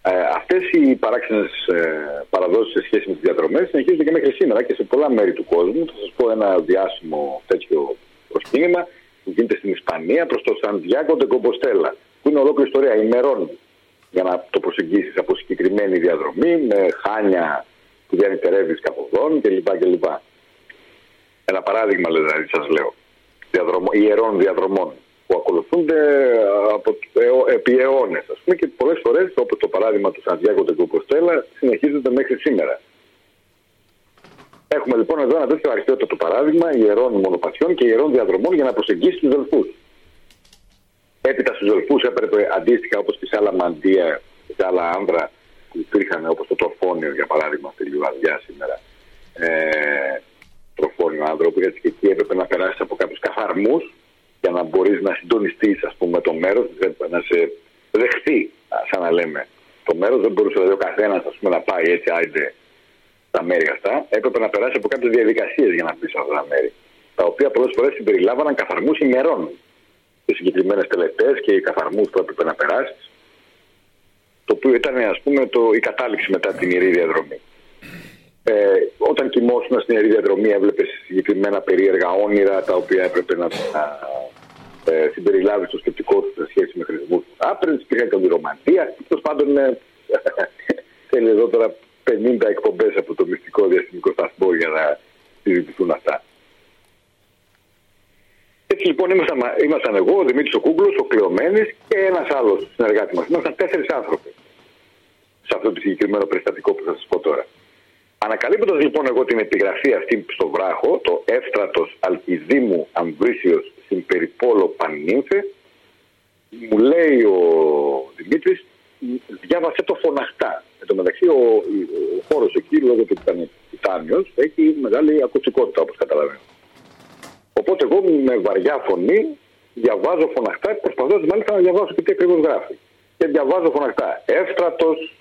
Ε, Αυτές οι παράξενες ε, παραδόσεις σε σχέση με τις διαδρομές συνεχίζονται και μέχρι σήμερα και σε πολλά μέρη του κόσμου. Θα σας πω ένα διάσημο τέτοιο προσκύνημα που γίνεται στην Ισπανία προς το Σαντιάκο Κομποστέλα, που είναι ολόκληρη ιστορία ημερών για να το προσεγγίσεις από συγκεκριμένη διαδρομή με χάνια που διανυτερεύεις καποδόν κλπ. κλπ. Ένα παράδειγμα δηλαδή σας λέω διαδρομο, ιερών διαδρομών που ακολουθούνται από, ε, επί αιώνες. Α πούμε και πολλές φορές, όπως το παράδειγμα του Σαντιάκο Τεκουποστέλα, συνεχίζονται μέχρι σήμερα. Έχουμε λοιπόν εδώ ένα τέτοιο αρχαιότατο παράδειγμα ιερών μονοπατιών και ιερών διαδρομών για να προσεγγίσει τους Δελφούς. Έπειτα στους Δελφούς έπρεπε αντίστοιχα όπως και σε άλλα μαντεία και σε άλλα άνδρα που υπήρχαν όπως το τροφόνιο για παράδειγμα στη Λιβαδιά σήμερα. Ε, τροφόνιο άνθρωπο, γιατί και εκεί έπρεπε να περάσεις από κάποιους καθαρμούς για να μπορείς να συντονιστείς, ας πούμε, το μέρος, να σε δεχθεί, σαν να λέμε, το μέρος. Δεν μπορούσε δηλαδή, ο καθένας να πάει έτσι, άιντε τα μέρη αυτά. Έπρεπε να περάσει από κάποιες διαδικασίες για να μπει σε αυτά τα μέρη. Τα οποία πολλές φορές συμπεριλάβαναν καθαρμούς ημερών. Και συγκεκριμένες τελετές και οι καθαρμούς που έπρεπε να περάσεις. Το οποίο ήταν, ας πούμε, το, η κατάληξη μετά την ιερή διαδρομή. Ε, όταν κοιμόσουν στην ιερή διαδρομή, έβλεπες συγκεκριμένα περίεργα όνειρα τα οποία έπρεπε να, ε, συμπεριλάβεις στο σκεπτικό του σε σχέση με χρησμούς άπρε. Υπήρχαν και ονειρομαντία. Τέλος πάντων, ε, θέλει εδώ τώρα 50 εκπομπές από το μυστικό διαστημικό σταθμό για να συζητηθούν αυτά. Έτσι λοιπόν ήμασταν, ήμασταν εγώ, ο Δημήτρης ο Κούγκλος, ο Κλεωμένης και ένας άλλος συνεργάτης μας. Ήμασταν τέσσερις άνθρωποι σε αυτό το συγκεκριμένο περιστατικό που θα σας πω τώρα. Ανακαλύπτοντας λοιπόν εγώ την επιγραφή αυτή στο βράχο, το εύστρατος Αλκιδήμου Αμβρίσιος στην περιπόλο Παννίνθε, μου λέει ο Δημήτρης, διάβασε το φωναχτά. Εν τω μεταξύ, ο, ο χώρος εκεί, λόγω του ότι ήταν τιτάνιος, έχει μεγάλη ακουστικότητα, όπως καταλαβαίνω. Οπότε εγώ με βαριά φωνή διαβάζω φωναχτά, προσπαθώ μάλιστα να διαβάσω και τι ακριβώς γράφει. Και διαβάζω φωναχτά. Εύστρατος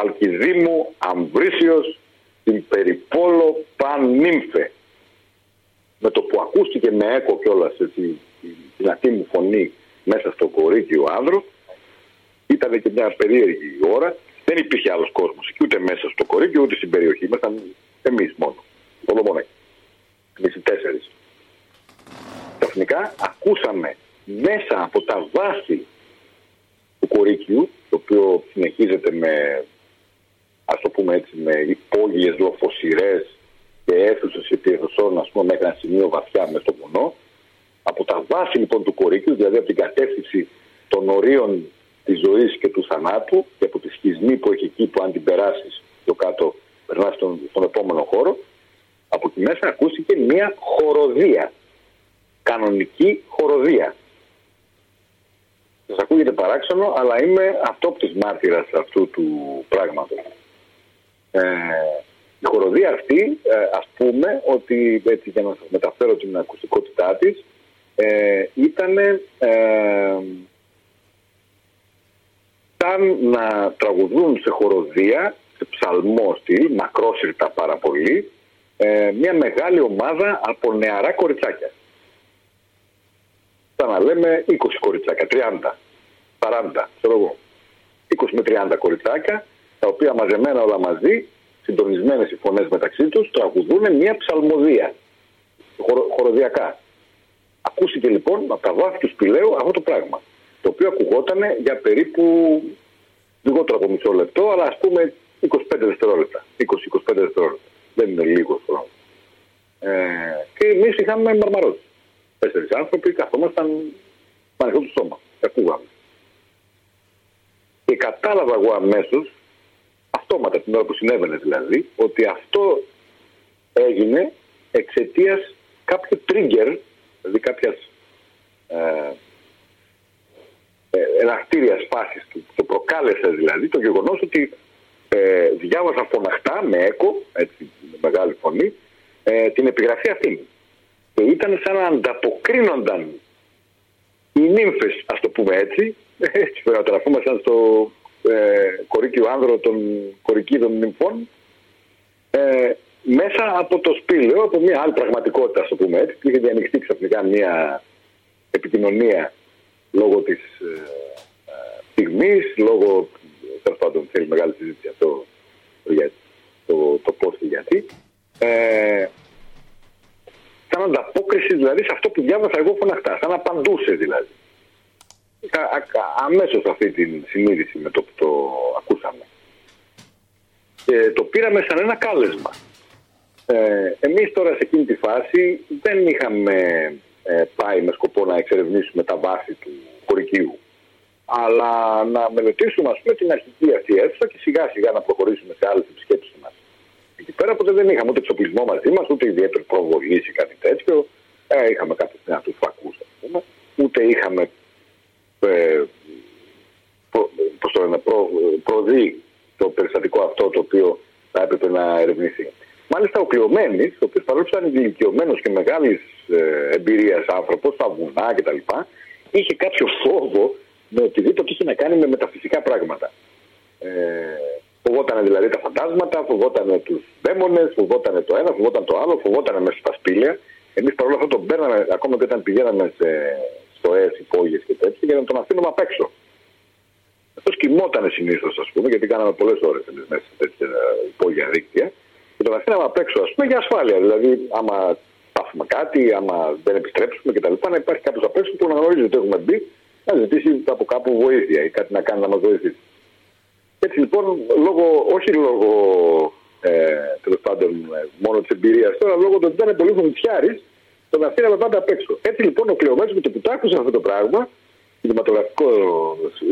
Αλκιδήμου Αμβρίσιος την περιπόλο Παννύμφε. Με το που ακούστηκε με έκο κιόλας την δυνατή μου φωνή μέσα στο κορίκι ο άνδρος, ήταν και μια περίεργη ώρα. Δεν υπήρχε άλλος κόσμος ούτε μέσα στο κορίκι ούτε στην περιοχή. Ήμασταν εμείς μόνο. Μόνο μόνο. Εμεί οι τέσσερις. Ξαφνικά ακούσαμε μέσα από τα βάθη του κορίκιου, το οποίο συνεχίζεται με ας το πούμε έτσι, με υπόγειες λοφοσυρές και αίθουσες επιρροσών, ας πούμε, μέχρι ένα σημείο βαθιά μες στο βουνό. Από τα βάση λοιπόν του κορίκιου, δηλαδή από την κατεύθυνση των ορίων της ζωής και του θανάτου και από τη σχισμή που έχει εκεί που αν την περάσεις πιο κάτω περνάς στον, στον επόμενο χώρο, από εκεί μέσα ακούστηκε μια χοροδία. Κανονική χοροδία. Σας ακούγεται παράξενο, αλλά είμαι αυτόπτης μάρτυρας αυτού του πράγματος. Ε, η χοροδία αυτή, ε, ας πούμε, ότι έτσι για να σας μεταφέρω την ακουστικότητά της, ε, ήταν ε, σαν να τραγουδούν σε χοροδία, σε ψαλμό στυλ, μακρόσυρτα πάρα πολύ, ε, μια μεγάλη ομάδα από νεαρά κοριτσάκια. Σαν να λέμε 20 κοριτσάκια, 30, 40, ξέρω εγώ. 20 με 30 κοριτσάκια τα οποία μαζεμένα όλα μαζί, συντονισμένες οι φωνές μεταξύ τους, τραγουδούν μια ψαλμοδία. Χορο, χοροδιακά. Ακούστηκε λοιπόν από τα βάθη του σπηλαίου αυτό το πράγμα. Το οποίο ακουγόταν για περίπου λιγότερο από μισό λεπτό, αλλά ας πούμε 25 δευτερόλεπτα. 20-25 δευτερόλεπτα. Δεν είναι λίγο χρόνο. Ε, και εμείς είχαμε μαρμαρώσεις. Τέσσερις άνθρωποι καθόμασταν με ανοιχτό του στόμα. Ακούγαμε. Και κατάλαβα εγώ αμέσως αυτόματα την ώρα που συνέβαινε δηλαδή, ότι αυτό έγινε εξαιτίας κάποιου trigger, δηλαδή κάποιας ε, ε, ελαχτήρια φάσης του. Το προκάλεσε δηλαδή το γεγονός ότι ε, διάβαζα φωναχτά με έκο, έτσι, με μεγάλη φωνή, ε, την επιγραφή αυτή. Και ήταν σαν να ανταποκρίνονταν οι νύμφες, ας το πούμε έτσι, έτσι πρέπει να στο ε, κορίκιο άνδρο των κορικίδων νυμφών, ε, μέσα από το σπήλαιο, από μια άλλη πραγματικότητα, ας το πούμε έτσι, που είχε διανοιχτεί ξαφνικά μια επικοινωνία λόγω της ε, ε, στιγμής, λόγω, τέλος πάντων θέλει μεγάλη συζήτηση αυτό το, το, το πώς και γιατί. Ε, σαν ανταπόκριση δηλαδή σε αυτό που διάβασα εγώ φωναχτά, σαν απαντούσε δηλαδή. Αμέσως αυτή την συνείδηση με το που το ακούσαμε. Και το πήραμε σαν ένα κάλεσμα. Ε, εμείς τώρα σε εκείνη τη φάση δεν είχαμε ε, πάει με σκοπό να εξερευνήσουμε τα βάση του χωρικίου. Αλλά να μελετήσουμε ας πούμε, την αρχική αυτή αίθουσα και σιγά σιγά να προχωρήσουμε σε άλλες επισκέψεις μας. Εκεί πέρα ποτέ δεν είχαμε ούτε εξοπλισμό μαζί μας, ούτε ιδιαίτερη προβολή ή κάτι τέτοιο. Ε, είχαμε κάποιους δυνατούς φακούς, ας πούμε. Ούτε είχαμε ε, προ, το προ, προδεί το περιστατικό αυτό το οποίο θα έπρεπε να ερευνηθεί. Μάλιστα ο Κλειωμένης, ο οποίος παρόλο που ήταν ηλικιωμένος και μεγάλης ε, εμπειρίας άνθρωπος, στα βουνά κτλ., είχε κάποιο φόβο με οτιδήποτε είχε να κάνει με μεταφυσικά πράγματα. Ε, φοβόταν δηλαδή τα φαντάσματα, φοβόταν τους δαίμονες, φοβόταν το ένα, φοβόταν το άλλο, φοβόταν μέσα στα σπήλαια. Εμείς παρόλο αυτό τον παίρναμε, ακόμα και όταν πηγαίναμε σε στοέ, υπόγειες και τέτοια, για να τον αφήνουμε απ' έξω. Αυτό κοιμόταν συνήθως, ας πούμε, γιατί κάναμε πολλές ώρες μέσα σε τέτοια υπόγεια δίκτυα. Και τον αφήναμε απ' έξω, ας πούμε, για ασφάλεια. Δηλαδή, άμα πάθουμε κάτι, άμα δεν επιστρέψουμε κτλ., να υπάρχει κάποιος απ' έξω που να γνωρίζει ότι έχουμε μπει, να ζητήσει από κάπου βοήθεια ή κάτι να κάνει να μας βοηθήσει. Έτσι λοιπόν, λόγω, όχι λόγω ε, τέλος πάντων μόνο της εμπειρίας τώρα, λόγω του ότι ήταν πολύ φουμιτσιάρη, τον αφήναμε πάντα απ' έξω. Έτσι λοιπόν, ο κλειωμένο με το που το άκουσε αυτό το πράγμα, κινηματογραφικό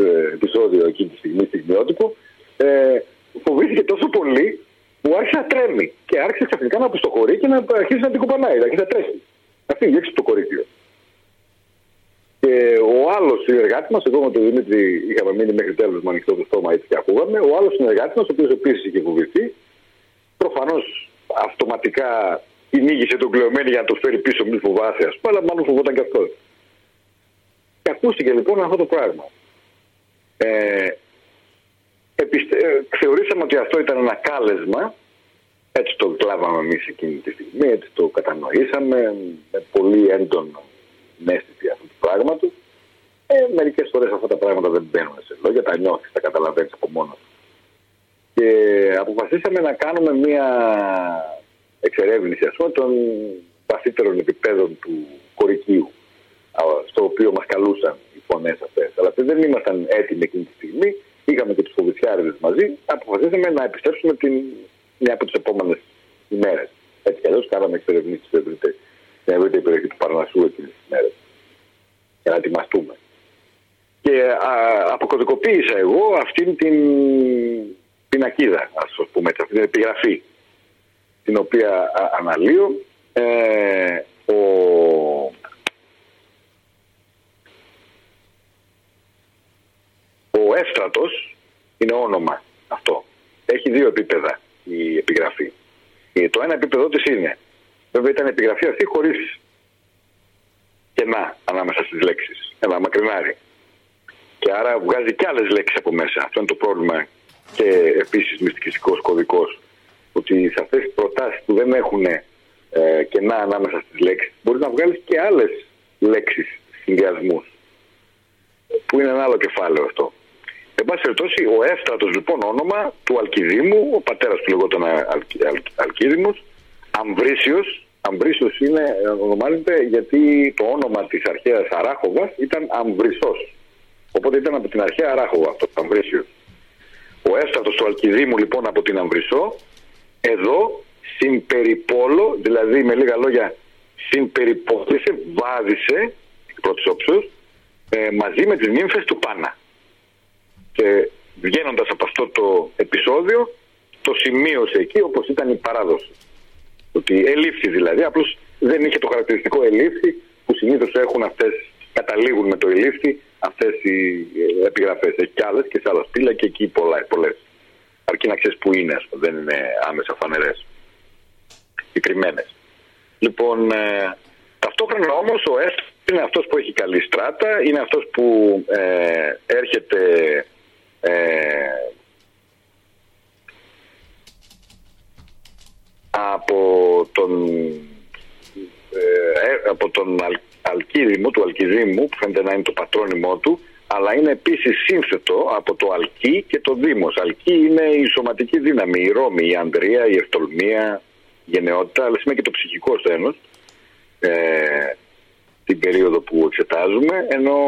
ε, επεισόδιο εκείνη τη στιγμή, στιγμιότυπο, ε, φοβήθηκε τόσο πολύ που άρχισε να τρέμει και άρχισε ξαφνικά να αποστοχωρεί και να αρχίσει να την κουπανάει, να αρχίσει να τρέχει. Να φύγει έξω από το κορίτσιο. Και ο άλλος συνεργάτης μας, εγώ με τον Δημήτρη είχαμε μείνει μέχρι τέλος με ανοιχτό το στόμα έτσι και ακούγαμε. Ο άλλος συνεργάτης μας, ο οποίος επίσης είχε φοβηθεί, προφανώς αυτοματικά κυνήγησε τον κλεωμένο για να το φέρει πίσω, μη φοβάσαι, ας πούμε, αλλά μάλλον φοβόταν και αυτός. Και ακούστηκε λοιπόν αυτό το πράγμα. Ε, επιστε... Ε, θεωρήσαμε ότι αυτό ήταν ένα κάλεσμα, έτσι το κλάβαμε εμείς εκείνη τη στιγμή, έτσι το κατανοήσαμε, με πολύ έντονο αίσθηση αυτού του πράγματος. Ε, Μερικές φορές αυτά τα πράγματα δεν μπαίνουν σε λόγια, τα νιώθεις, τα καταλαβαίνεις από μόνος Και αποφασίσαμε να κάνουμε μία εξερεύνηση ας πούμε, των βαθύτερων επιπέδων του κορικίου, στο οποίο μας καλούσαν οι φωνές αυτές. Αλλά δεν ήμασταν έτοιμοι εκείνη τη στιγμή είχαμε και τους φοβητσιάριδε μαζί, αποφασίσαμε να επιστρέψουμε την, μια από τις επόμενες ημέρες. Έτσι κι αλλιώς κάναμε εξερευνήσεις στην ευρύτερη περιοχή του Παρνασσού εκείνες τις ημέρε. Για να ετοιμαστούμε. Και α, αποκωδικοποίησα εγώ αυτήν την πινακίδα, ας πούμε έτσι, αυτή την επιγραφή, την οποία αναλύω. Ε, ο Ο Εύστρατος είναι όνομα αυτό. Έχει δύο επίπεδα η επιγραφή. Ε, το ένα επίπεδο της είναι, βέβαια ήταν επιγραφή αυτή χωρίς κενά ανάμεσα στις λέξεις. Ένα μακρινάρι. Και άρα βγάζει και άλλες λέξεις από μέσα. Αυτό είναι το πρόβλημα και επίσης μυστικιστικός κωδικός. Ότι σε αυτές τις προτάσεις που δεν έχουν ε, κενά ανάμεσα στις λέξεις μπορείς να βγάλεις και άλλες λέξεις συνδυασμούς. Που είναι ένα άλλο κεφάλαιο αυτό. Εν πάση περιπτώσει, ο Εύστρατος λοιπόν όνομα του Αλκιδήμου, ο πατέρας του λεγόταν Αλκίδημος, Αμβρίσιος. Αμβρίσιος είναι, ονομάζεται γιατί το όνομα της αρχαίας Αράχοβας ήταν Αμβρισό. Οπότε ήταν από την αρχαία Αράχοβα αυτό, Αμβρίσιο. Ο Εύστρατος του Αλκιδήμου λοιπόν από την Αμβρισό, εδώ συμπεριπόλο, δηλαδή με λίγα λόγια συμπεριπόλησε, βάδισε, πρώτης όψεως, ε, μαζί με τις νύμφες του Πάνα. Και βγαίνοντας από αυτό το επεισόδιο, το σημείωσε εκεί όπως ήταν η παράδοση. Ότι ελήφθη δηλαδή, απλώς δεν είχε το χαρακτηριστικό ελήφθη που συνήθως έχουν αυτές, καταλήγουν με το ελήφθη αυτές οι ε, επιγραφές. Έχει κι άλλες και σε άλλα σπήλα και εκεί πολλές. Αρκεί να ξέρεις που είναι, δεν είναι άμεσα φανερές. Συγκεκριμένες. Λοιπόν, ε, ταυτόχρονα όμως ο ΕΣ είναι αυτός που έχει καλή στράτα, είναι αυτός που ε, έρχεται ε, από τον, ε, από τον Αλ, Αλκίδημο, του Αλκιδήμου, που φαίνεται να είναι το πατρόνιμό του, αλλά είναι επίσης σύνθετο από το Αλκί και το Δήμος. Αλκί είναι η σωματική δύναμη, η Ρώμη, η Ανδρεία, η Ευτολμία, η γενναιότητα, αλλά σημαίνει και το ψυχικό στένος ε, την περίοδο που εξετάζουμε, ενώ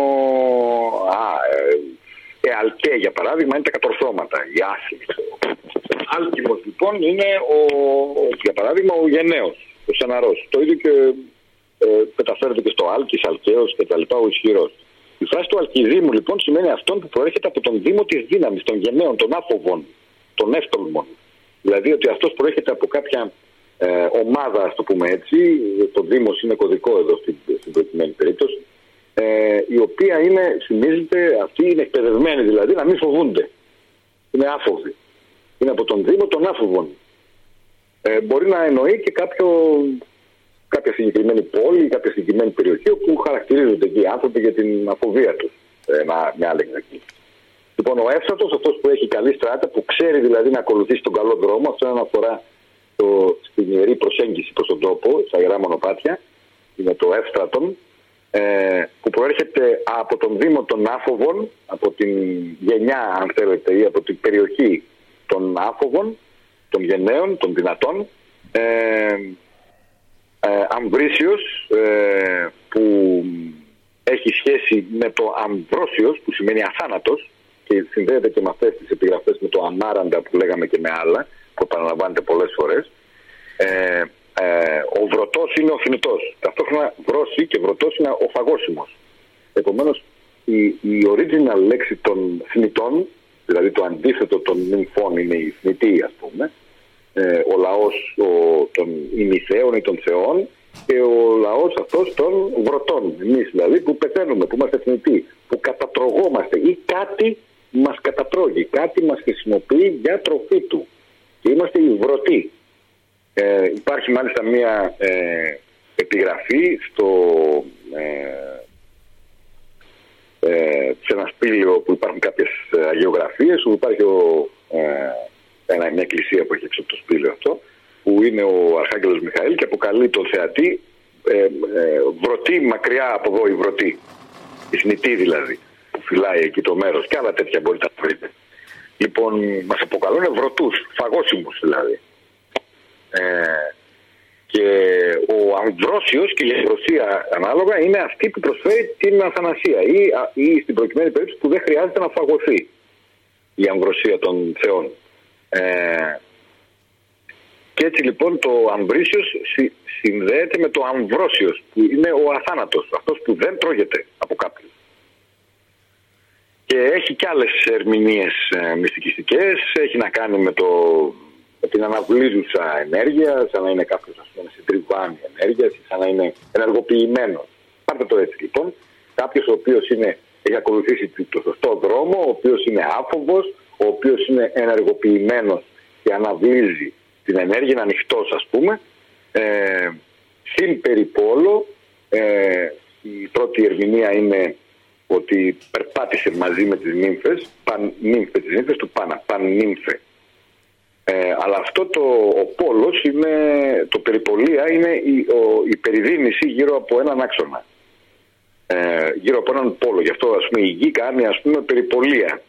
α, ε, ε, αλκέ για παράδειγμα είναι τα κατορθώματα, οι άθλοι. Άλκημος λοιπόν είναι ο, για παράδειγμα ο γενναίος, ο σαναρός. Το ίδιο και ε, μεταφέρεται και στο άλκης, αλκαίος και τα λοιπά, ο ισχυρός. Η φράση του αλκιδήμου λοιπόν σημαίνει αυτόν που προέρχεται από τον δήμο της δύναμης, των γενναίων, των άφοβων, των εύτολμων. Δηλαδή ότι αυτός προέρχεται από κάποια ε, ομάδα, ας το πούμε έτσι, το Δήμος είναι κωδικό εδώ στην, στην προκειμένη περίπτωση, ε, η οποία είναι, θυμίζεται, αυτή είναι εκπαιδευμένη δηλαδή να μην φοβούνται. Είναι άφοβοι. Είναι από τον Δήμο των άφοβων. Ε, μπορεί να εννοεί και κάποιο, κάποια συγκεκριμένη πόλη, κάποια συγκεκριμένη περιοχή όπου χαρακτηρίζονται εκεί οι άνθρωποι για την αφοβία τους. Ε, μια άλλη εκδοχή. Λοιπόν, ο Εύσατο, αυτός που έχει καλή στράτα, που ξέρει δηλαδή να ακολουθήσει τον καλό δρόμο, αυτό είναι αναφορά στο, στην ιερή προσέγγιση προς τον τόπο, στα Ιερά Μονοπάτια, είναι το Εύστρατον, ε, που προέρχεται από τον Δήμο των Άφοβων, από την γενιά αν θέλετε ή από την περιοχή των Άφοβων, των γενναίων, των δυνατών, ε, ε, Αμβρίσιος ε, που έχει σχέση με το Αμβρόσιος που σημαίνει αθάνατος και συνδέεται και με αυτές τις επιγραφές με το Αμάραντα που λέγαμε και με άλλα που επαναλαμβάνεται πολλές φορές. Ε, ε, ο βρωτός είναι ο θνητός. Ταυτόχρονα βρώση και βρωτός είναι ο φαγόσιμος. Επομένως η, η original λέξη των θνητών, δηλαδή το αντίθετο των νυμφών είναι η θνητή ας πούμε, ε, ο λαός ο, των ημιθέων ή των θεών και ο λαός αυτός των βρωτών. Εμείς δηλαδή που πεθαίνουμε, που είμαστε θνητοί, που κατατρογόμαστε ή κάτι μας κατατρώγει, κάτι μας χρησιμοποιεί για τροφή του και είμαστε οι βρωτοί. Ε, υπάρχει μάλιστα μία ε, επιγραφή στο, ε, ε, σε ένα σπήλαιο που υπάρχουν κάποιες αγιογραφίες όπου υπάρχει ο, ε, ένα, μια εκκλησία που έχει έξω από το σπήλαιο αυτό που είναι ο Αρχάγγελος Μιχαήλ και αποκαλεί τον θεατή ε, ε, βρωτή μακριά από εδώ η βρωτή η θνητή δηλαδή που φυλάει εκεί το μέρος και άλλα τέτοια μπορείτε να βρείτε Λοιπόν, μας αποκαλούν βρωτούς, φαγόσιμους δηλαδή. Ε, και ο Αμβρόσιος και η Αμβροσία ανάλογα είναι αυτή που προσφέρει την αθανασία ή, ή στην προκειμένη περίπτωση που δεν χρειάζεται να φαγωθεί η αμβροσία των θεών. Ε, και έτσι λοιπόν το Αμβρίσιος συνδέεται με το Αμβρόσιος που είναι ο αθάνατος, αυτός που δεν τρώγεται από κάποιον και έχει και άλλες ερμηνείες ε, μυστικιστικές, έχει να κάνει με, το, με την αναβλήζουσα ενέργεια, σαν να είναι κάποιος ας πούμε συντριβάνει ενέργειας, σαν να είναι ενεργοποιημένος. Πάρτε το έτσι λοιπόν, κάποιος ο οποίος είναι, έχει ακολουθήσει το σωστό δρόμο, ο οποίος είναι άφοβος, ο οποίος είναι ενεργοποιημένος και αναβλύζει την ενέργεια, είναι ανοιχτός ας πούμε, ε, συν περιπόλο, ε, η πρώτη ερμηνεία είναι ότι περπάτησε μαζί με τις νύμφες, παν, νύμφες, τις νύμφες του Πάνα, παν νύμφε. Ε, αλλά αυτό το, ο πόλος είναι, το περιπολία είναι η, ο, η περιδίνηση γύρω από έναν άξονα. Ε, γύρω από έναν πόλο. Γι' αυτό ας πούμε η γη κάνει ας πούμε περιπολία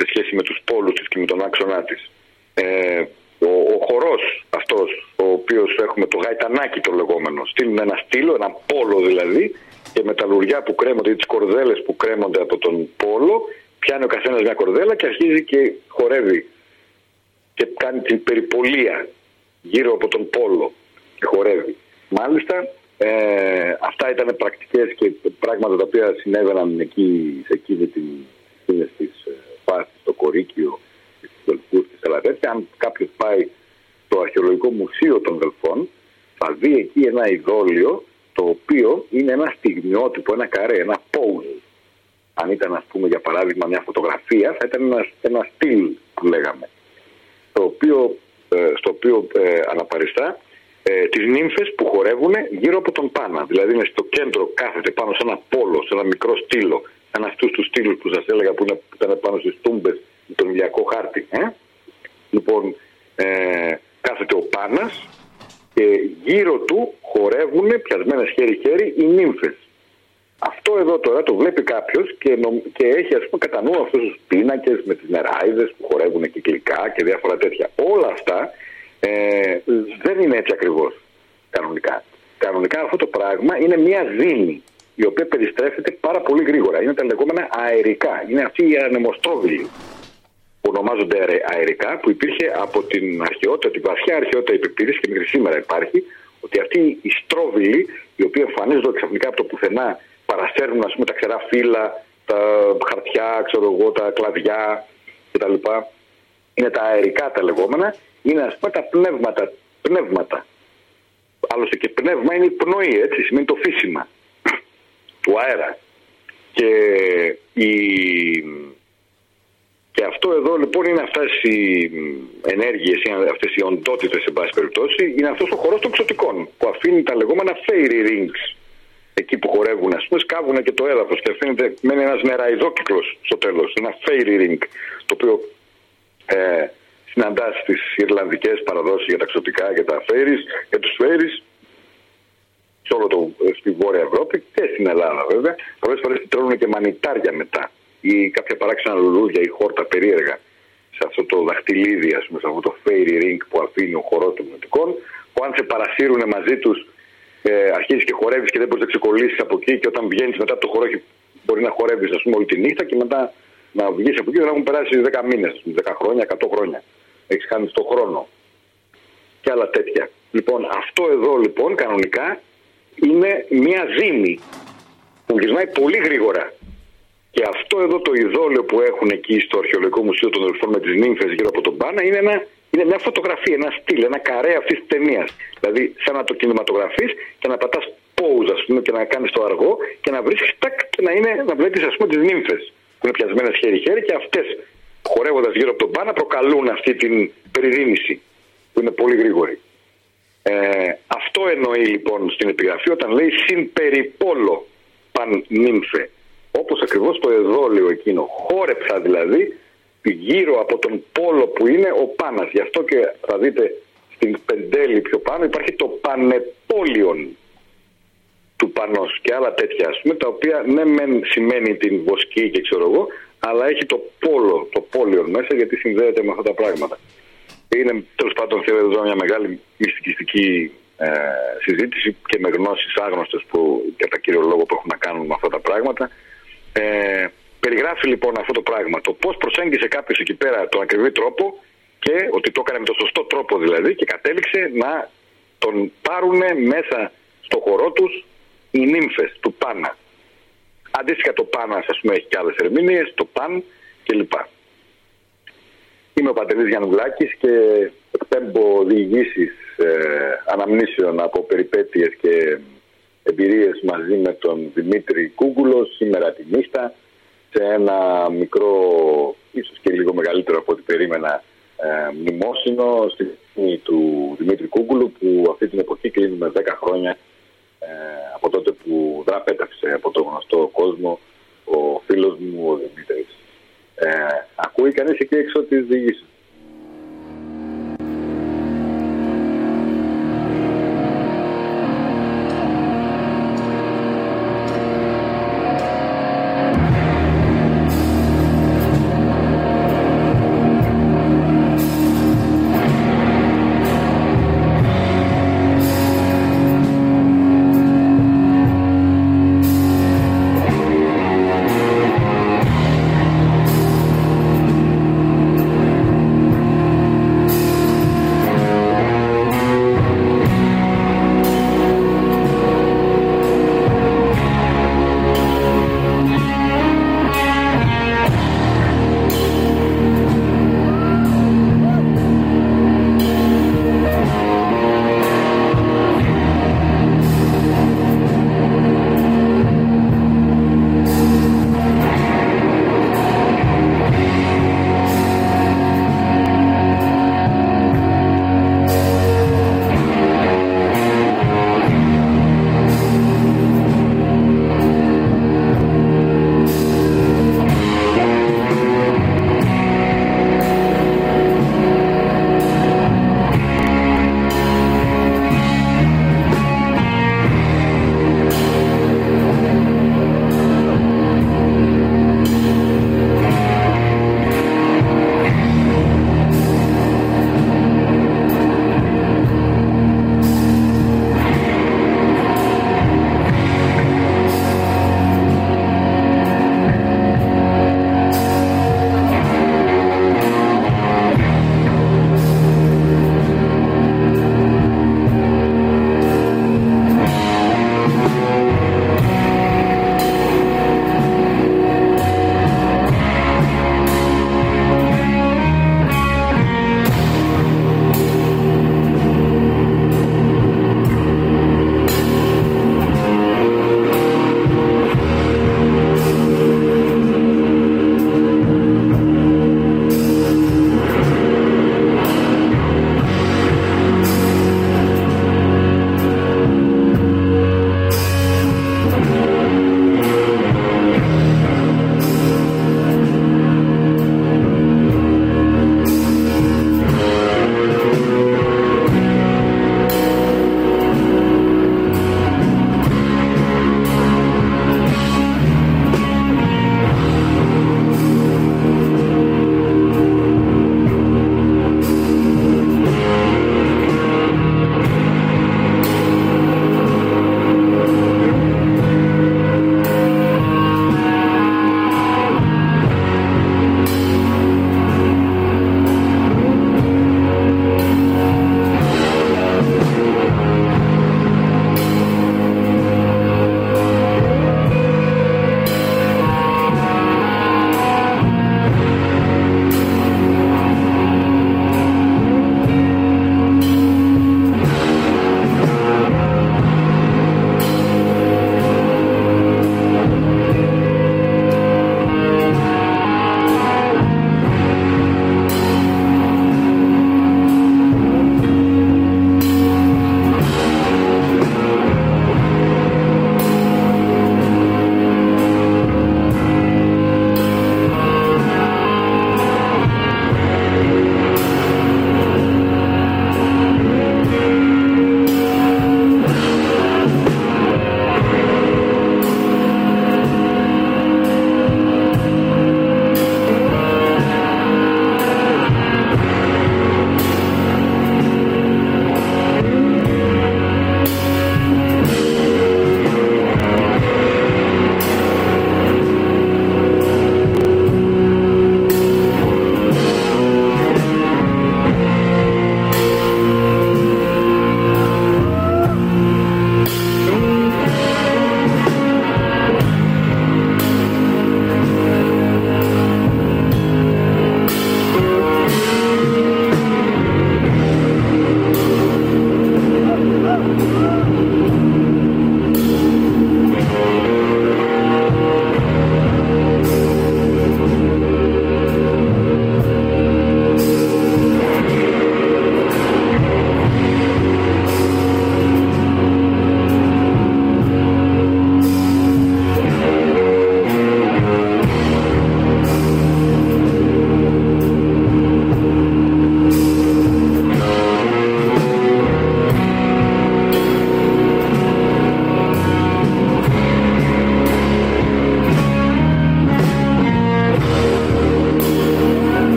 σε σχέση με τους πόλους της και με τον άξονά της. Ε, ο, ο χορός αυτός, ο οποίος έχουμε το γαϊτανάκι το λεγόμενο, στείλουν ένα στήλο, ένα πόλο δηλαδή, και με τα λουριά που κρέμονται ή τις κορδέλες που κρέμονται από τον πόλο, πιάνει ο καθένας μια κορδέλα και αρχίζει και χορεύει και κάνει την περιπολία γύρω από τον πόλο και χορεύει. Μάλιστα, ε, αυτά ήταν πρακτικές και πράγματα τα οποία συνέβαιναν εκεί, σε εκείνη την εκείνες τις ε, φάσεις, στο Κορίκιο, στις Δελφούς, στις Αλατές. Και αν κάποιος πάει στο Αρχαιολογικό Μουσείο των Δελφών θα δει εκεί ένα ειδόλιο το οποίο είναι ένα στιγμιότυπο, ένα καρέ, ένα pose. Αν ήταν ας πούμε για παράδειγμα μια φωτογραφία θα ήταν ένα, ένα στυλ που λέγαμε. Το οποίο, ε, στο οποίο ε, αναπαριστά ε, τις νύμφες που χορεύουν γύρω από τον Πάνα. Δηλαδή είναι στο κέντρο κάθεται πάνω σε ένα πόλο, σε ένα μικρό στήλο. Σαν αυτούς τους στήλους που σας έλεγα που, είναι, που ήταν πάνω στις τούμπες με τον ηλιακό χάρτη. Ε; Λοιπόν, ε, κάθεται ο Πάνας και γύρω του χορεύουν πιασμένες χέρι-χέρι οι νύμφες. Αυτό εδώ τώρα το βλέπει κάποιος και, και έχει ας πούμε κατά νου αυτούς τους πίνακες με τις νεράιδες που χορεύουν κυκλικά και διάφορα τέτοια. Όλα αυτά ε, δεν είναι έτσι ακριβώς κανονικά. Κανονικά αυτό το πράγμα είναι μια δίνη η οποία περιστρέφεται πάρα πολύ γρήγορα. Είναι τα λεγόμενα αερικά. Είναι αυτή η ανεμοστόβιλη που ονομάζονται αερικά που υπήρχε από την αρχαιότητα, την βαθιά αρχαιότητα υπεπίδηση και μέχρι σήμερα υπάρχει ότι αυτοί οι στρόβιλοι οι οποίοι εμφανίζονται ξαφνικά από το πουθενά παρασέρνουν ας πούμε τα ξερά φύλλα, τα χαρτιά, ξέρω εγώ, τα κλαδιά κτλ. Είναι τα αερικά τα λεγόμενα είναι ας πούμε τα πνεύματα. πνεύματα. Άλλωστε και πνεύμα είναι η πνοή, έτσι, σημαίνει το φύσιμα του αέρα. Και, η... και αυτό εδώ λοιπόν είναι αυτές οι ενέργειες, αυτές οι οντότητες σε πάση περιπτώσει, είναι αυτός ο χορός των ξωτικών που αφήνει τα λεγόμενα fairy rings εκεί που χορεύουν, ας πούμε, σκάβουν και το έδαφος και αφήνεται, μένει ένας νεραϊδόκυκλο στο τέλος. Ένα fairy ring, το οποίο ε, συναντά στις Ιρλανδικές παραδόσεις για τα ξωτικά και τα φέρι, και τους φέρι, σε όλο το, στη Βόρεια Ευρώπη και στην Ελλάδα βέβαια. Πολλές φορές τρώνε και μανιτάρια μετά ή κάποια παράξενα λουλούδια ή χόρτα περίεργα σε αυτό το δαχτυλίδι, ας πούμε, σε αυτό το fairy ring που αφήνει ο χορό των μυωτικών, που αν σε παρασύρουν μαζί τους, ε, αρχίζεις και χορεύεις και δεν μπορείς να ξεκολλήσεις από εκεί. Και όταν βγαίνεις μετά από το χορό, μπορεί να χορεύεις, ας πούμε, όλη τη νύχτα και μετά να βγεις από εκεί και να έχουν περάσει 10 μήνες, 10 χρόνια, 100 χρόνια έχεις χάνει το χρόνο και άλλα τέτοια. Λοιπόν, αυτό εδώ λοιπόν κανονικά είναι μια ζήμη που γυρνάει πολύ γρήγορα. Και αυτό εδώ το ειδόλιο που έχουν εκεί στο Αρχαιολογικό Μουσείο των Δελφών με τις νύμφες γύρω από τον Πάνα είναι, ένα, είναι μια φωτογραφία, ένα στυλ, ένα καρέ αυτής της ταινίας. Δηλαδή, σαν να το κινηματογραφείς και να πατάς pose, ας πούμε, και να κάνεις το αργό και να βρίσκεις τάκ και να, είναι, να βλέπεις, ας πούμε, τις νύμφες που είναι πιασμένες χέρι-χέρι και αυτές χορεύοντας γύρω από τον Πάνα προκαλούν αυτή την περιδίνηση που είναι πολύ γρήγορη. Ε, αυτό εννοεί λοιπόν στην επιγραφή όταν λέει συν περιπόλο παν νύμφε. Όπως ακριβώς το εδόλιο εκείνο. Χόρεψα δηλαδή γύρω από τον πόλο που είναι ο Πάνας. Γι' αυτό και θα δείτε στην πεντέλη πιο πάνω υπάρχει το πανεπόλιον του Πανός και άλλα τέτοια ας πούμε τα οποία ναι μεν σημαίνει την βοσκή και ξέρω εγώ αλλά έχει το πόλο, το πόλιον μέσα γιατί συνδέεται με αυτά τα πράγματα. Είναι τέλος πάντων θεωρώ εδώ μια μεγάλη μυστικιστική ε, συζήτηση και με γνώσεις άγνωστες που κατά κύριο λόγο που έχουν να κάνουν με αυτά τα πράγματα. Ε, περιγράφει λοιπόν αυτό το πράγμα, το πώς προσέγγισε κάποιος εκεί πέρα τον ακριβή τρόπο και ότι το έκανε με τον σωστό τρόπο δηλαδή και κατέληξε να τον πάρουν μέσα στο χορό τους οι νύμφες του Πάνα. Αντίστοιχα το ΠΑΝ, ας πούμε, έχει και άλλες ερμηνείες, το ΠΑΝ κλπ. Είμαι ο Παντελής Γιαννουλάκης και εκπέμπω διηγήσεις ε, αναμνήσεων από περιπέτειες και εμπειρίες μαζί με τον Δημήτρη Κούγκουλο σήμερα τη νύχτα σε ένα μικρό, ίσως και λίγο μεγαλύτερο από ό,τι περίμενα ε, μνημόσυνο στη του Δημήτρη Κούγκουλου που αυτή την εποχή κλείνουμε 10 χρόνια ε, από τότε που δραπέταξε από το γνωστό κόσμο ο φίλος μου ο Δημήτρης. Ε, ακούει κανείς εκεί έξω τις διηγήσεις;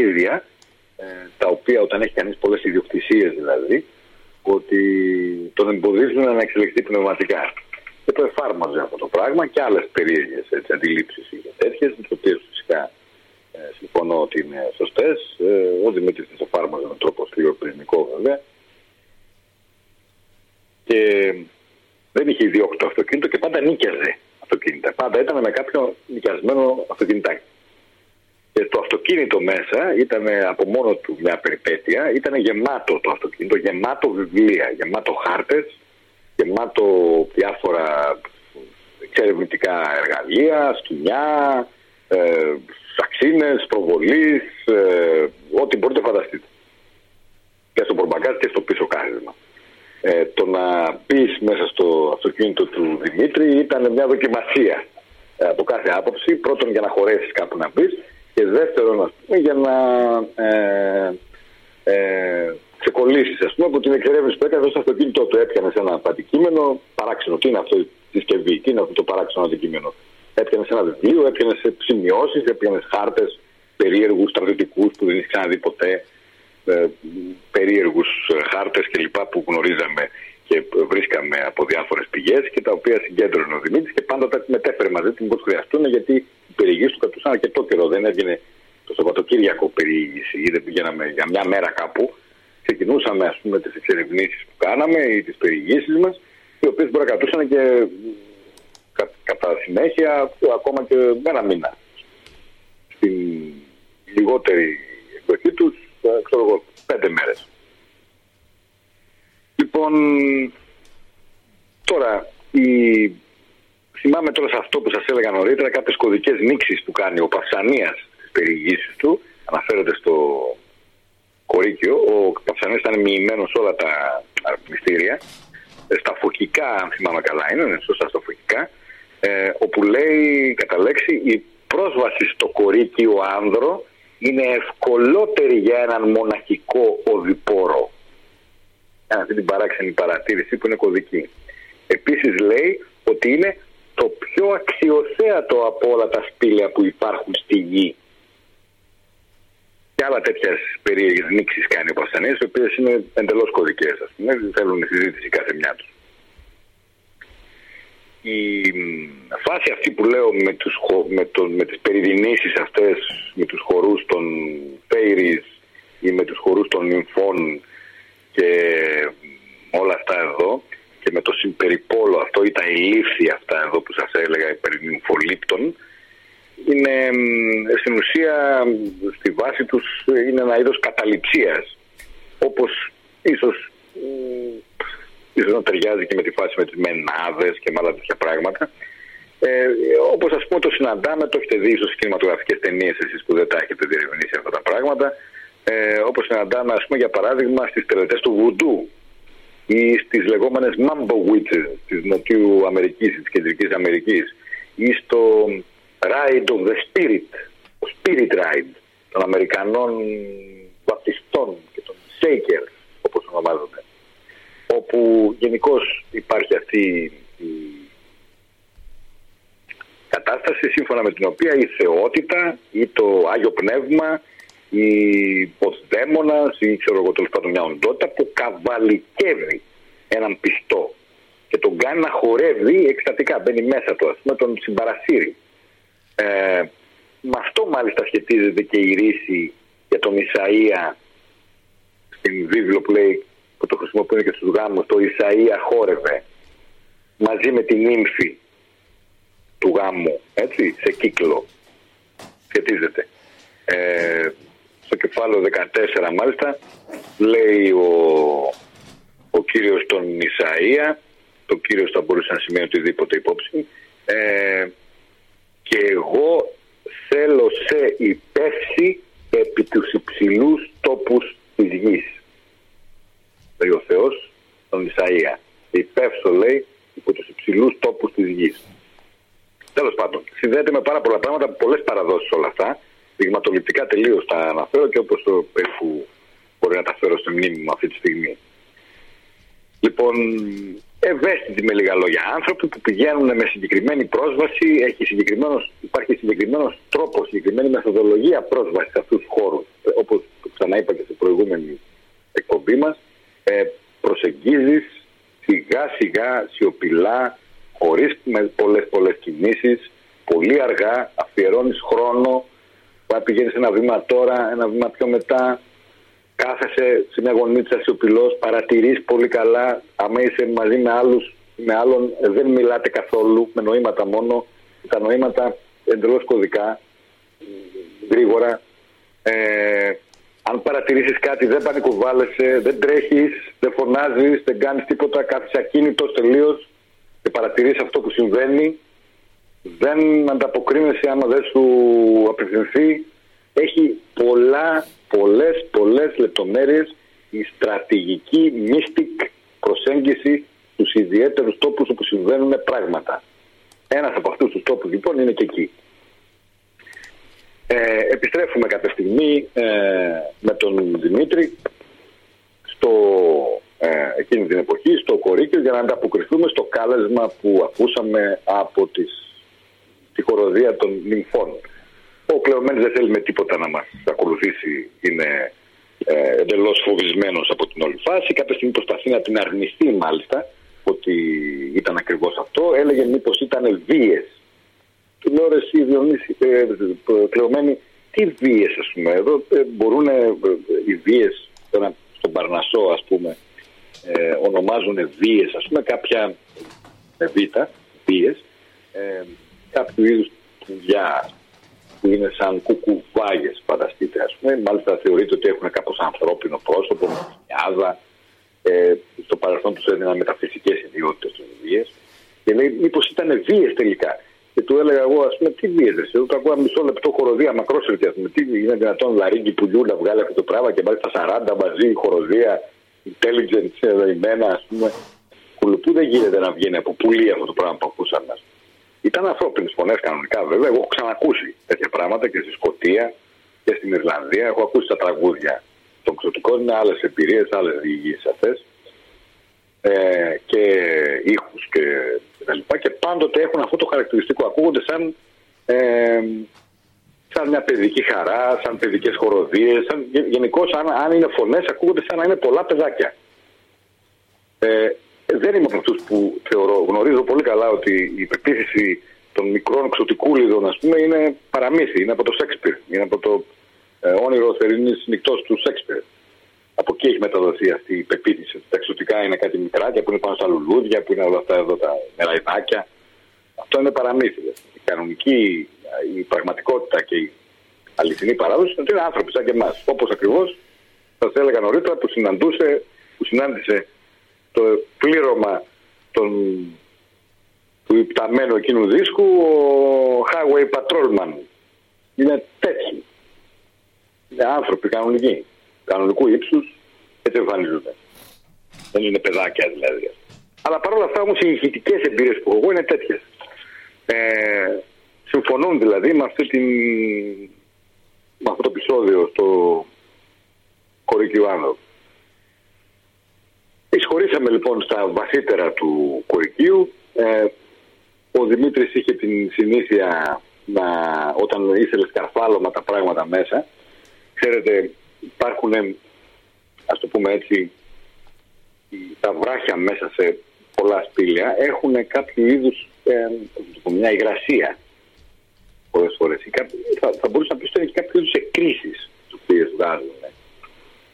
Ήταν βαρύδια, ε, τα οποία όταν έχει κανεί πολλέ ιδιοκτησίε δηλαδή, ότι τον εμποδίζουν να εξελιχθεί πνευματικά. Και το εφάρμοζε αυτό το πράγμα και άλλε περίεργε αντιλήψει είχε τέτοιε, με τι οποίε φυσικά ε, συμφωνώ ότι είναι σωστέ. Ε, ο Δημήτρη τι εφάρμοζε με τρόπο σκληροπυρηνικό βέβαια. Και δεν είχε ιδιόκτητο αυτοκίνητο και πάντα νίκιαζε αυτοκίνητα. Πάντα ήταν με κάποιο νοικιασμένο αυτοκίνητάκι. Και το αυτοκίνητο μέσα ήταν από μόνο του μια περιπέτεια, ήταν γεμάτο το αυτοκίνητο, γεμάτο βιβλία, γεμάτο χάρτες, γεμάτο διάφορα εξερευνητικά εργαλεία, σκοινιά, ε, αξίνες, προβολής, ε, ό,τι μπορείτε να φανταστείτε. Και στο προμπαγκάζ και στο πίσω κάθισμα. Ε, το να μπει μέσα στο αυτοκίνητο του Δημήτρη ήταν μια δοκιμασία ε, από κάθε άποψη. Πρώτον για να χωρέσει κάπου να μπει και δεύτερον, ας πούμε, για να ε, ε, ξεκολλήσει, α πούμε, από την εξερεύνηση που έκανε στο αυτοκίνητό του. Έπιανε σε ένα αντικείμενο, παράξενο. Τι είναι αυτό η συσκευή, τι είναι αυτό το παράξενο αντικείμενο. Έπιανε σε ένα βιβλίο, έπιανε σε σημειώσει, έπιανε χάρτε περίεργου στρατιωτικού που δεν είχε ξαναδεί ποτέ, ε, περίεργου χάρτε κλπ. που γνωρίζαμε και βρίσκαμε από διάφορε πηγέ και τα οποία συγκέντρωνε ο Δημήτρη και πάντα τα μετέφερε μαζί του μήπω χρειαστούν γιατί οι περιηγήσει του κατούσαν αρκετό καιρό. Δεν έβγαινε το Σαββατοκύριακο περιήγηση ή δεν πηγαίναμε για μια μέρα κάπου. Ξεκινούσαμε α πούμε τι εξερευνήσει που κάναμε ή τι περιηγήσει μα, οι οποίε μπορεί να κρατούσαν και κα, κατά συνέχεια ακόμα και ένα μήνα. Στην λιγότερη εκδοχή τους, ξέρω εγώ, πέντε μέρες. Λοιπόν, τώρα η θυμάμαι τώρα σε αυτό που σας έλεγα νωρίτερα κάποιες κωδικές νήξεις που κάνει ο Παυσανίας στις περιηγήσεις του, αναφέρονται στο κορίκιο, ο Παυσανίας ήταν μοιημένος όλα τα μυστήρια, ε, στα φωκικά αν θυμάμαι καλά είναι, είναι σωστά στα φωκικά, ε, όπου λέει κατά λέξη η πρόσβαση στο κορίκιο άνδρο είναι ευκολότερη για έναν μοναχικό οδηπόρο. Αυτή την παράξενη παρατήρηση που είναι κωδική. Επίσης λέει ότι είναι το πιο αξιοθέατο από όλα τα σπήλαια που υπάρχουν στη γη. Και άλλα τέτοια περίεργες νήξει κάνει ο Πασανή, οι οποίες είναι εντελώς κωδικές, ας πούμε, δεν θέλουν συζήτηση κάθε μια τους. Η φάση αυτή που λέω με, τους, με, τον, με τις περιδινήσεις αυτές, με τους χορούς των Φέιρις ή με τους χορούς των Νυμφών και όλα αυτά εδώ, και με το συμπεριπόλο αυτό ή τα ηλίθια αυτά εδώ που σας έλεγα περί νυμφολήπτων είναι στην ουσία στη βάση τους είναι ένα είδος καταληψίας. Όπως ίσως, ίσως να ταιριάζει και με τη φάση με τις μενάδες και με άλλα τέτοια πράγματα. Ε, όπως ας πούμε το συναντάμε, το έχετε δει ίσως στις κινηματογραφικές ταινίες εσείς που δεν τα έχετε διερευνήσει αυτά τα πράγματα. Ε, όπως συναντάμε ας πούμε για παράδειγμα στις τελετές του Βουντού ή στις λεγόμενες Mambo Witches της Νοτιού Αμερικής, της Κεντρικής Αμερικής ή στο Ride of the Spirit, το Spirit Ride των Αμερικανών βαπτιστών και των Shakers όπως ονομάζονται όπου γενικώς υπάρχει αυτή η κατάσταση σύμφωνα με την οποία η θεότητα ή το Άγιο Πνεύμα ή δαίμονας ή ξέρω εγώ τέλος πάντων μια οντότητα που καβαλικεύει έναν πιστό και τον κάνει να χορεύει εκστατικά, μπαίνει μέσα του, ας πούμε, τον συμπαρασύρει. Ε, με αυτό μάλιστα σχετίζεται και η ρίση για τον Ισαΐα στην βίβλο που λέει που το χρησιμοποιούν και στους γάμους το Ισαΐα χόρευε μαζί με την ύμφη του γάμου έτσι σε κύκλο σχετίζεται. Ε, στο κεφάλαιο 14 μάλιστα λέει ο, ο κύριος τον Ισαΐα το κύριος θα μπορούσε να σημαίνει οτιδήποτε υπόψη ε, και εγώ θέλω σε υπεύση επί τους υψηλούς τόπους της γης λέει ο Θεός τον Ισαΐα υπεύσω λέει υπό τους υψηλούς τόπους της γης Τέλος πάντων, συνδέεται με πάρα πολλά πράγματα, πολλές παραδόσεις όλα αυτά δειγματοληπτικά τελείως τα αναφέρω και όπως το περίπου μπορεί να τα φέρω στη μνήμη μου αυτή τη στιγμή. Λοιπόν, ευαίσθητοι με λίγα λόγια άνθρωποι που πηγαίνουν με συγκεκριμένη πρόσβαση, έχει συγκεκριμένος, υπάρχει συγκεκριμένος τρόπος, συγκεκριμένη μεθοδολογία πρόσβασης σε αυτούς τους χώρους. Όπως ξαναείπα και στην προηγούμενη εκπομπή μας, ε, προσεγγίζεις σιγά σιγά, σιωπηλά, χωρίς πολλές πολλές κινήσεις, πολύ αργά, αφιερώνεις χρόνο, πηγαίνεις ένα βήμα τώρα, ένα βήμα πιο μετά, κάθεσαι σε μια γονίτσα σιωπηλός, παρατηρείς πολύ καλά. Άμα είσαι μαζί με άλλους, με άλλον, ε, δεν μιλάτε καθόλου, με νοήματα μόνο. Τα νοήματα εντελώς κωδικά, γρήγορα. Ε, αν παρατηρήσεις κάτι, δεν πανικοβάλλεσαι, δεν τρέχεις, δεν φωνάζεις, δεν κάνεις τίποτα, κάθεσαι ακίνητος τελείως και παρατηρείς αυτό που συμβαίνει δεν ανταποκρίνεσαι άμα δεν σου απευθυνθεί. Έχει πολλά, πολλές, πολλές λεπτομέρειες η στρατηγική mystic προσέγγιση στους ιδιαίτερους τόπους όπου συμβαίνουν πράγματα. Ένας από αυτούς τους τόπους λοιπόν είναι και εκεί. Ε, επιστρέφουμε κάποια στιγμή ε, με τον Δημήτρη στο, ε, εκείνη την εποχή στο Κορίκιο για να ανταποκριθούμε στο κάλεσμα που ακούσαμε από τις τη χοροδία των νυμφών. Ο Κλεωμένης δεν θέλει με τίποτα να μας ακολουθήσει, είναι ε, εντελώς φοβισμένος από την όλη φάση. Κάποια στιγμή προσπαθεί να την αρνηθεί μάλιστα ότι ήταν ακριβώς αυτό. Έλεγε μήπως ήταν βίες. Του λέω ρε εσύ Διονύσης, ε, Κλεωμένη, τι βίες ας πούμε εδώ, ε, μπορούν ε, οι βίες στον Παρνασό ας πούμε ε, ονομάζουν βίες ας πούμε κάποια ε, β, βίες ε, κάποιο είδους πουλιά που είναι σαν κουκουβάγες, φανταστείτε, ας πούμε. Μάλιστα θεωρείται ότι έχουν κάπως ανθρώπινο πρόσωπο, με Ε, στο παρελθόν τους έδιναν μεταφυσικές ιδιότητες του βίες. Και λέει, μήπως ήταν βίες τελικά. Και του έλεγα εγώ, ας πούμε, τι βίε. Εγώ το ακούω μισό λεπτό χοροδία, μακρόσυρτη, ας πούμε. Τι είναι δυνατόν λαρίγκι πουλιού να βγάλει αυτό το πράγμα και μάλιστα 40 μαζί, χοροδία, intelligence δεδομένα, ας πούμε. Κουλουπού δεν γίνεται να βγαίνει από πουλί αυτό το πράγμα που ακούσαμε. Ήταν ανθρώπινες φωνές κανονικά βέβαια. Εγώ έχω ξανακούσει τέτοια πράγματα και στη Σκωτία και στην Ιρλανδία. Έχω ακούσει τα τραγούδια των ξωτικών. Είναι άλλες εμπειρίες, άλλες διηγήσεις αυτές. Ε, και ήχους και τα λοιπά. Και πάντοτε έχουν αυτό το χαρακτηριστικό. Ακούγονται σαν, ε, σαν μια παιδική χαρά, σαν παιδικές χοροδίες. Γενικώς, αν, αν είναι φωνές, ακούγονται σαν να είναι πολλά παιδάκια. Ε, δεν είμαι από αυτούς που θεωρώ, γνωρίζω πολύ καλά ότι η πεποίθηση των μικρών ξωτικούλιδων, ας πούμε, είναι παραμύθι, είναι από το Σέξπιρ, είναι από το ε, όνειρο θερινής νυχτός του Σέξπιρ. Από εκεί έχει μεταδοθεί αυτή η πεποίθηση. Τα εξωτικά είναι κάτι μικράκια που είναι πάνω στα λουλούδια, που είναι όλα αυτά εδώ τα νεραϊδάκια. Αυτό είναι παραμύθι. Η κανονική, η πραγματικότητα και η αληθινή παράδοση είναι ότι είναι άνθρωποι σαν και εμάς. Όπως ακριβώς σας έλεγα νωρίτερα που συναντούσε, που συνάντησε το πλήρωμα των, του υπταμένου εκείνου δίσκου ο Highway Patrolman. Είναι τέτοιοι. Είναι άνθρωποι κανονικοί. Κανονικού ύψους έτσι εμφανίζονται. Δεν είναι παιδάκια δηλαδή. Αλλά παρόλα αυτά όμως οι ηχητικέ εμπειρίες που έχω εγώ είναι τέτοιες. Ε, συμφωνούν δηλαδή με, αυτή την, με αυτό το επεισόδιο στο Κορίκιο Άνδρο. Εισχωρήσαμε λοιπόν στα βαθύτερα του κορικίου. Ε, ο Δημήτρης είχε την συνήθεια να, όταν ήθελε σκαρφάλωμα τα πράγματα μέσα, ξέρετε υπάρχουν, ας το πούμε έτσι, τα βράχια μέσα σε πολλά σπήλια έχουν κάποιο είδους, ε, μια υγρασία πολλές φορές. Θα, θα μπορούσε να πει ότι έχει κάποιο είδους εκκρίσεις τις οποίες βγάζουν.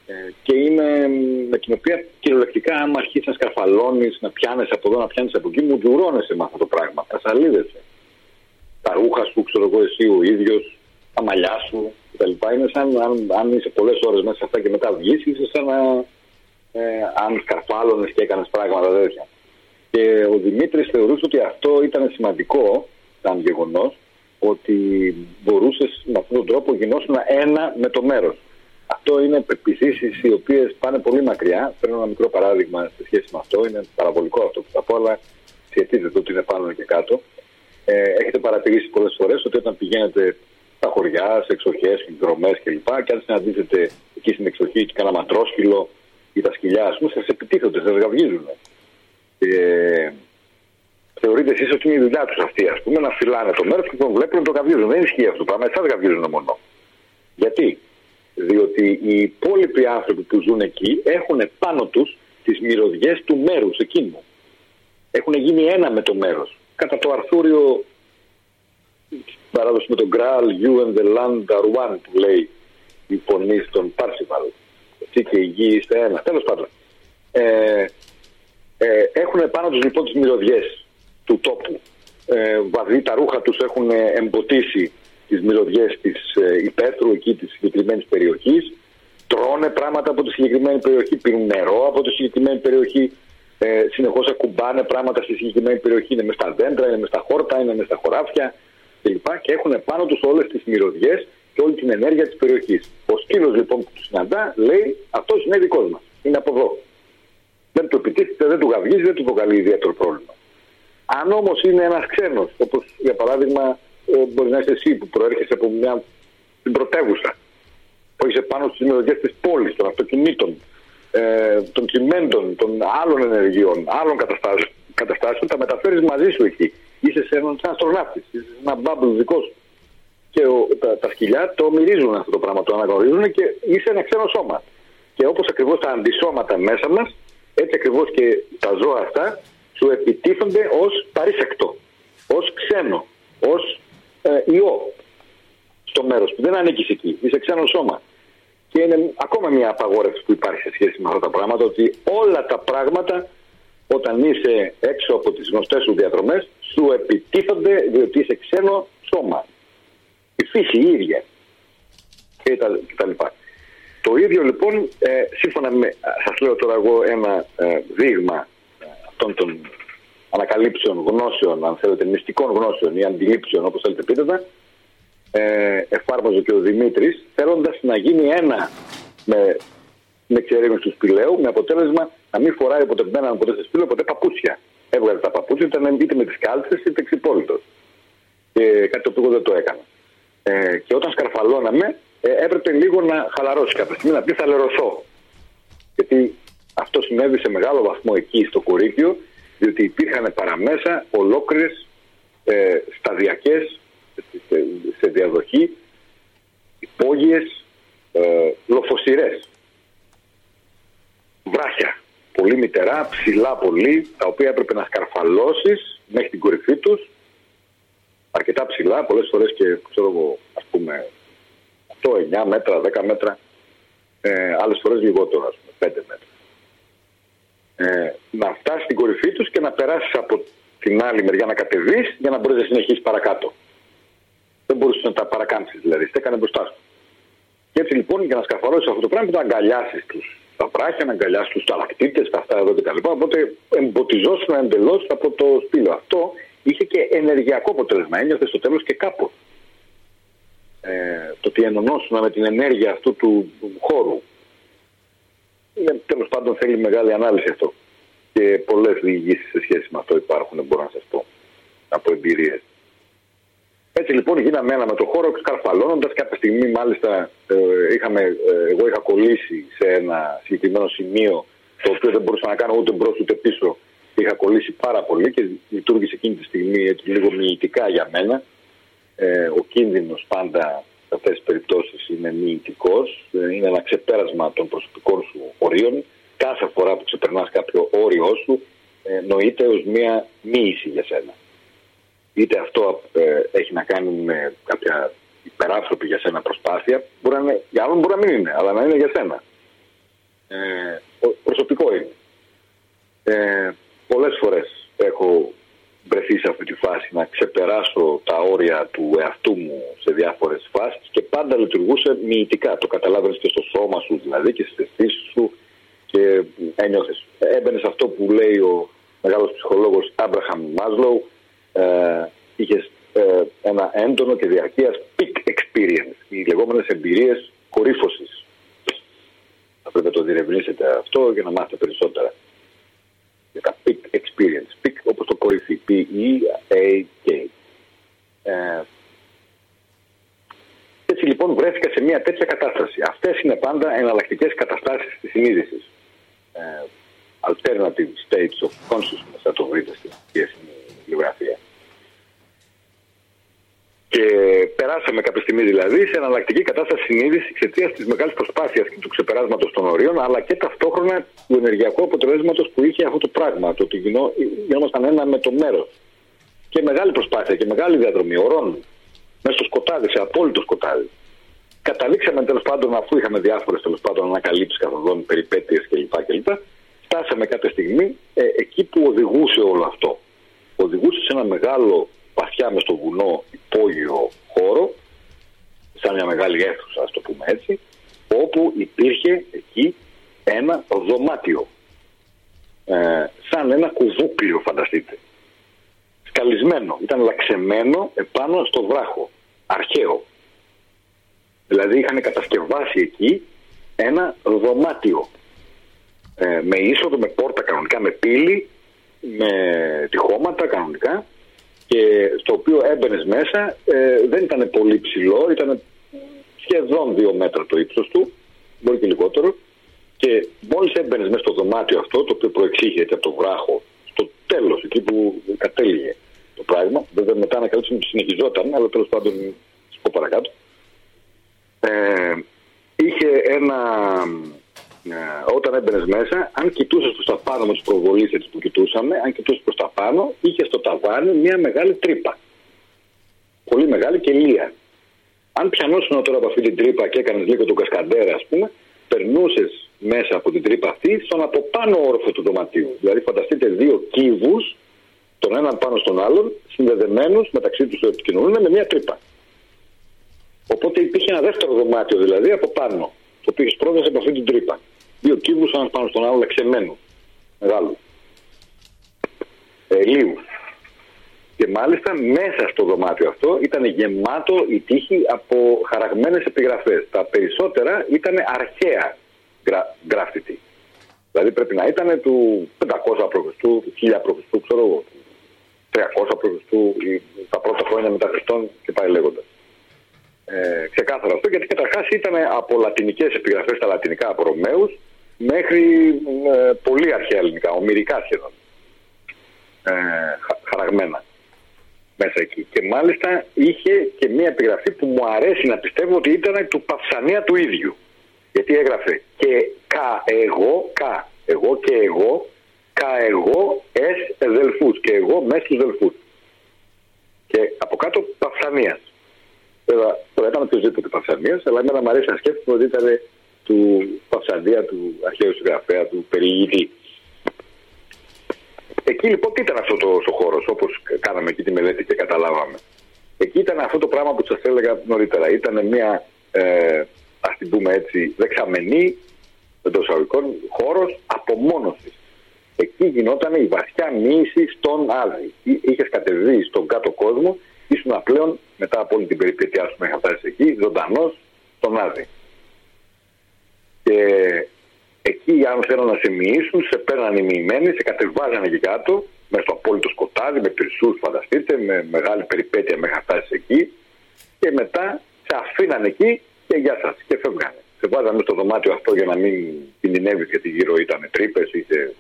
Ε, και είναι με την οποία κυριολεκτικά, άμα αρχίσεις να σκαρφαλώνεις, να πιάνει από εδώ, να πιάνει από εκεί, μου τζουρώνεσαι με αυτό το πράγμα. Τα σαλίδεσαι. Τα ρούχα σου, ξέρω εγώ, εσύ ο ίδιος, τα μαλλιά σου κτλ. Είναι σαν αν, αν είσαι πολλές ώρες μέσα σε αυτά και μετά βγεις, είσαι σαν να. Ε, αν σκαρφάλωνες και έκανες πράγματα τέτοια. Και ο Δημήτρης θεωρούσε ότι αυτό ήταν σημαντικό, σαν γεγονός, ότι μπορούσες με αυτόν τον τρόπο γινώσουν ένα με το μέρος. Αυτό είναι πεπιθήσεις οι οποίες πάνε πολύ μακριά. Παίρνω ένα μικρό παράδειγμα σε σχέση με αυτό. Είναι παραβολικό αυτό που θα πω, αλλά σχετίζεται ότι είναι πάνω και κάτω. Ε, έχετε παρατηρήσει πολλές φορές ότι όταν πηγαίνετε στα χωριά, σε εξοχές, δρομές κλπ. Και αν συναντήσετε εκεί στην εξοχή και κάνα ματρόσκυλο ή τα σκυλιά, ας πούμε, σας επιτίθονται, σας γαυγίζουν. Ε, θεωρείτε εσείς ότι είναι η δουλειά τους αυτή, ας πούμε, να φυλάνε το μέρος και τον βλέπουν να το γαυγίζουν. Δεν ισχύει αυτό το πράγμα. Εσάς γαυγίζουν μόνο. Γιατί; Διότι οι υπόλοιποι άνθρωποι που ζουν εκεί έχουν πάνω τους τις μυρωδιές του μέρους εκείνου. Έχουν γίνει ένα με το μέρος. Κατά το αρθούριο παράδοση με τον Graal, You and the Land are one που λέει η φωνή στον Πάρσιβαλ. Εσύ και η γη είστε ένα. Τέλος πάντων. Ε, ε, έχουν πάνω τους λοιπόν τις μυρωδιές του τόπου. Ε, βαδί, τα ρούχα τους έχουν εμποτίσει τις μυρωδιές της ε, υπαίθρου εκεί της συγκεκριμένης περιοχής τρώνε πράγματα από τη συγκεκριμένη περιοχή, πίνουν νερό από τη συγκεκριμένη περιοχή ε, συνεχώς ακουμπάνε πράγματα στη συγκεκριμένη περιοχή είναι μες στα δέντρα, είναι μες στα χόρτα, είναι μες στα χωράφια κλπ. Και έχουν πάνω τους όλες τις μυρωδιές και όλη την ενέργεια της περιοχής. Ο σκύλος λοιπόν που του συναντά λέει αυτός είναι δικός μας, είναι από εδώ. Δεν του επιτίθεται, δεν του γαυγίζει, δεν του προκαλεί ιδιαίτερο πρόβλημα. Αν όμως είναι ένας ξένος, όπως για παράδειγμα ε, μπορείς να είσαι εσύ που προέρχεσαι από μια την πρωτεύουσα, που έχεις πάνω στις μυρωδιές της πόλης, των αυτοκινήτων, ε, των κυμέντων, των άλλων ενεργειών, άλλων καταστάσεων, καταστάσεων τα μεταφέρεις μαζί σου εκεί. Είσαι σε έναν αστροναύτη, είσαι σε ένα μπάμπλ δικός σου. Και ο, τα, τα σκυλιά το μυρίζουν αυτό το πράγμα, το αναγνωρίζουν και είσαι ένα ξένο σώμα. Και όπως ακριβώς τα αντισώματα μέσα μας, έτσι ακριβώς και τα ζώα αυτά σου επιτίθονται ως παρήσεκτο, ως ξένο, ως ε, ιό στο μέρος που δεν ανήκεις εκεί, είσαι ξένο σώμα. Και είναι ακόμα μια απαγόρευση που υπάρχει σε σχέση με αυτά τα πράγματα ότι όλα τα πράγματα όταν είσαι έξω από τις γνωστές σου διαδρομές σου επιτίθονται διότι είσαι ξένο σώμα. Η φύση η ίδια και τα, και τα λοιπά. Το ίδιο λοιπόν, ε, σύμφωνα με, σας λέω τώρα εγώ ένα ε, δείγμα αυτών των ανακαλύψεων γνώσεων, αν θέλετε, μυστικών γνώσεων ή αντιλήψεων, όπως θέλετε πείτε τα, ε, εφάρμοζε και ο Δημήτρης, θέλοντας να γίνει ένα με, με εξερεύνηση του σπηλαίου, με αποτέλεσμα να μην φοράει ποτέ μένα, ποτέ σε σπήλαιο, ποτέ παπούτσια. Έβγαζε τα παπούτσια, ήταν είτε με τις κάλτσες είτε εξυπόλυτος. Και κάτι το οποίο εγώ δεν το έκανα. Ε, και όταν σκαρφαλώναμε, ε, έπρεπε λίγο να χαλαρώσει κάποια στιγμή, να πει θα λερωθώ. Γιατί αυτό συνέβη σε μεγάλο βαθμό εκεί στο Κορίκιο, διότι υπήρχαν παραμέσα ολόκληρες ε, σταδιακές σε, σε διαδοχή υπόγειες ε, λοφοσυρές. Βράχια. Πολύ μητερά, ψηλά πολύ, τα οποία έπρεπε να σκαρφαλώσεις μέχρι την κορυφή τους. Αρκετά ψηλά, πολλές φορές και ξέρω εγώ, ας πούμε, 8, 9 μέτρα, 10 μέτρα. Ε, άλλες φορές λιγότερο, ας πούμε, 5 μέτρα. Ε, να φτάσει στην κορυφή τους και να περάσεις από την άλλη μεριά να κατεβείς για να μπορείς να συνεχίσεις παρακάτω. Δεν μπορούσες να τα παρακάμψεις δηλαδή. έκανε μπροστά σου. Και έτσι λοιπόν για να σκαφαλώσει αυτό το πράγμα να αγκαλιάσεις τους τα πράχια, να αγκαλιάσει τους ταλακτήτε, τα αυτά εδώ κτλ. Οπότε εμπουτιζόσουν εντελώς από το σπήλο. Αυτό είχε και ενεργειακό αποτέλεσμα. Ένιωθε στο τέλος και κάπου. Ε, το ότι ενωνόσουν με την ενέργεια αυτού του, του χώρου. Ε, Τέλος πάντων θέλει μεγάλη ανάλυση αυτό. Και πολλές διηγήσεις σε σχέση με αυτό υπάρχουν, μπορώ να σας πω, από εμπειρίες. Έτσι λοιπόν γίναμε ένα με το χώρο σκαρφαλώνοντα. Κάποια στιγμή, μάλιστα, ε, είχαμε, ε, εγώ είχα κολλήσει σε ένα συγκεκριμένο σημείο το οποίο δεν μπορούσα να κάνω ούτε μπρος ούτε πίσω. Είχα κολλήσει πάρα πολύ και λειτουργήσε εκείνη τη στιγμή έτσι, λίγο μυητικά για μένα. Ε, ο κίνδυνος πάντα σε αυτές τις περιπτώσεις είναι μυητικός. Ε, είναι ένα ξεπέρασμα των προσωπικών σου ορίων. Κάθε φορά που ξεπερνάς κάποιο όριό σου, ε, νοείται ως μία μοίηση για σένα είτε αυτό ε, έχει να κάνει με κάποια υπεράνθρωπη για σένα προσπάθεια, μπορεί να είναι, για άλλον μπορεί να μην είναι, αλλά να είναι για σένα. Ε, προσωπικό είναι. Ε, πολλές φορές έχω βρεθεί σε αυτή τη φάση να ξεπεράσω τα όρια του εαυτού μου σε διάφορες φάσεις και πάντα λειτουργούσε μυητικά. Το καταλάβαινες και στο σώμα σου δηλαδή και στις αισθήσεις σου και ένιωθες. Έμπαινες σε αυτό που λέει ο μεγάλος ψυχολόγος Άμπραχαμ Μάσλοου ε, είχε ε, ένα έντονο και διαρκείας peak experience, οι λεγόμενες εμπειρίες κορύφωσης. Θα πρέπει να το διερευνήσετε αυτό για να μάθετε περισσότερα. Για τα peak experience. Peak όπως το κορυφή. P-E-A-K. Ε, έτσι λοιπόν βρέθηκα σε μια τέτοια κατάσταση. Αυτές είναι πάντα εναλλακτικές καταστάσεις της συνείδησης. Ε, alternative states of consciousness, θα το βρείτε στην βιβλιογραφία. Και περάσαμε κάποια στιγμή δηλαδή σε εναλλακτική κατάσταση συνείδησης εξαιτίας της μεγάλης προσπάθειας και του ξεπεράσματος των ορίων, αλλά και ταυτόχρονα του ενεργειακού αποτελέσματος που είχε αυτό το πράγμα. Το ότι γινόμασταν ένα με το μέρος. Και μεγάλη προσπάθεια και μεγάλη διαδρομή ορών μέσα στο σκοτάδι, σε απόλυτο σκοτάδι. Καταλήξαμε τέλος πάντων, αφού είχαμε διάφορες τέλος πάντων ανακαλύψεις καθοδόν, περιπέτειες κλπ. κλπ. Φτάσαμε κάποια στιγμή ε, εκεί που οδηγούσε όλο αυτό. Οδηγούσε σε ένα μεγάλο βαθιά μες στο βουνό υπόγειο χώρο, σαν μια μεγάλη αίθουσα, ας το πούμε έτσι, όπου υπήρχε εκεί ένα δωμάτιο. Ε, σαν ένα κουβούκλιο φανταστείτε. Σκαλισμένο, ήταν λαξεμένο επάνω στο βράχο. Αρχαίο. Δηλαδή είχαν κατασκευάσει εκεί ένα δωμάτιο. Ε, με είσοδο, με πόρτα κανονικά, με πύλη, με τυχώματα κανονικά και στο οποίο έμπαινες μέσα ε, δεν ήταν πολύ ψηλό, ήταν σχεδόν δύο μέτρα το ύψος του, μπορεί και λιγότερο. Και μόλις έμπαινες μέσα στο δωμάτιο αυτό, το οποίο προεξήγεται από το βράχο, στο τέλος, εκεί που κατέληγε το πράγμα, βέβαια μετά να καλύψουμε συνεχιζόταν, αλλά τέλος πάντων, σου πω παρακάτω. Ε, είχε ένα ε, όταν έμπαινες μέσα, αν κοιτούσες προς τα πάνω με του προβολεί που κοιτούσαμε, αν κοιτούσες προς τα πάνω, είχε στο ταβάνι μια μεγάλη τρύπα. Πολύ μεγάλη και λία. Αν πιανόσουν τώρα από αυτή την τρύπα και έκανες λίγο τον κασκαντέρα, ας πούμε, περνούσες μέσα από την τρύπα αυτή στον από πάνω όροφο του δωματίου. Δηλαδή, φανταστείτε δύο κύβους, τον έναν πάνω στον άλλον, συνδεδεμένους μεταξύ τους επικοινωνούν με μια τρύπα. Οπότε υπήρχε ένα δεύτερο δωμάτιο δηλαδή από πάνω, το οποίο έχει πρόσβαση από αυτή την τρύπα δύο κύβους, ένας πάνω στον άλλο, εξεμένου. Μεγάλο. ε, Λίου. Και μάλιστα μέσα στο δωμάτιο αυτό ήταν γεμάτο η τύχη από χαραγμένες επιγραφές. Τα περισσότερα ήταν αρχαία γκράφτιτι. Δηλαδή πρέπει να ήταν του 500 π.Χ., του 1000 π.Χ., ξέρω εγώ, 300 π.Χ., τα πρώτα χρόνια μετά Χριστόν και πάει λέγοντας. Ε, ξεκάθαρα αυτό γιατί καταρχάς ήταν από λατινικές επιγραφές στα λατινικά από Ρωμαίους μέχρι ε, πολύ αρχαία ελληνικά, ομυρικά σχεδόν. Ε, χαραγμένα μέσα εκεί. Και μάλιστα είχε και μία επιγραφή που μου αρέσει να πιστεύω ότι ήταν του Παυσανία του ίδιου. Γιατί έγραφε και κα εγώ, κα εγώ και εγώ, κα εγώ ες δελφούς και εγώ μες στους δελφούς. Και από κάτω Παυσανίας. Βέβαια, τώρα ήταν οποιοδήποτε Παυσανίας, αλλά εμένα μου αρέσει να σκέφτομαι ότι ήταν του Παυσανία, του αρχαίου συγγραφέα, του περιηγητή. Εκεί λοιπόν τι ήταν αυτό το ο χώρος, όπως κάναμε εκεί τη μελέτη και καταλάβαμε. Εκεί ήταν αυτό το πράγμα που σας έλεγα νωρίτερα. Ήταν μια, ε, ας την πούμε έτσι, δεξαμενή εντός αγωγικών χώρος απομόνωσης. Εκεί γινόταν η βαθιά μίση στον Άδη. Είχες κατεβεί στον κάτω κόσμο, ήσουν πλέον μετά από όλη την περιπέτειά σου μέχρι φτάσει εκεί, ζωντανός στον Άδη. Και Εκεί οι άνθρωποι θέλουν να σε μοιήσουν, σε παίρνανε μοιημένοι, σε κατεβάζανε εκεί κάτω, με στο απόλυτο σκοτάδι, με πυρσού, φανταστείτε, με μεγάλη περιπέτεια μέχρι να φτάσει εκεί. Και μετά σε αφήνανε εκεί και γεια σας. Και φεύγανε. Σε βάζανε στο δωμάτιο αυτό για να μην κινδυνεύεις, γιατί γύρω ήταν τρύπες, είτε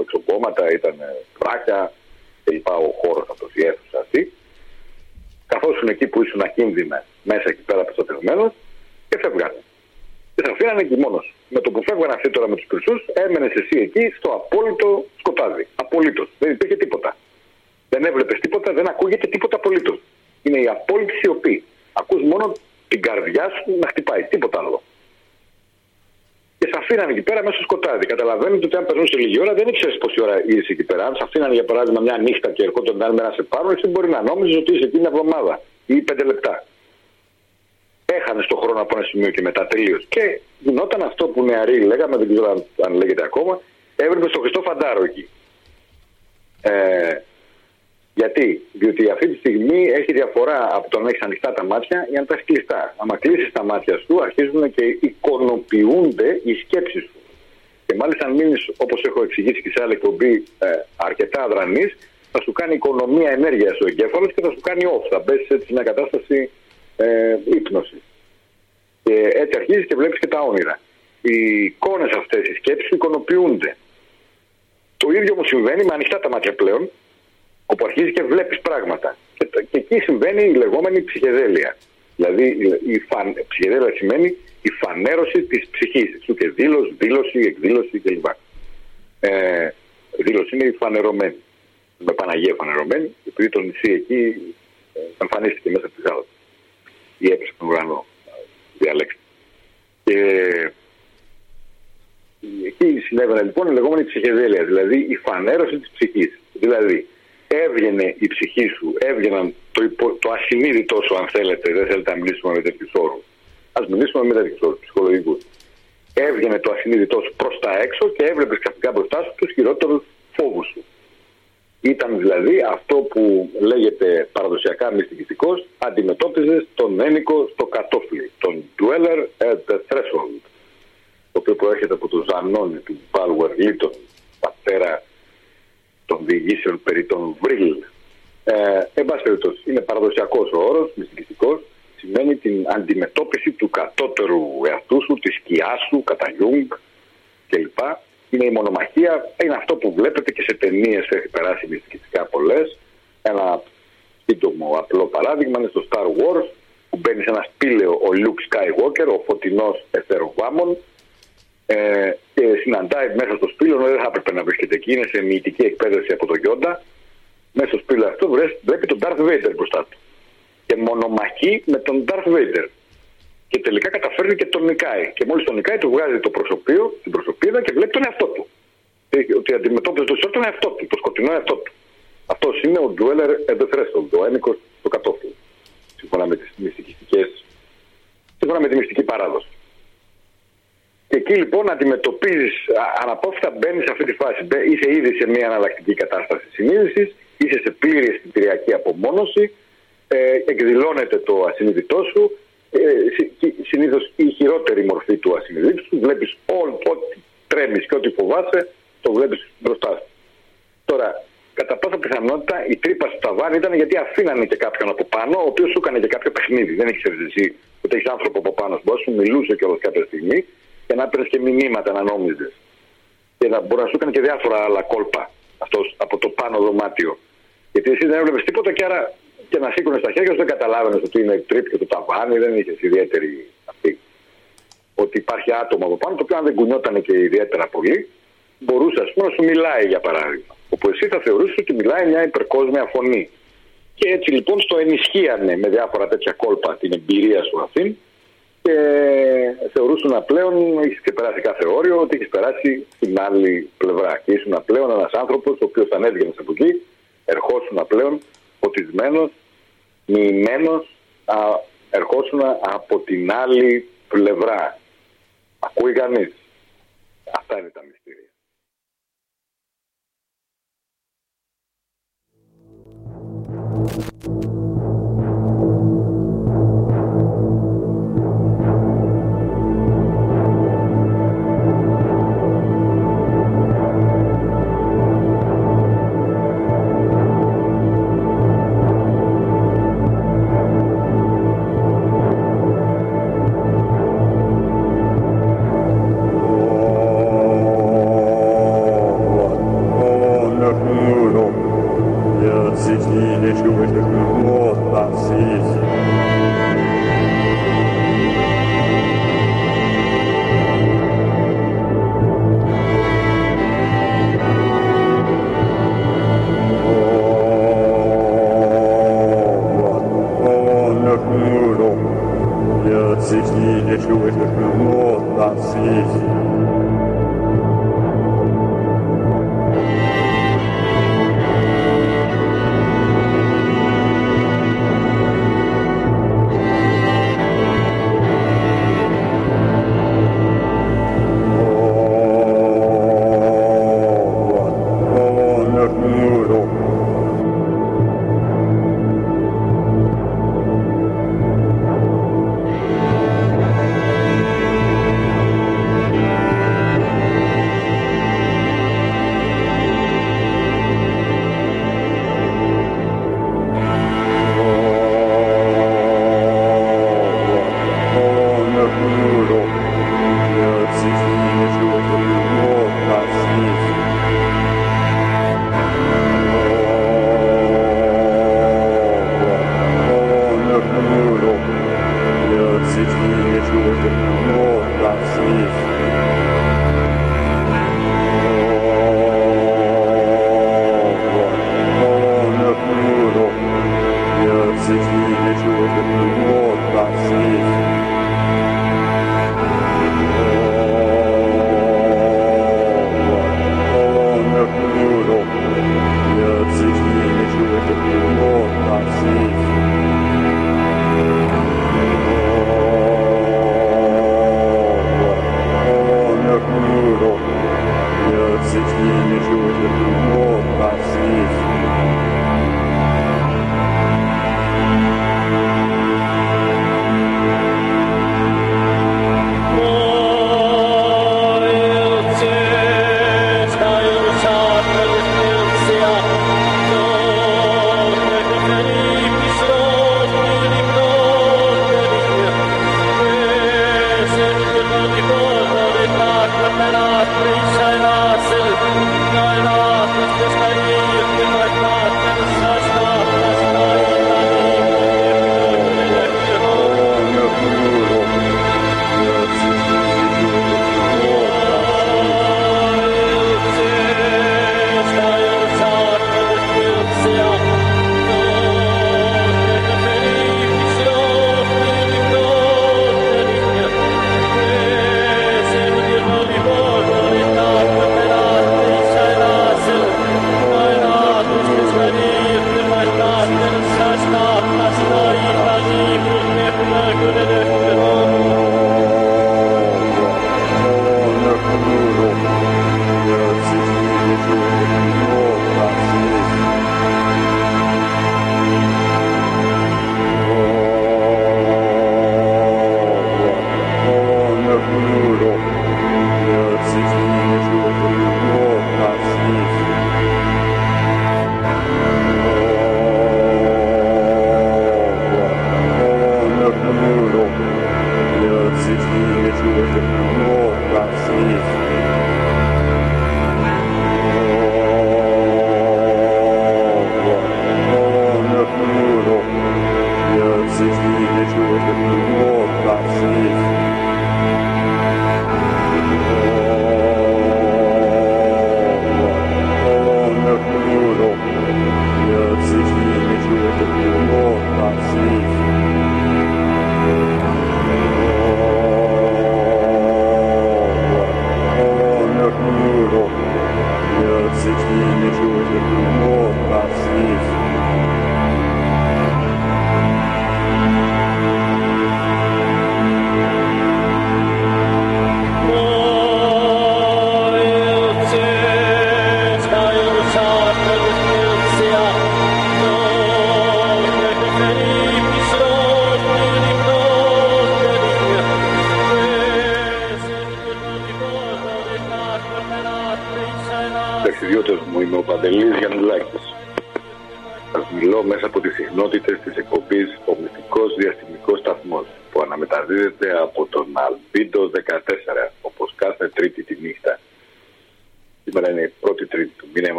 εξοκόμματα, ήταν βράχια κλπ. Ο χώρος αυτός, η αίθουσα αυτή. Καθόσουν εκεί που ήσουν ακίνδυνα μέσα εκεί πέρα προστατευμένο και φεύγανε. Και σε αφήνανε εκεί μόνος. Με το που φεύγανε αυτοί τώρα με τους πυρσού, έμενες εσύ εκεί στο απόλυτο σκοτάδι. Απολύτως. Δεν υπήρχε τίποτα. Δεν έβλεπες τίποτα, δεν ακούγεται τίποτα απολύτως. Είναι η απόλυτη σιωπή. Ακούς μόνο την καρδιά σου να χτυπάει. Τίποτα άλλο. Και σε αφήνανε εκεί πέρα μέσα στο σκοτάδι. Καταλαβαίνετε ότι αν περνούσε λίγη ώρα δεν ήξερες πόση ώρα είσαι εκεί πέρα. Αν σε αφήνανε για παράδειγμα μια νύχτα και ερχόταν την άλλη μέρα σε πάρουν, εσύ μπορεί να νόμιζες ότι είσαι εκεί μια εβδομάδα ή πέντε λεπτά έχανε στον χρόνο από ένα σημείο και μετά τελείως. Και γινόταν αυτό που νεαροί λέγαμε, δεν ξέρω αν, λέγεται ακόμα, έβλεπε στον Χριστό Φαντάρο εκεί. Ε, γιατί, διότι αυτή τη στιγμή έχει διαφορά από το να έχεις ανοιχτά τα μάτια ή αν τα έχεις κλειστά. Αν κλείσεις τα μάτια σου, αρχίζουν και εικονοποιούνται οι σκέψεις σου. Και μάλιστα, αν μείνεις, όπως έχω εξηγήσει και σε άλλη εκπομπή, ε, αρκετά αδρανής, θα σου κάνει οικονομία ενέργεια ο εγκέφαλος και θα σου κάνει off. Θα μπει σε μια κατάσταση ε, ύπνωσης. Και έτσι αρχίζεις και βλέπεις και τα όνειρα. Οι εικόνες αυτές, οι σκέψεις εικονοποιούνται. Το ίδιο μου συμβαίνει με ανοιχτά τα μάτια πλέον, όπου αρχίζεις και βλέπεις πράγματα. Και, και εκεί συμβαίνει η λεγόμενη ψυχεδέλεια. Δηλαδή η φαν, ψυχεδέλεια σημαίνει η φανέρωση της ψυχής. Σου και δήλωση, δήλωση, εκδήλωση κλπ. Ε, δήλωση είναι η φανερωμένη. Με Παναγία φανερωμένη, επειδή το νησί εκεί ε, εμφανίστηκε μέσα από τη θάλασσα ή έπεσε στον ουρανό. Διαλέξτε. Και εκεί συνέβαινε λοιπόν η λεγόμενη ψυχεδέλεια, δηλαδή η φανέρωση της ψυχής. Δηλαδή έβγαινε η ψυχή σου, έβγαιναν το, υπο, το ασυνείδητό σου, αν θέλετε, δεν θέλετε να μιλήσουμε με τέτοιους όρους. Α μιλήσουμε με τέτοιους όρους ψυχολογικούς. Έβγαινε το ασυνείδητό σου προς τα έξω και έβλεπες ξαφνικά μπροστά σου τους χειρότερους φόβους σου. Ήταν δηλαδή αυτό που λέγεται παραδοσιακά μυστικιστικός, αντιμετώπιζες τον ένικο στο κατόφλι, τον dweller at the threshold, το οποίο προέρχεται από τον Ζανόνι του Balwer τον πατέρα των διηγήσεων περί των Βρύλ. Ε, εν πάση περιπτώσει, είναι παραδοσιακός ο όρος, μυστικιστικός, σημαίνει την αντιμετώπιση του κατώτερου εαυτού σου, της σκιάς σου, κατά Jung κλπ είναι η μονομαχία. Είναι αυτό που βλέπετε και σε ταινίες έχει περάσει μυστικιστικά πολλές. Ένα σύντομο απλό παράδειγμα είναι στο Star Wars που μπαίνει σε ένα σπήλαιο ο Luke Skywalker, ο φωτεινός ευθεροβάμων ε, και συναντάει μέσα στο σπήλαιο, δεν θα έπρεπε να βρίσκεται εκεί, είναι σε μυητική εκπαίδευση από τον Γιόντα. Μέσα στο σπήλαιο αυτό βλέπει τον Darth Vader μπροστά του. Και μονομαχεί με τον Darth Vader και τελικά καταφέρνει και τον νικάει. Και μόλις τον νικάει, του βγάζει το προσωπείο, την προσωπίδα και βλέπει τον εαυτό του. Ότι αντιμετώπιζε το τον εαυτό του, το σκοτεινό εαυτό του. Αυτός είναι ο Dweller at the threshold, ο ένικος στο κατόφλι. Σύμφωνα με τις μυστικιστικέ. Σύμφωνα με τη μυστική παράδοση. Και εκεί εκεί λοιπόν αντιμετωπίζεις, αναπόφευκτα μπαίνεις σε αυτή τη φάση. Είσαι ήδη σε μια αναλλακτική κατάσταση συνείδησης, είσαι σε πλήρη αισθητηριακή απομόνωση, ε, εκδηλώνεται το ασυνείδητό σου. Ε, Συνήθως η χειρότερη μορφή του ασυνείδητου σου. Βλέπεις ό,τι τρέμεις και ό,τι φοβάσαι, το βλέπεις μπροστά σου. Τώρα, κατά πάσα πιθανότητα η τρύπα στο ταβάνι ήταν γιατί αφήνανε και κάποιον από πάνω, ο οποίος σου έκανε και κάποιο παιχνίδι. Δεν έχει εσύ ότι έχεις άνθρωπο από πάνω σου. Μπορεί σου μιλούσε κιόλας κάποια στιγμή και να παίρνει και μηνύματα να νόμιζες. Και να μπορεί να σου έκανε και διάφορα άλλα κόλπα αυτός, από το πάνω δωμάτιο. Γιατί εσύ δεν έβλεπες τίποτα και άρα και να σήκωνες στα χέρια σου δεν καταλάβαινες ότι είναι τρίπ και το ταβάνι, δεν είχες ιδιαίτερη αυτή. Ότι υπάρχει άτομο από πάνω, το οποίο αν δεν κουνιόταν και ιδιαίτερα πολύ, μπορούσε ας πούμε, να σου μιλάει για παράδειγμα. Όπου εσύ θα θεωρούσες ότι μιλάει μια υπερκόσμια φωνή. Και έτσι λοιπόν στο ενισχύανε με διάφορα τέτοια κόλπα την εμπειρία σου αυτή και θεωρούσαν πλέον έχεις ξεπεράσει κάθε όριο ότι έχεις περάσει την άλλη πλευρά. Και ήσουν πλέον ένας άνθρωπος ο οποίος ανέβηκε από εκεί, ερχόσουν πλέον ποτισμένο, μοιημένος, ερχόσουν από την άλλη πλευρά. Ακούει κανείς; Αυτά είναι τα μυστήρια.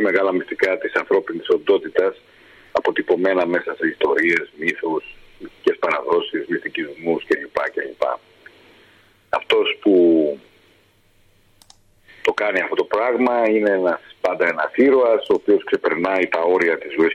μεγάλα μυστικά της ανθρώπινης οντότητας αποτυπωμένα μέσα σε ιστορίες, μύθους, μυθικές παραδόσεις, μυστικισμούς κλπ. κλπ. Αυτός που το κάνει αυτό το πράγμα είναι ένας, πάντα ένας ήρωας ο οποίος ξεπερνάει τα όρια της ζωή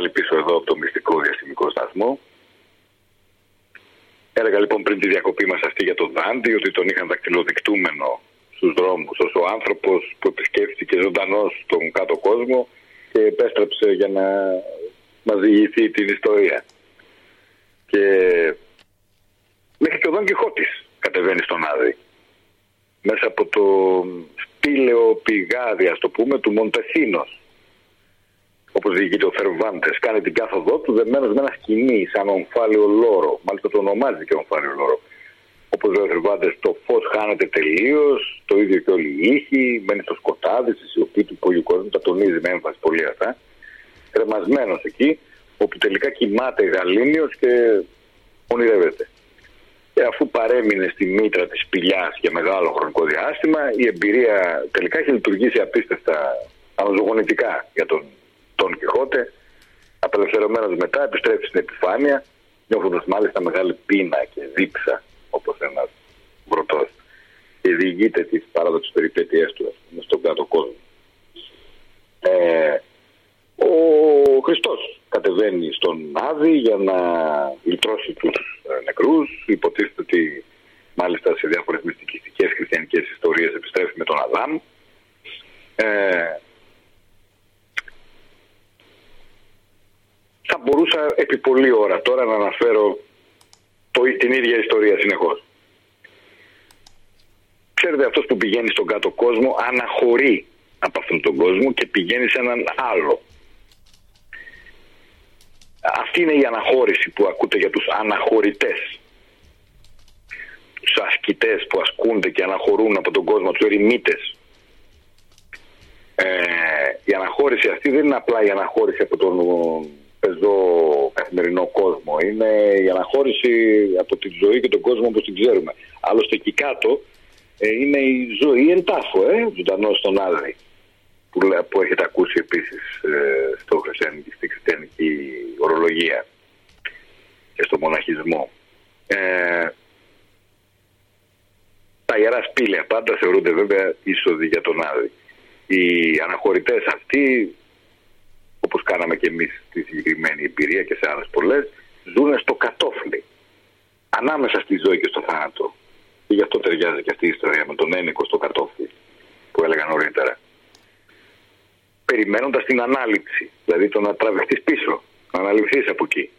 πάλι πίσω εδώ από το μυστικό διαστημικό σταθμό. Έλεγα λοιπόν πριν τη διακοπή μας αυτή για τον Δάντη ότι τον είχαν δακτυλοδεικτούμενο στους δρόμους ως ο άνθρωπος που επισκέφθηκε ζωντανός στον κάτω κόσμο και επέστρεψε για να μας διηγηθεί την ιστορία. Και μέχρι και ο Δόν Κιχώτης κατεβαίνει στον Άδη. Μέσα από το σπήλαιο πηγάδι, ας το πούμε, του Μοντεσίνος. Όπως διηγείται ο Θερβάντες, κάνει την κάθοδό του δεμένος με ένα σκηνή σαν ομφάλιο λόρο. Μάλιστα το ονομάζει και ομφάλιο λόρο. Όπως λέει ο Θερβάντες, το φως χάνεται τελείως, το ίδιο και όλοι οι ήχοι, μένει στο σκοτάδι, στη σιωπή του υπόγειου κόσμου, τα τονίζει με έμφαση πολύ αυτά. Κρεμασμένος εκεί, όπου τελικά κοιμάται γαλήνιος και ονειρεύεται. Και αφού παρέμεινε στη μήτρα της σπηλιάς για μεγάλο χρονικό διάστημα, η εμπειρία τελικά έχει λειτουργήσει απίστευτα αναζωογονητικά για τον, τον Κιχώτε. Απελευθερωμένος μετά επιστρέφει στην επιφάνεια, νιώθοντας μάλιστα μεγάλη πείνα και δίψα, όπως ένας βρωτός. Και διηγείται τις παράδοξες περιπέτειές του στον κάτω κόσμο. Ε, ο Χριστός κατεβαίνει στον Άδη για να λυτρώσει τους ε, νεκρούς. Υποτίθεται ότι μάλιστα σε διάφορες μυστικιστικές χριστιανικές ιστορίες επιστρέφει με τον Αδάμ. Ε, θα μπορούσα επί πολλή ώρα τώρα να αναφέρω το, την ίδια ιστορία συνεχώς. Ξέρετε αυτός που πηγαίνει στον κάτω κόσμο αναχωρεί από αυτόν τον κόσμο και πηγαίνει σε έναν άλλο. Αυτή είναι η αναχώρηση που ακούτε για τους αναχωρητές. Τους ασκητές που ασκούνται και αναχωρούν από τον κόσμο, τους ερημίτες. Ε, η αναχώρηση αυτή δεν είναι απλά η αναχώρηση από τον πεζό καθημερινό κόσμο. Είναι η αναχώρηση από τη ζωή και τον κόσμο όπως την ξέρουμε. Άλλωστε εκεί κάτω ε, είναι η ζωή εν τάφο, ε, ζωντανός στον άδρη που, που έχετε ακούσει επίσης ε, στο χριστιανική, στη χριστιανική ορολογία και στο μοναχισμό. Ε, τα ιερά σπήλαια πάντα θεωρούνται βέβαια είσοδοι για τον Άδη. Οι αναχωρητές αυτοί, όπως κάναμε και εμείς στη συγκεκριμένη εμπειρία και σε άλλες πολλές, ζουν στο κατόφλι. Ανάμεσα στη ζωή και στο θάνατο. Και γι' αυτό ταιριάζει και αυτή η ιστορία με τον ένικο στο κατόφλι που έλεγα νωρίτερα περιμένοντας την ανάληψη, δηλαδή το να τραβηχτείς πίσω, να αναλυθείς από εκεί.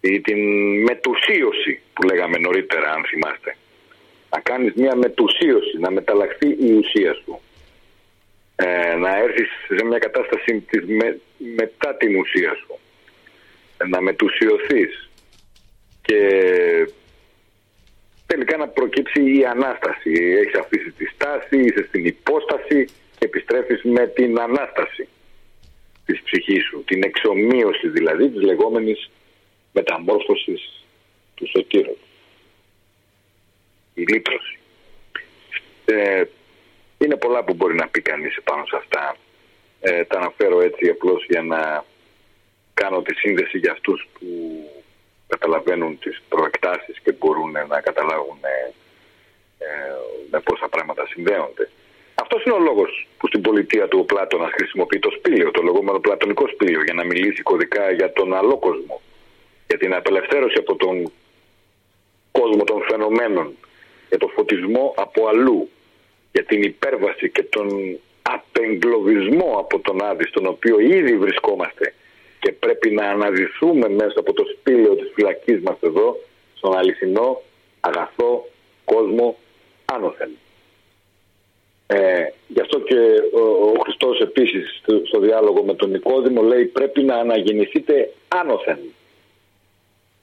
Ή την μετουσίωση που λέγαμε νωρίτερα, αν θυμάστε. Να κάνεις μια μετουσίωση, να μεταλλαχθεί η ουσία σου. Ε, να έρθεις σε μια κατάσταση της μετά την ουσία σου. Ε, να μετουσιωθείς. Και τελικά να προκύψει η Ανάσταση. Έχεις αφήσει τη στάση, είσαι στην υπόσταση, και επιστρέφεις με την Ανάσταση της ψυχής σου, την εξομοίωση δηλαδή της λεγόμενης μεταμόρφωσης του σωτήρου. Η λύτρωση. Ε, είναι πολλά που μπορεί να πει κανείς πάνω σε αυτά. Ε, τα αναφέρω έτσι απλώς για να κάνω τη σύνδεση για αυτούς που καταλαβαίνουν τις προεκτάσεις και μπορούν να καταλάβουν ε, ε με πόσα πράγματα συνδέονται. Αυτός είναι ο λόγος που στην πολιτεία του ο Πλάτωνας χρησιμοποιεί το σπήλαιο, το λεγόμενο πλατωνικό σπήλαιο, για να μιλήσει κωδικά για τον άλλο κόσμο. Για την απελευθέρωση από τον κόσμο των φαινομένων, για τον φωτισμό από αλλού, για την υπέρβαση και τον απεγκλωβισμό από τον Άδη, στον οποίο ήδη βρισκόμαστε και πρέπει να αναδυθούμε μέσα από το σπήλαιο της φυλακής μας εδώ, στον αληθινό, αγαθό κόσμο άνωθεν. Ε, γι' αυτό και ο, ο Χριστός επίσης στο, διάλογο με τον Νικόδημο λέει πρέπει να αναγεννηθείτε άνωθεν.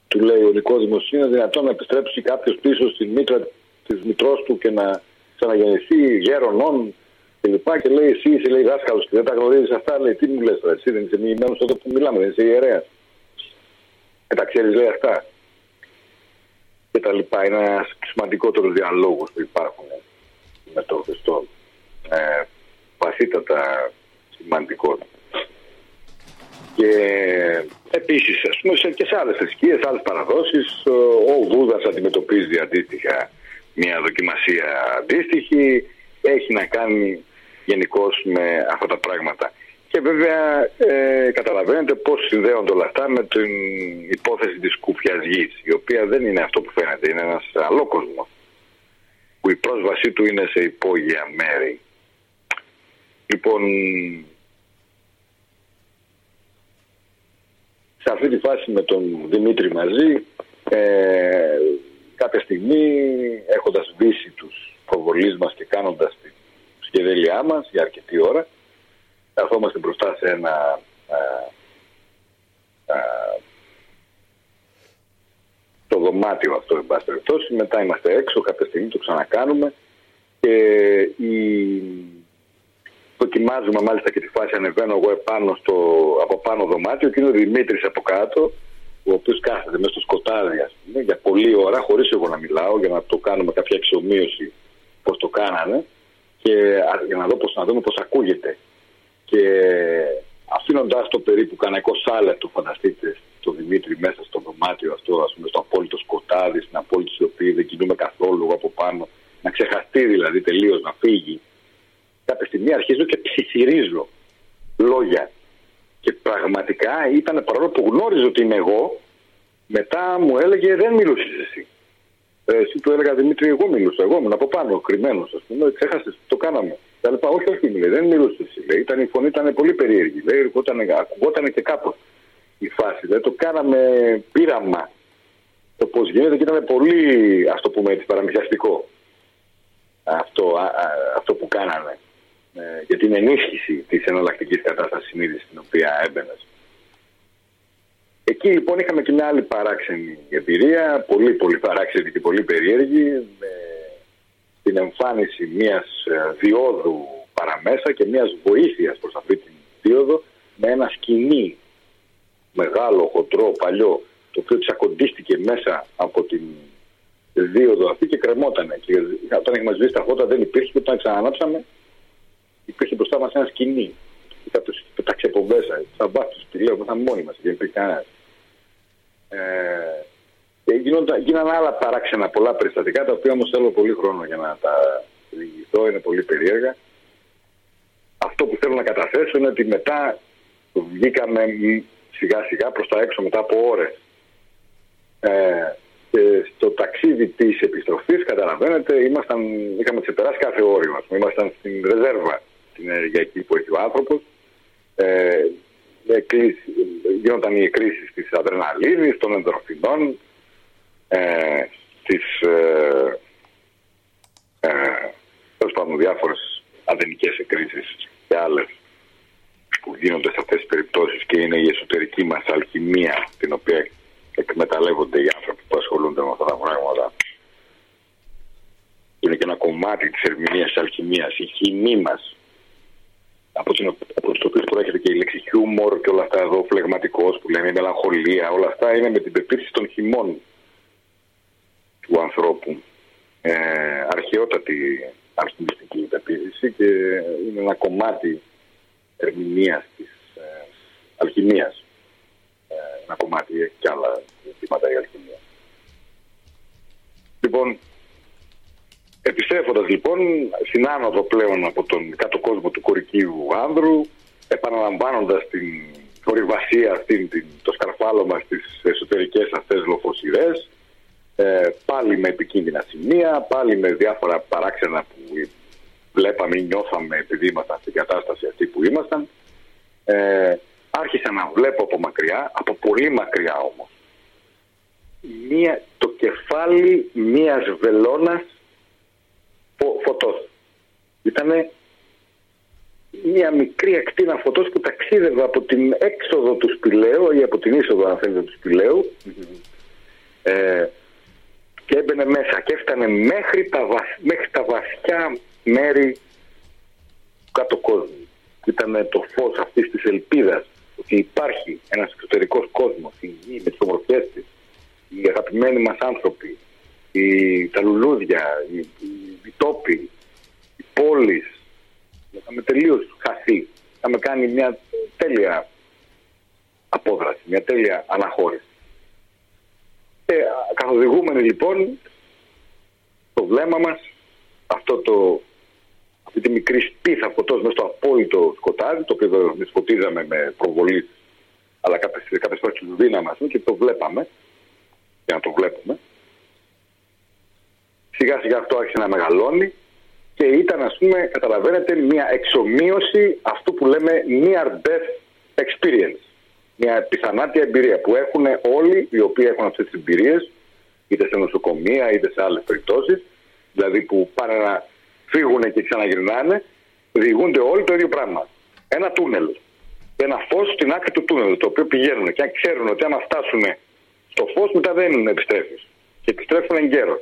Του λέει ο Νικόδημος είναι δυνατόν να επιστρέψει κάποιος πίσω στην μήτρα της μητρός του και να ξαναγεννηθεί γέρονων και λοιπά και λέει εσύ είσαι λέει δάσκαλος και δεν τα γνωρίζεις αυτά λέει τι μου λες τώρα εσύ δεν είσαι μοιημένος εδώ που μιλάμε δεν είσαι ιερέας. Και τα ξέρεις λέει αυτά. Και τα λοιπά είναι ένας σημαντικότερος διαλόγος που υπάρχουν με τον Χριστό ε, βαθύτατα σημαντικός. Και Επίσης, ας πούμε, σε, και σε άλλες θρησκείες, σε άλλες παραδόσεις, ο, ο Βούδας αντιμετωπίζει αντίστοιχα μια δοκιμασία αντίστοιχη, έχει να κάνει γενικώς με αυτά τα πράγματα. Και βέβαια ε, καταλαβαίνετε πώς συνδέονται όλα αυτά με την υπόθεση της κούφιας γης, η οποία δεν είναι αυτό που φαίνεται, είναι ένας αλόκοσμος, που η πρόσβασή του είναι σε υπόγεια μέρη. Λοιπόν, σε αυτή τη φάση με τον Δημήτρη μαζί, ε, κάποια στιγμή έχοντας βύσει τους προβολείς μας και κάνοντας την σχεδέλιά μας για αρκετή ώρα, καθόμαστε μπροστά σε ένα α, α, το δωμάτιο αυτό εν πάση περιπτώσει, μετά είμαστε έξω, κάποια στιγμή το ξανακάνουμε και η... δοκιμάζουμε μάλιστα και τη φάση ανεβαίνω εγώ επάνω στο, από πάνω δωμάτιο και είναι ο Δημήτρης από κάτω ο οποίος κάθεται μέσα στο σκοτάδι ας πούμε, για πολλή ώρα, χωρίς εγώ να μιλάω, για να το κάνουμε κάποια εξομοίωση πώς το κάνανε και για να, δω πώς, να δούμε πώς ακούγεται. Και αφήνοντα το περίπου κανένα 20 λεπτό, φανταστείτε, το Δημήτρη μέσα στο δωμάτιο αυτό, ας πούμε, στο απόλυτο σκοτάδι, στην απόλυτη σιωπή, δεν κινούμε καθόλου από πάνω, να ξεχαστεί δηλαδή τελείως, να φύγει. Κάποια στιγμή αρχίζω και ψιθυρίζω λόγια και πραγματικά ήταν παρόλο που γνώριζε ότι είμαι εγώ, μετά μου έλεγε δεν μιλούσες εσύ. Ε, εσύ του έλεγα Δημήτρη, εγώ μιλούσα. Εγώ ήμουν από πάνω, κρυμμένος, ας πούμε. Ξέχασες, το κάναμε. Τα λοιπά, όχι, όχι, λέει, δεν μιλούσες εσύ. Λέει. Ήταν, η φωνή ήταν πολύ περίεργη. Λέει, ερχόταν, ακουγόταν και κάπως η φάση. Δηλαδή, το κάναμε πείραμα το πώς γίνεται και ήταν πολύ, ας το πούμε έτσι, παραμυθιαστικό αυτό, α, α, αυτό που κάνανε ε, για την ενίσχυση της εναλλακτικής κατάστασης συνείδησης στην οποία έμπαινες. Εκεί λοιπόν είχαμε και μια άλλη παράξενη εμπειρία, πολύ πολύ παράξενη και πολύ περίεργη, με την εμφάνιση μιας ε, διόδου παραμέσα και μιας βοήθειας προς αυτή την δίωδο με ένα σκηνή μεγάλο, χοντρό, παλιό, το οποίο τσακοντίστηκε μέσα από την δίωδο αυτή και κρεμότανε. Και όταν είχαμε σβήσει τα φώτα δεν υπήρχε και όταν ξανανάψαμε υπήρχε μπροστά μας ένα σκηνή. Κάποιο πετάξει από μέσα, σαν μπάφτου λέω, ήμασταν μόνοι μας, δεν υπήρχε κανένας. Ε, και γίνανε άλλα παράξενα πολλά περιστατικά, τα οποία όμως θέλω πολύ χρόνο για να τα διηγηθώ, είναι πολύ περίεργα. Αυτό που θέλω να καταθέσω είναι ότι μετά βγήκαμε σιγά σιγά προς τα έξω μετά από ώρες. Ε, και στο ταξίδι της επιστροφής, καταλαβαίνετε, ήμασταν, είχαμε ξεπεράσει κάθε όριο μας. Ήμασταν στην ρεζέρβα την ενεργειακή που έχει ο άνθρωπος. Ε, γίνονταν οι εκκρίσει της αδρεναλίνης, των ενδορφινών, ε, της, ε, ε, τέλος πάντων διάφορες αδενικές εκκρίσει και άλλες που γίνονται σε αυτές τις περιπτώσεις και είναι η εσωτερική μας αλχημία την οποία εκμεταλλεύονται οι άνθρωποι που ασχολούνται με αυτά τα πράγματα. Είναι και ένα κομμάτι της ερμηνείας της αλχημίας, η χημή μας από, την, από το οποίο προέρχεται και η λέξη χιούμορ και όλα αυτά εδώ, φλεγματικός που λένε, η μελαγχολία, όλα αυτά είναι με την πεποίθηση των χειμών του ανθρώπου. Ε, αρχαιότατη αλχημιστική πεποίθηση και είναι ένα κομμάτι ερμηνείας της ε, αλχημίας. Ε, ένα κομμάτι, έχει και άλλα ζητήματα η αλχημία. Λοιπόν, Επιστρέφοντας λοιπόν στην άνοδο πλέον από τον κάτω κόσμο του κορικίου άνδρου, επαναλαμβάνοντας την ορειβασία αυτή, το σκαρφάλωμα στις εσωτερικές αυτές λοφοσυρές, ε, πάλι με επικίνδυνα σημεία, πάλι με διάφορα παράξενα που βλέπαμε ή νιώθαμε επειδή ήμασταν στην κατάσταση αυτή που ήμασταν. Ε, άρχισα να βλέπω από μακριά, από πολύ μακριά όμως, μία, το κεφάλι μίας βελόνας φωτός. Ήταν μια μικρή ακτίνα φωτός που ταξίδευε από την έξοδο του σπηλαίου ή από την είσοδο αν θέλετε του σπηλαίου ε, και έμπαινε μέσα και έφτανε μέχρι τα, μέχρι τα βαθιά μέρη του κάτω κόσμου. Ήταν το φως αυτής της ελπίδας ότι υπάρχει ένας εξωτερικός κόσμος, η γη με τις ομορφιές της, οι αγαπημένοι μας άνθρωποι, οι, τα λουλούδια, οι, οι, τόποι, οι πόλεις. Είχαμε τελείως χαθεί. Είχαμε κάνει μια τέλεια απόδραση, μια τέλεια αναχώρηση. Και καθοδηγούμενοι λοιπόν το βλέμμα μας, αυτό το, αυτή τη μικρή σπίθα φωτός μέσα στο απόλυτο σκοτάδι, το οποίο εμείς φωτίζαμε με προβολή, αλλά κάποιες, κάποιες φορές του δύναμα και το βλέπαμε, για να το βλέπουμε. Σιγά σιγά αυτό άρχισε να μεγαλώνει και ήταν ας πούμε, καταλαβαίνετε, μια εξομοίωση αυτού που λέμε near death experience. Μια πιθανάτια εμπειρία που έχουν όλοι οι οποίοι έχουν αυτές τις εμπειρίες, είτε σε νοσοκομεία είτε σε άλλες περιπτώσεις, δηλαδή που πάνε να φύγουν και ξαναγυρνάνε, διηγούνται όλοι το ίδιο πράγμα. Ένα τούνελ. Ένα φως στην άκρη του τούνελ, το οποίο πηγαίνουν και αν ξέρουν ότι άμα φτάσουν στο φως, μετά δεν επιστρέφεις. Και επιστρέφουν εγκαίρω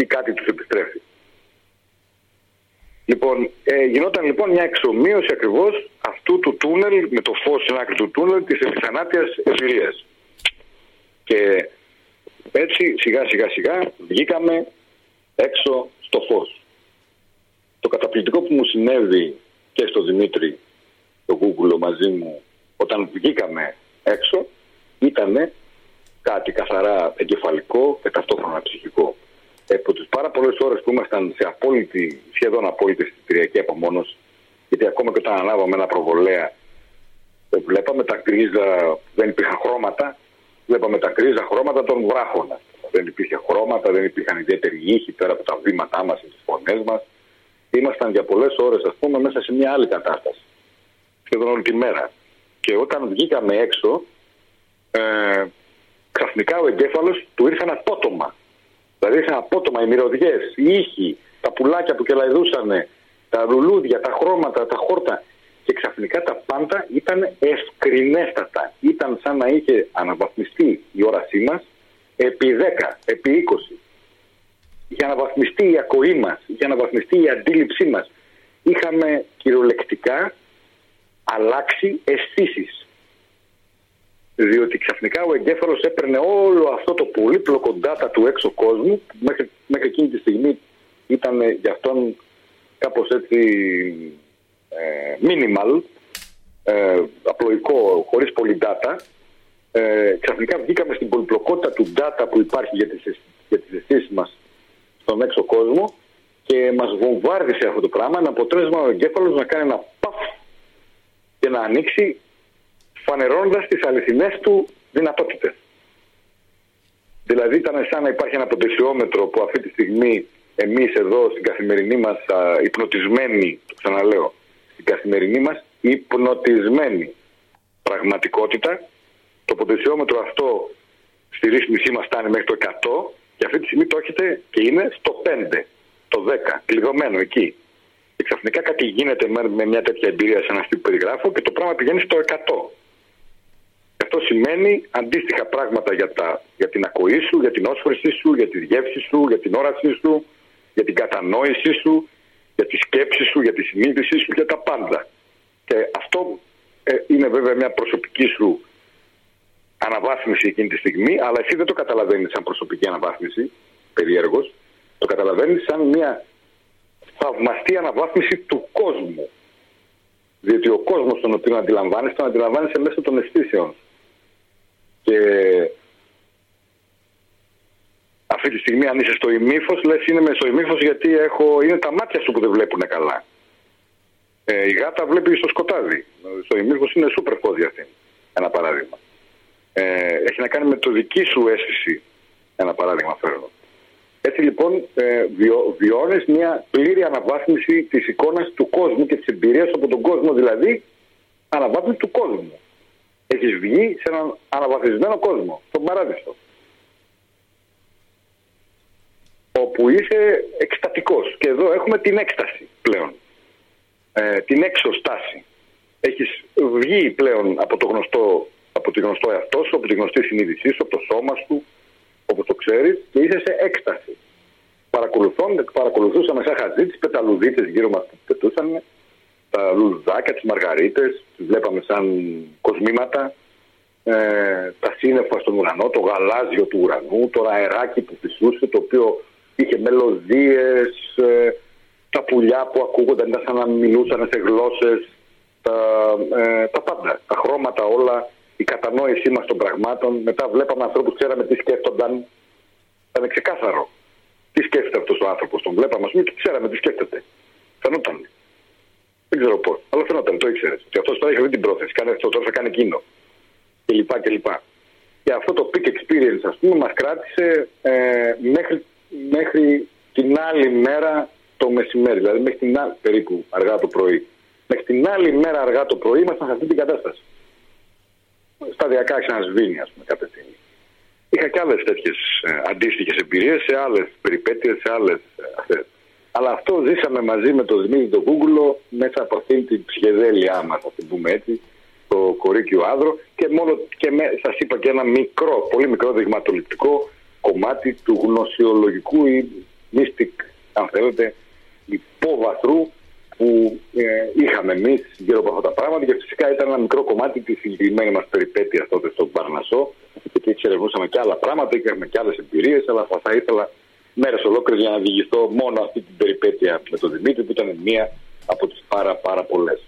ή κάτι τους επιστρέφει. Λοιπόν, ε, γινόταν λοιπόν μια εξομοίωση ακριβώς αυτού του τούνελ με το φως στην άκρη του τούνελ της επιθανάτια εμπειρίας. Και έτσι σιγά σιγά σιγά βγήκαμε έξω στο φως. Το καταπληκτικό που μου συνέβη και στο Δημήτρη, το Google μαζί μου, όταν βγήκαμε έξω, ήταν κάτι καθαρά εγκεφαλικό και ταυτόχρονα ψυχικό. Από τις πάρα πολλές ώρες που ήμασταν σε απόλυτη, σχεδόν απόλυτη συντηριακή απομόνωση, γιατί ακόμα και όταν ανάβαμε ένα προβολέα, βλέπαμε τα κρίζα, δεν υπήρχαν χρώματα, βλέπαμε τα κρίζα χρώματα των βράχων. Δεν υπήρχε χρώματα, δεν υπήρχαν ιδιαίτεροι ήχοι πέρα από τα βήματά μας και τις φωνές μας. Ήμασταν για πολλές ώρες, ας πούμε, μέσα σε μια άλλη κατάσταση. Σχεδόν όλη τη μέρα. Και όταν βγήκαμε έξω, ε, ξαφνικά ο εγκέφαλος του ήρθαν απότομα. Δηλαδή ήρθαν απότομα οι μυρωδιέ, οι ήχοι, τα πουλάκια που κελαϊδούσαν, τα λουλούδια, τα χρώματα, τα χόρτα. Και ξαφνικά τα πάντα ήταν ευκρινέστατα. Ήταν σαν να είχε αναβαθμιστεί η όρασή μας επί 10, επί 20. Για να βαθμιστεί η ακοή μας, για να βαθμιστεί η αντίληψή μας. Είχαμε κυριολεκτικά αλλάξει αισθήσεις. Διότι ξαφνικά ο εγκέφαλος έπαιρνε όλο αυτό το πολύπλοκο data του έξω κόσμου, που μέχρι, μέχρι εκείνη τη στιγμή ήταν για αυτόν κάπως έτσι ε, minimal, ε, απλοϊκό, χωρίς πολύ data, ε, ξαφνικά βγήκαμε στην πολυπλοκότητα του data που υπάρχει για τις, για τις αισθήσεις μας στον έξω κόσμο και μας βομβάρδισε αυτό το πράγμα, ένα αποτέλεσμα ο εγκέφαλος να κάνει ένα παφ και να ανοίξει φανερώνοντας τις αληθινές του δυνατότητες. Δηλαδή ήταν σαν να υπάρχει ένα αποτεσιόμετρο που αυτή τη στιγμή εμείς εδώ στην καθημερινή μας α, υπνοτισμένη, το ξαναλέω, στην καθημερινή μας υπνοτισμένη πραγματικότητα το ποτενσιόμετρο αυτό στη ρύθμισή μας φτάνει μέχρι το 100 και αυτή τη στιγμή το έχετε και είναι στο 5, το 10, κλειδωμένο εκεί. Και ξαφνικά κάτι γίνεται με μια τέτοια εμπειρία σαν αυτή που περιγράφω και το πράγμα πηγαίνει στο 100. Και αυτό σημαίνει αντίστοιχα πράγματα για, τα, για την ακοή σου, για την όσφρηση σου, για τη γεύση σου, για την όρασή σου, για την κατανόησή σου, για τη σκέψη σου, για τη συνείδησή σου, για τα πάντα. Και αυτό ε, είναι βέβαια μια προσωπική σου αναβάθμιση εκείνη τη στιγμή, αλλά εσύ δεν το καταλαβαίνεις σαν προσωπική αναβάθμιση, περίεργος. Το καταλαβαίνεις σαν μια θαυμαστή αναβάθμιση του κόσμου. Διότι ο κόσμος τον οποίο αντιλαμβάνεσαι, τον αντιλαμβάνεσαι μέσω των αισθήσεων. Και αυτή τη στιγμή, αν είσαι στο ημίφος, λες είναι μες στο ημίφος γιατί έχω... είναι τα μάτια σου που δεν βλέπουν καλά. Ε, η γάτα βλέπει στο σκοτάδι. Στο ημίφος είναι σούπερ φώδια αυτή. Ένα παράδειγμα ε, έχει να κάνει με το δική σου αίσθηση. Ένα παράδειγμα φέρνω. Έτσι λοιπόν ε, βιο, βιώνεις μια πλήρη αναβάθμιση της εικόνας του κόσμου και της εμπειρίας από τον κόσμο δηλαδή αναβάθμιση του κόσμου. Έχεις βγει σε έναν αναβαθμισμένο κόσμο, στον παράδεισο. Όπου είσαι εκστατικός. Και εδώ έχουμε την έκσταση πλέον. Ε, την έξω στάση. Έχεις βγει πλέον από το γνωστό από τη γνωστό εαυτό σου, από τη γνωστή συνείδησή σου, από το σώμα σου, όπως το ξέρεις, και είσαι σε έκσταση. Παρακολουθούσαμε σαν χαζί τι πεταλουδίτες γύρω μας που πετούσαν, τα λουλουδάκια, τις μαργαρίτες, τι βλέπαμε σαν κοσμήματα, ε, τα σύννεφα στον ουρανό, το γαλάζιο του ουρανού, το αεράκι που φυσούσε, το οποίο είχε μελωδίες, ε, τα πουλιά που ακούγονταν σαν να μιλούσαν σε γλώσσες, τα, ε, τα πάντα, τα χρώματα όλα η κατανόησή μας των πραγμάτων. Μετά βλέπαμε ανθρώπους, ξέραμε τι σκέφτονταν. Ήταν ξεκάθαρο. Τι σκέφτεται αυτός ο άνθρωπος. Τον βλέπαμε, ας πούμε, και ξέραμε τι σκέφτεται. Φαινόταν. Δεν ξέρω πώς. Αλλά φαινόταν, το ήξερες. Και αυτός τώρα έχει αυτή την πρόθεση. Κάνει αυτό, τώρα θα κάνει εκείνο. Και λοιπά και λοιπά. Και αυτό το peak experience, ας πούμε, μας κράτησε ε, μέχρι, μέχρι την άλλη μέρα το μεσημέρι. Δηλαδή μέχρι την άλλη, περίπου αργά το πρωί. Μέχρι την άλλη μέρα αργά το πρωί ήμασταν σε αυτή την κατάσταση. Σταδιακά ξανασβήνει, ας πούμε, κάποια στιγμή. Είχα και άλλες τέτοιες αντίστοιχες εμπειρίες σε άλλες περιπέτειες, σε άλλες αυτές. Αλλά αυτό ζήσαμε μαζί με τον Δημήτρη τον Κούγκουλο μέσα από αυτήν την σχεδέλειά μα, θα την πούμε έτσι, το κορίκιο άδρο και μόνο και με, σας είπα και ένα μικρό, πολύ μικρό δειγματοληπτικό κομμάτι του γνωσιολογικού ή mystic, αν θέλετε, υπόβαθρου που ε, είχαμε εμείς γύρω από αυτά τα πράγματα και φυσικά ήταν ένα μικρό κομμάτι της συγκεκριμένη μας περιπέτεια τότε στον Παρνασό. Εκεί εξερευνούσαμε και άλλα πράγματα, είχαμε και άλλες εμπειρίες, αλλά θα ήθελα μέρε ολόκληρε για να διηγηθώ μόνο αυτή την περιπέτεια με τον Δημήτρη, που ήταν μία από τις πάρα, πάρα πολλές.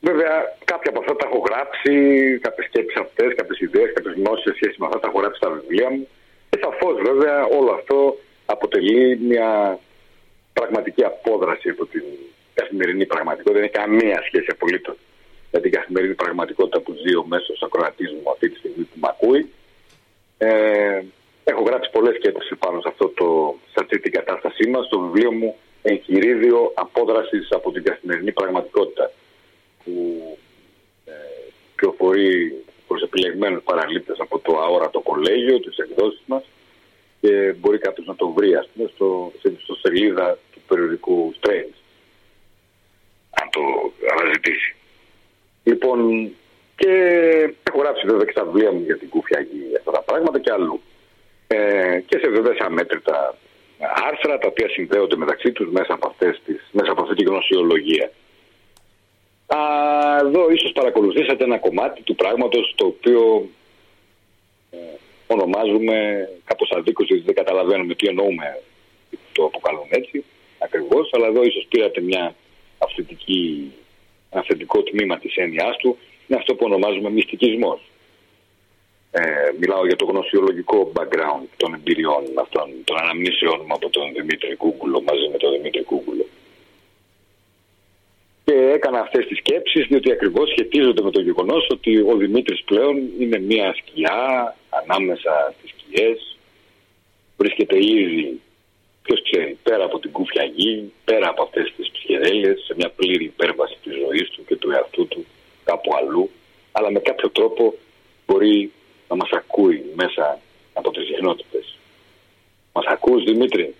Βέβαια, κάποια από αυτά τα έχω γράψει, κάποιες σκέψεις αυτές, κάποιες ιδέες, κάποιες γνώσεις σε σχέση με αυτά τα έχω γράψει στα βιβλία μου. Και σαφώς, βέβαια, όλο αυτό αποτελεί μια πραγματική απόδραση από την καθημερινή πραγματικότητα. Δεν έχει καμία σχέση απολύτως με την καθημερινή πραγματικότητα που ζει ο μέσος ακροατής μου αυτή τη στιγμή που με ακούει. Ε, έχω γράψει πολλές σκέψεις πάνω σε, αυτό το, σε αυτή την κατάστασή μας. Το βιβλίο μου εγχειρίδιο απόδρασης από την καθημερινή πραγματικότητα που ε, πληροφορεί προς επιλεγμένους παραλήπτες από το αόρατο κολέγιο, τις εκδόσεις μας και μπορεί κάποιος να το βρει, ας πούμε, στο, στο σελίδα του περιοδικού Strange. Αν το αναζητήσει. Λοιπόν, και έχω γράψει βέβαια και στα βιβλία μου για την κουφιαγή αυτά τα πράγματα και αλλού. Ε, και σε βέβαια σε αμέτρητα άρθρα τα οποία συνδέονται μεταξύ τους μέσα από, αυτές τις, μέσα από αυτή τη γνωσιολογία. Α, εδώ ίσως παρακολουθήσατε ένα κομμάτι του πράγματος το οποίο ε, ονομάζουμε κάπως αδίκως γιατί δεν καταλαβαίνουμε τι εννοούμε το αποκαλούν έτσι ακριβώς αλλά εδώ ίσως πήρατε μια αυθεντική, ένα αυθεντικό τμήμα της έννοιάς του είναι αυτό που ονομάζουμε μυστικισμός. Ε, μιλάω για το γνωσιολογικό background των εμπειριών αυτών, των αναμνήσεων μου από τον Δημήτρη Κούγκουλο μαζί με τον Δημήτρη Κούγκουλο. Και έκανα αυτές τις σκέψεις διότι ακριβώς σχετίζονται με το γεγονός ότι ο Δημήτρης πλέον είναι μια σκιά ανάμεσα στις σκιές, βρίσκεται ήδη, ποιος ξέρει, πέρα από την κούφια γη, πέρα από αυτές τις ψυχεδέλειες, σε μια πλήρη υπέρβαση της ζωής του και του εαυτού του κάπου αλλού, αλλά με κάποιο τρόπο μπορεί να μας ακούει μέσα από τις συχνότητες. Μας ακούς Δημήτρη;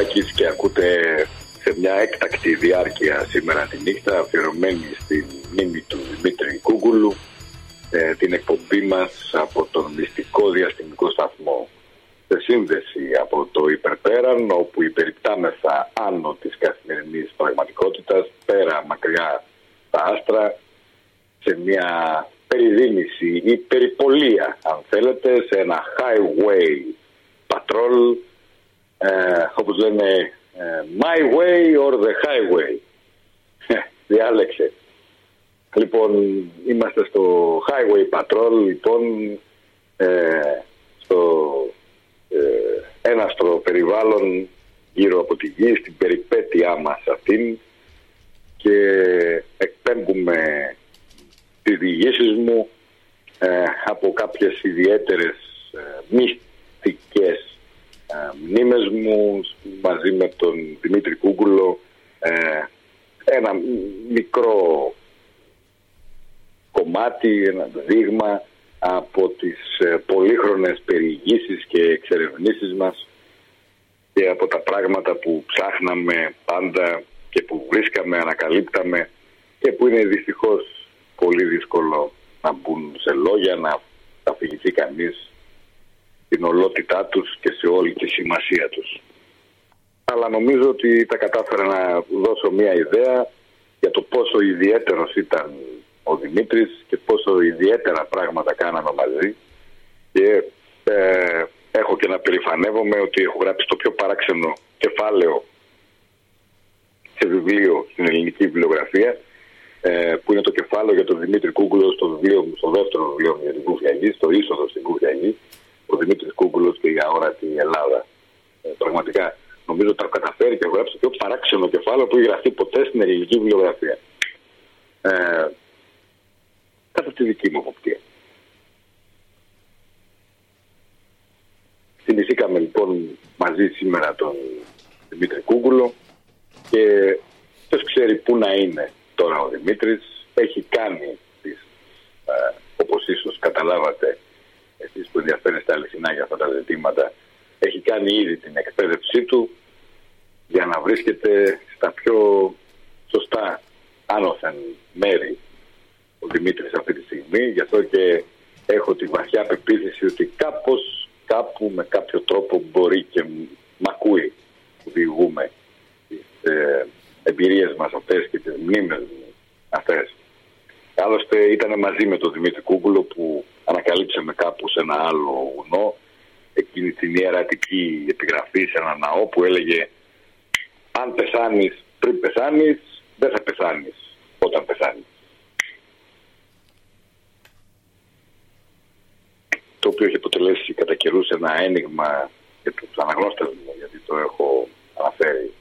Παντελής Γιαννουλάκης και ακούτε σε μια έκτακτη διάρκεια σήμερα τη νύχτα αφιερωμένη στην μνήμη του Δημήτρη Κούγκουλου ε, την εκπομπή μας Θυμηθήκαμε λοιπόν μαζί σήμερα τον Δημήτρη Κούγκουλο και ποιος ξέρει πού να είναι τώρα ο Δημήτρης. Έχει κάνει τις, ε, όπως ίσως καταλάβατε εσείς που ενδιαφέρεστε αληθινά για αυτά τα ζητήματα έχει κάνει ήδη την εκπαίδευσή του για να βρίσκεται στα πιο σωστά άνωθεν μέρη ο Δημήτρης αυτή τη στιγμή. Γι' αυτό και έχω τη βαθιά πεποίθηση ότι κάπως, κάπου με κάποιο τρόπο μπορεί και μ' ακούει που διηγούμε τις ε, εμπειρίες μας αυτές και τις μνήμες μου αυτές. Άλλωστε ήταν μαζί με τον Δημήτρη Κούγκουλο που ανακαλύψαμε κάπου σε ένα άλλο βουνό εκείνη την ιερατική επιγραφή σε ένα ναό που έλεγε αν πεθάνεις πριν πεθάνεις δεν θα πεθάνεις όταν πεθάνεις. Οποίο έχει αποτελέσει κατά καιρούς ένα ένιγμα για τους αναγνώστες μου, γιατί το έχω αναφέρει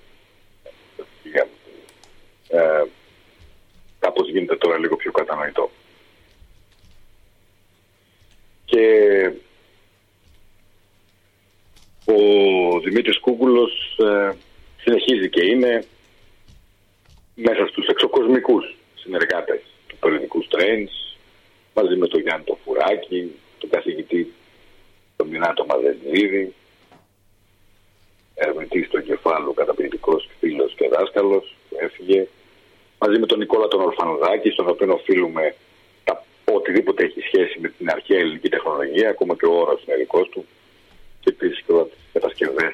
ε, κάπως γίνεται τώρα λίγο πιο κατανοητό. Και ο Δημήτρης Κούκουλος ε, συνεχίζει και είναι μέσα στους εξωκοσμικούς συνεργάτες του πολιτικού Strange μαζί με τον Γιάννη το Φουράκη, τον καθηγητή τον Μινάτο Μαδενίδη, ερευνητής στο κεφάλαιο, καταπληκτικός φίλος και δάσκαλος που έφυγε, μαζί με τον Νικόλα τον Ορφανουδάκη, στον οποίο οφείλουμε τα, οτιδήποτε έχει σχέση με την αρχαία ελληνική τεχνολογία, ακόμα και ο όρος είναι δικός του, και επίσης και τι κατασκευές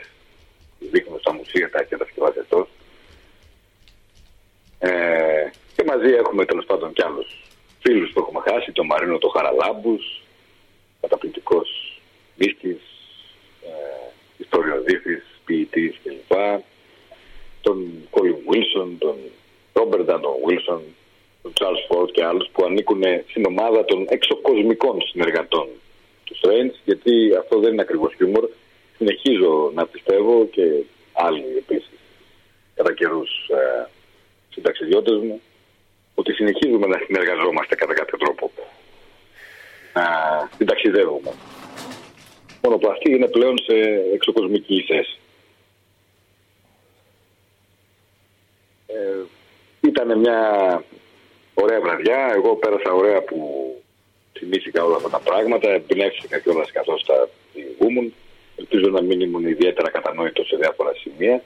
δείχνουν στα μουσεία τα έχει κατασκευάσει αυτό. Ε, και μαζί έχουμε τέλος πάντων κι άλλους φίλους που έχουμε χάσει, τον Μαρίνο τον Χαραλάμπους, καταπληκτικός μύστης, ε, ιστοριοδίθης, ποιητής κλπ. Τον Κόλιν Βίλσον, τον Ρόμπερτ Άντων Βίλσον, τον Τσάρλς Φόρτ και άλλους που ανήκουν στην ομάδα των εξωκοσμικών συνεργατών του Strange, γιατί αυτό δεν είναι ακριβώς χιούμορ. Συνεχίζω να πιστεύω και άλλοι επίσης κατά καιρούς ε, συνταξιδιώτες μου ότι συνεχίζουμε να συνεργαζόμαστε κατά κάποιο τρόπο να την ταξιδεύουμε. Μόνο που αυτή είναι πλέον σε εξωκοσμική θέση. Ε, ήταν μια ωραία βραδιά. Εγώ πέρασα ωραία που θυμήθηκα όλα αυτά τα πράγματα. Εμπνεύστηκα κιόλας καθώς τα διηγούμουν. Ελπίζω να μην ήμουν ιδιαίτερα κατανόητος σε διάφορα σημεία.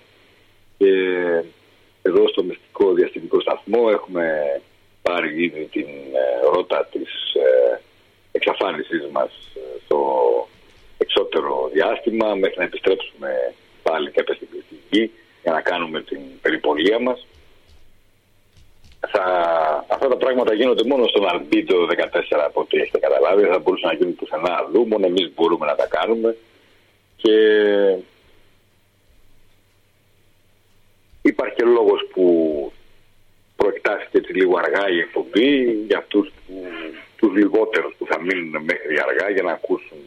Και εδώ στο μυστικό διαστημικό σταθμό έχουμε πάρει ήδη την ε, ρότα της ε, εξαφάνισής μας ε, στο εξώτερο διάστημα μέχρι να επιστρέψουμε πάλι κάποια στιγμή στη γη για να κάνουμε την περιπολία μας. Θα, αυτά τα πράγματα γίνονται μόνο στον Αλμπίτο 14 από ό,τι έχετε καταλάβει. Δεν θα μπορούσαν να γίνουν πουθενά αλλού. Μόνο εμείς μπορούμε να τα κάνουμε. Και υπάρχει και λόγος που προεκτάθηκε έτσι λίγο αργά η εκπομπή για αυτούς που, τους λιγότερους που θα μείνουν μέχρι αργά για να ακούσουν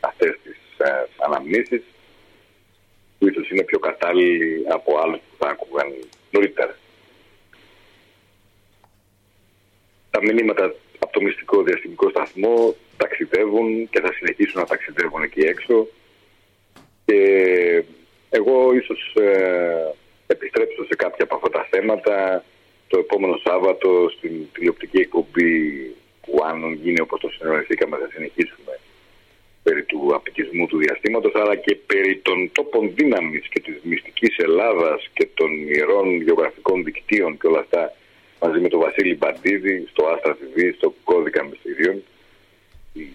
αυτές τις ε, αναμνήσεις που ίσως είναι πιο κατάλληλοι από άλλους που θα άκουγαν νωρίτερα. Τα μηνύματα από το μυστικό διαστημικό σταθμό ταξιδεύουν και θα συνεχίσουν να ταξιδεύουν εκεί έξω και εγώ ίσως ε, επιστρέψω σε κάποια από αυτά τα θέματα το επόμενο Σάββατο στην τηλεοπτική εκπομπή που αν γίνει όπως το συνεργαστήκαμε θα συνεχίσουμε περί του απικισμού του διαστήματος αλλά και περί των τόπων δύναμης και της μυστικής Ελλάδας και των ιερών γεωγραφικών δικτύων και όλα αυτά μαζί με τον Βασίλη Μπαντίδη στο Άστρα TV, στο κώδικα μυστηρίων. Η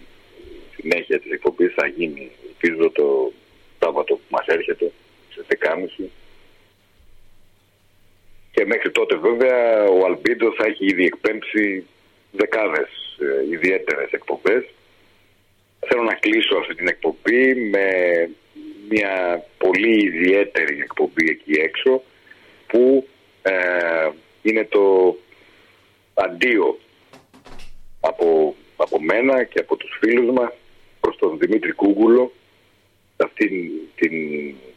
συνέχεια της εκπομπής θα γίνει, ελπίζω το Σάββατο που μας έρχεται, σε 10.30. Και μέχρι τότε βέβαια ο Αλμπίντος θα έχει ήδη εκπέμψει δεκάδες ε, ιδιαίτερες εκπομπές. Θέλω να κλείσω αυτή την εκπομπή με μια πολύ ιδιαίτερη εκπομπή εκεί έξω που ε, είναι το αντίο από, από μένα και από τους φίλους μας προς τον Δημήτρη Κούγκουλο σε αυτήν την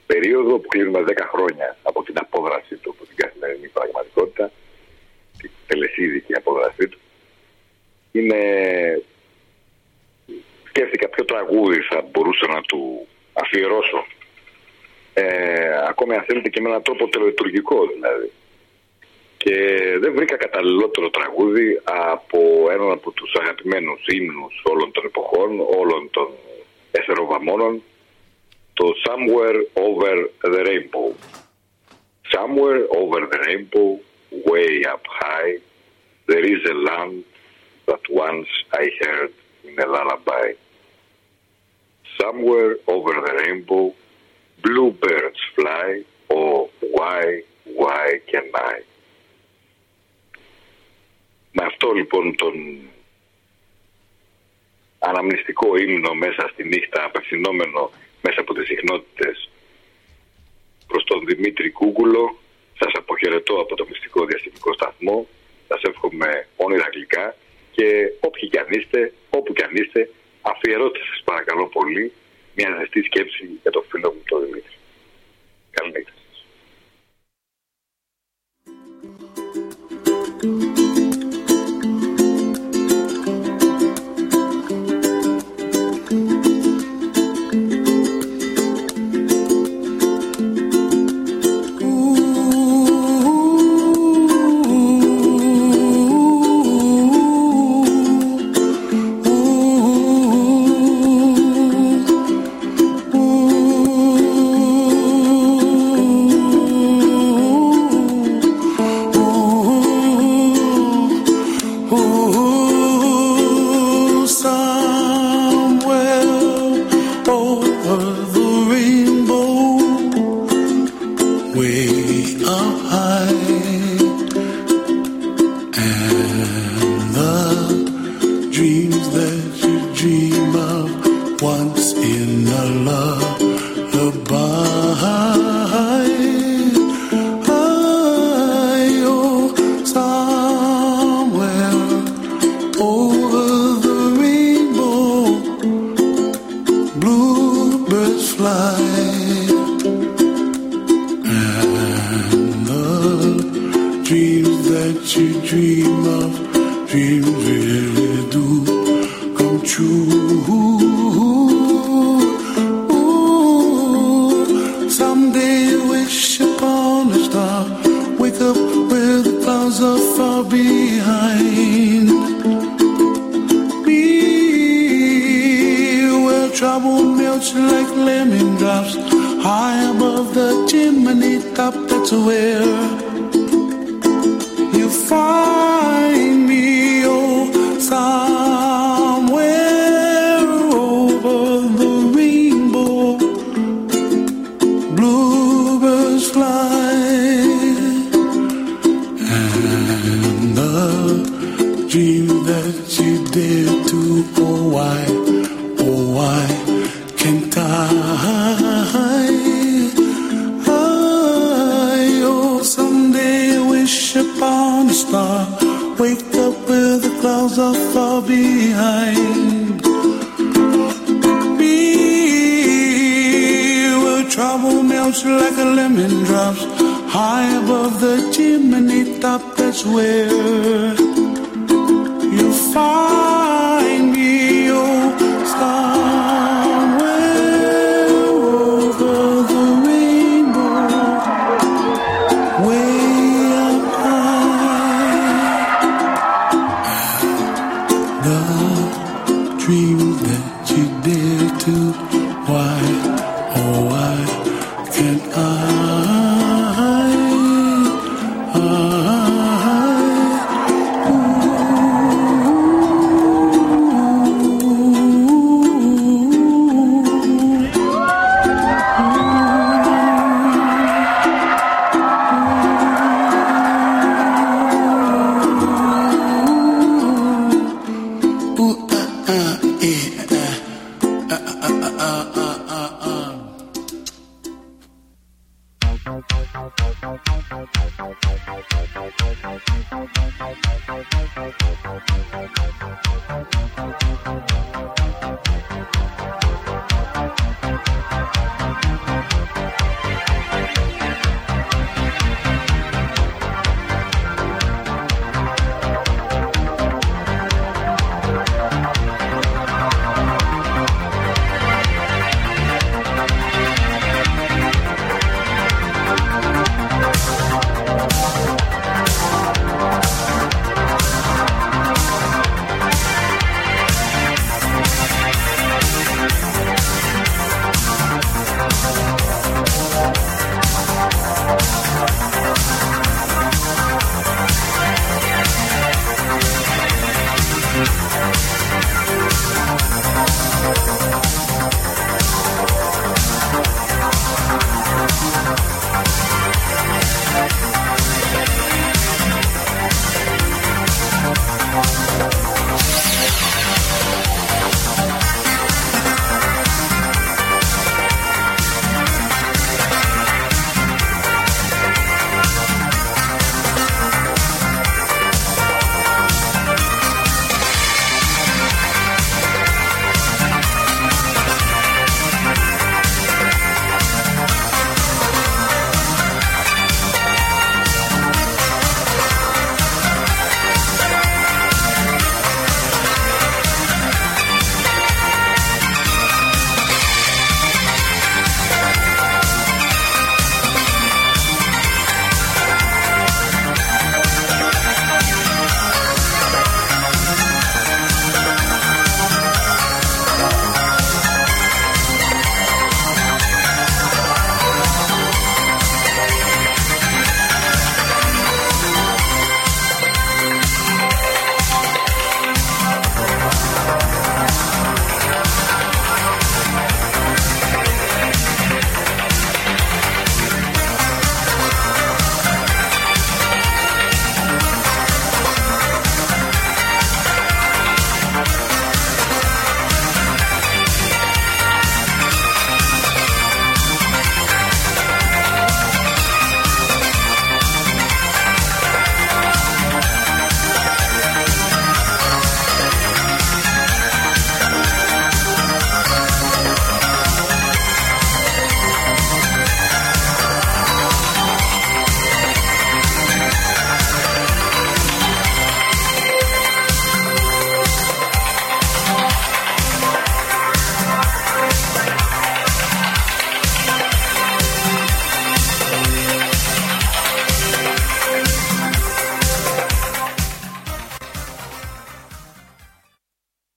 περίοδο που κλείνουμε 10 χρόνια από την απόδραση του από την καθημερινή πραγματικότητα την τελεσίδικη απόδρασή του είναι σκέφτηκα ποιο τραγούδι θα μπορούσα να του αφιερώσω. Ε, ακόμη αν θέλετε και με έναν τρόπο τελετουργικό δηλαδή. Και δεν βρήκα καταλληλότερο τραγούδι από έναν από τους αγαπημένους ύμνους όλων των εποχών, όλων των εθεροβαμώνων, το Somewhere Over the Rainbow. Somewhere over the rainbow, way up high, there is a land that once I heard in a lullaby. Somewhere over the rainbow, bluebirds fly, oh why, why can I? Με αυτό λοιπόν τον αναμνηστικό ύμνο μέσα στη νύχτα απευθυνόμενο μέσα από τις συχνότητες προς τον Δημήτρη Κούγκουλο σας αποχαιρετώ από το μυστικό διαστημικό σταθμό σας εύχομαι όνειρα γλυκά και όποιοι κι αν είστε, όπου κι αν είστε αφιερώτε σας παρακαλώ πολύ μια ζεστή σκέψη για το φίλο μου τον Δημήτρη. Καλή νύχτα.